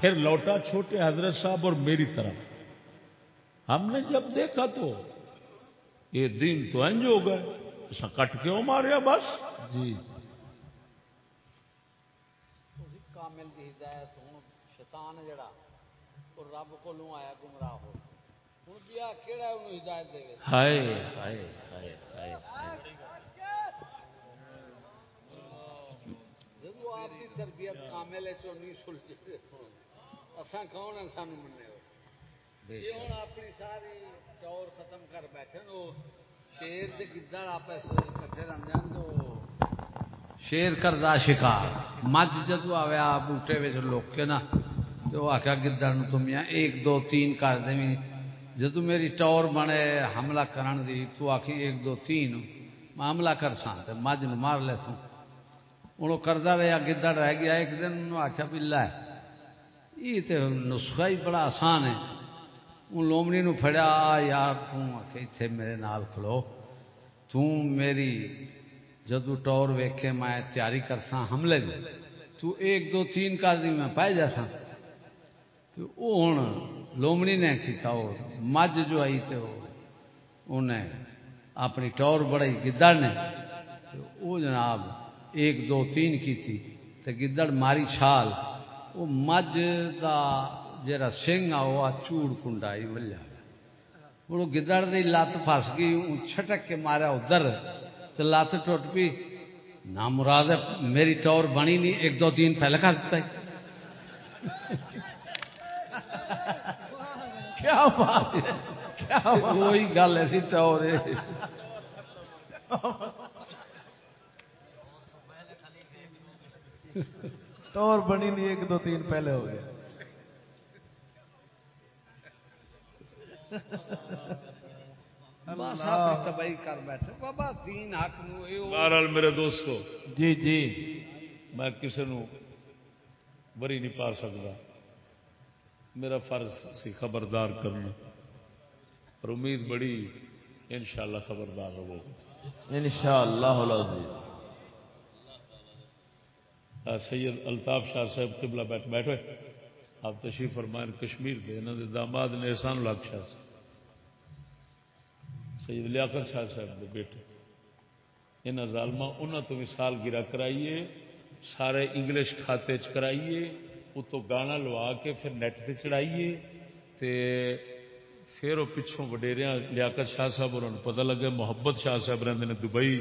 Speaker 1: پھر لوٹا چھوٹے حضرت صاحب اور میری طرف۔ ہم نے جب دیکھا تو یہ دین تو انج ہو گئے۔ کٹ کیوں ماریا بس۔ جی۔
Speaker 4: کامل دی ہدایت ہوں شیطان جڑا اور رب کو لوں آیا گمراہ ہو۔ ہوں کیا کیڑا انہوں ہدایت دے
Speaker 1: ہائے ہائے ہائے ہائے
Speaker 4: جب آپ کی تربیت کامل ہے تو نہیں سلجھے اساں کون ہیں سانو مننے ہو؟ یہ ہوں اپنی ساری ٹور ختم کر بیٹھے نو شیر دے گدڑ آپ کٹھے رن جان تو شیر کردا شکار۔ مجھ جدو آیا بوٹے وچ لوک کے نا تو آخیا گدڑ تم ایک دو تین کر دیں جدو میری ٹور بنے حملہ کرن دی، تو آخی ایک دو تین۔ میں حملہ کر سا تو مجھ نو مار لے سوں ہوں کردا رہا گدڑ رہ گیا۔ ایک دن آخیا بھی لے یہ تو نسخہ ہی بڑا آسان ہے۔ ہوں لومڑی نو فڑیا یار تھی میرے نال کھلو۔ تم میری جدو ٹور ویکھے میں تیاری کرسا حملے دی، تو ایک دو تین کر دی میں پائے جاسا تو وہ ہوں لومڑی نے کیتا وہ مجھ جو آئی تے وہ انہیں اپنی ٹور بڑائی گدڑ نے۔ وہ جناب ایک دو تین کی تھی تو گدڑ ماری چھال۔ وہ مجھ دا جرا سنگ آ وہ چوڑ کنڈائی ملیا۔ وہ گدڑ دی لت پھس گئی چھٹک کے مارا ادھر۔ لت ٹوٹ پی۔ نہ مراد میری ٹور بنی نہیں ایک دو دن پہلے کر دیتا ہے؟ کیا بات ہے؟ وہی گل ایسی ٹور ہے۔
Speaker 2: ٹور بنی نہیں ایک دو تین پہلے ہو گیا۔
Speaker 1: بہرحال میرے دوستو
Speaker 2: جی جی۔
Speaker 1: میں کسی نو بری نہیں پا سکتا۔ میرا فرض سی خبردار کرنا۔ اور امید بڑی انشاءاللہ خبردار ہو
Speaker 2: انشاءاللہ
Speaker 1: سید الطاف شاہ صاحب قبلہ بیٹھ بیٹھے آپ تشریف فرمائن کشمیر کے انہوں نے داماد نے احسان لاکھ شاہ سے۔ سید لیاقت شاہ صاحب کے بیٹے۔ یہاں ظالما انہوں تو بھی سال گرا کرائیے، سارے انگلش کھاتے چ کرائیے اتو گانا لوا کے پھر نیٹ پہ چڑھائیے تے پھر وہ پچھوں وڈیریا لیاقت شاہ صاحب اور پتہ لگا محبت شاہ صاحب رہتے ہیں دبئی۔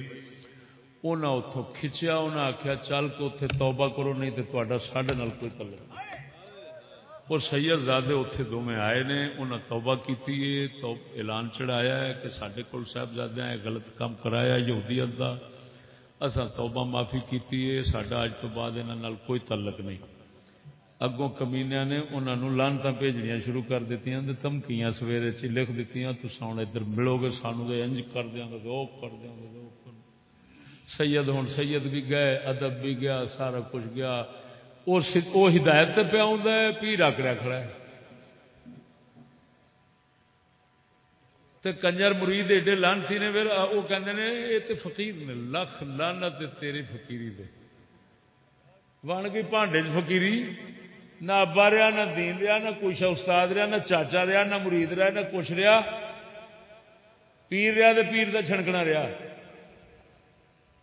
Speaker 1: انہیں اتوں کھچیا انہیں آخیا چل کے اتنے توبہ کرو، نہیں تو تا سڈے کوئی تعلق۔ نہیں اور سید زادے اتنے دونوں آئے نے انہیں توبہ کی تو اعلان چڑھایا ہے کہ سارے کول صاحبزادے ہیں غلط کام کرایا یہودیت کا اصا توبہ معافی کی سڈا اج تو بعد یہاں کوئی تعلق نہیں۔ اگوں کمینیا نے انہوں لانتا بھیجنیا شروع کر دیتی دھمکیاں سویرے چ لکھ دیتی تو ہوں ادھر ملو گے سانو تو انج کر دیا گے وہ کر دیا گے سید ہوں سید بھی گئے، ادب بھی گیا، سارا کچھ گیا۔ وہ ہدایت پہ پیر آکڑیا کھڑا ہے۔ تے کنجر مرید ایڈے لانتی نے پھر وہ کہتے ہیں یہ تو فقیر نے، لکھ لانت تیری فقیری دے۔ بن گئی پانڈے چ فقیری، نہ ابا رہا، نہ دین رہا، نہ کچھ استاد رہا، نہ چاچا رہا، نہ مرید رہا، نہ کچھ رہا۔ پیر رہا تو پیر کا چھڑکنا رہا۔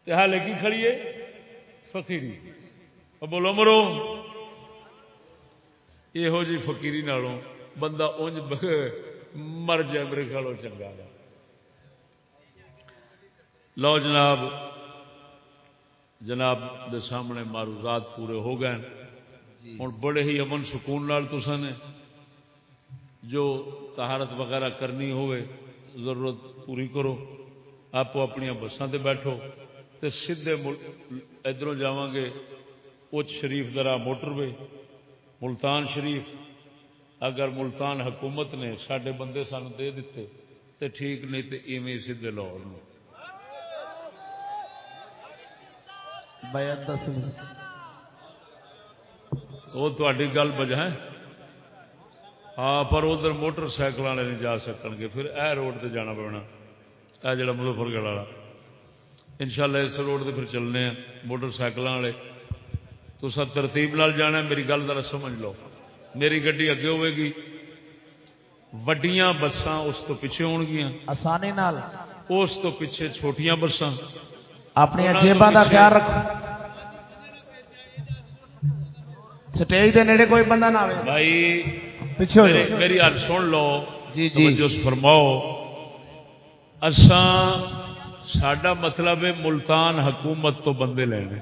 Speaker 1: حال کی کھڑیے فقیری۔ بولو مرو یہو جی فقیری نالوں بندہ انج مر جائے میرے خیال چنگا گا لو جناب جناب دے سامنے معروضات پورے ہو گئے ہوں بڑے ہی امن سکون لال تسا نے جو تہارت وغیرہ کرنی ہوئے ضرورت پوری کرو آپ اپنی بسان سے بیٹھو تو سیدے ادھر جا گے اچ شریف درا موٹر وے۔ ملتان شریف اگر ملتان حکومت نے سڈے بندے سان دے دیتے تو ٹھیک نہیں تو ایویں سیدے لاہور وہ تاری گل بجا ہاں پر ادھر موٹر سائیکل والے نہیں جا سکن گے۔ پھر اے روڈ تے جانا پڑنا۔ اے جڑا مظفر گڑھ والا۔ ان شاء اللہ اس روڈ سے پھر چلنے ہیں۔ موٹر سائیکل والے تو سب ترتیب نال جانا میری گل ذرا سمجھ لو۔ میری گڈی اگے ہوے گی۔ وڈیاں بساں اس تو پیچھے ہون گیا
Speaker 2: آسانی نال۔
Speaker 1: اس تو پیچھے چھوٹیاں بساں۔
Speaker 2: اپنی جیباں دا خیال رکھو۔ سٹیج دے نیڑے کوئی بندہ نہ آوے۔
Speaker 1: بھائی
Speaker 2: پیچھے ہو جاؤ۔
Speaker 1: میری حال سن لو۔
Speaker 2: جی جی۔
Speaker 1: جو فرماؤ۔ اساں ساڈا مطلب ہے ملتان حکومت تو بندے لینے۔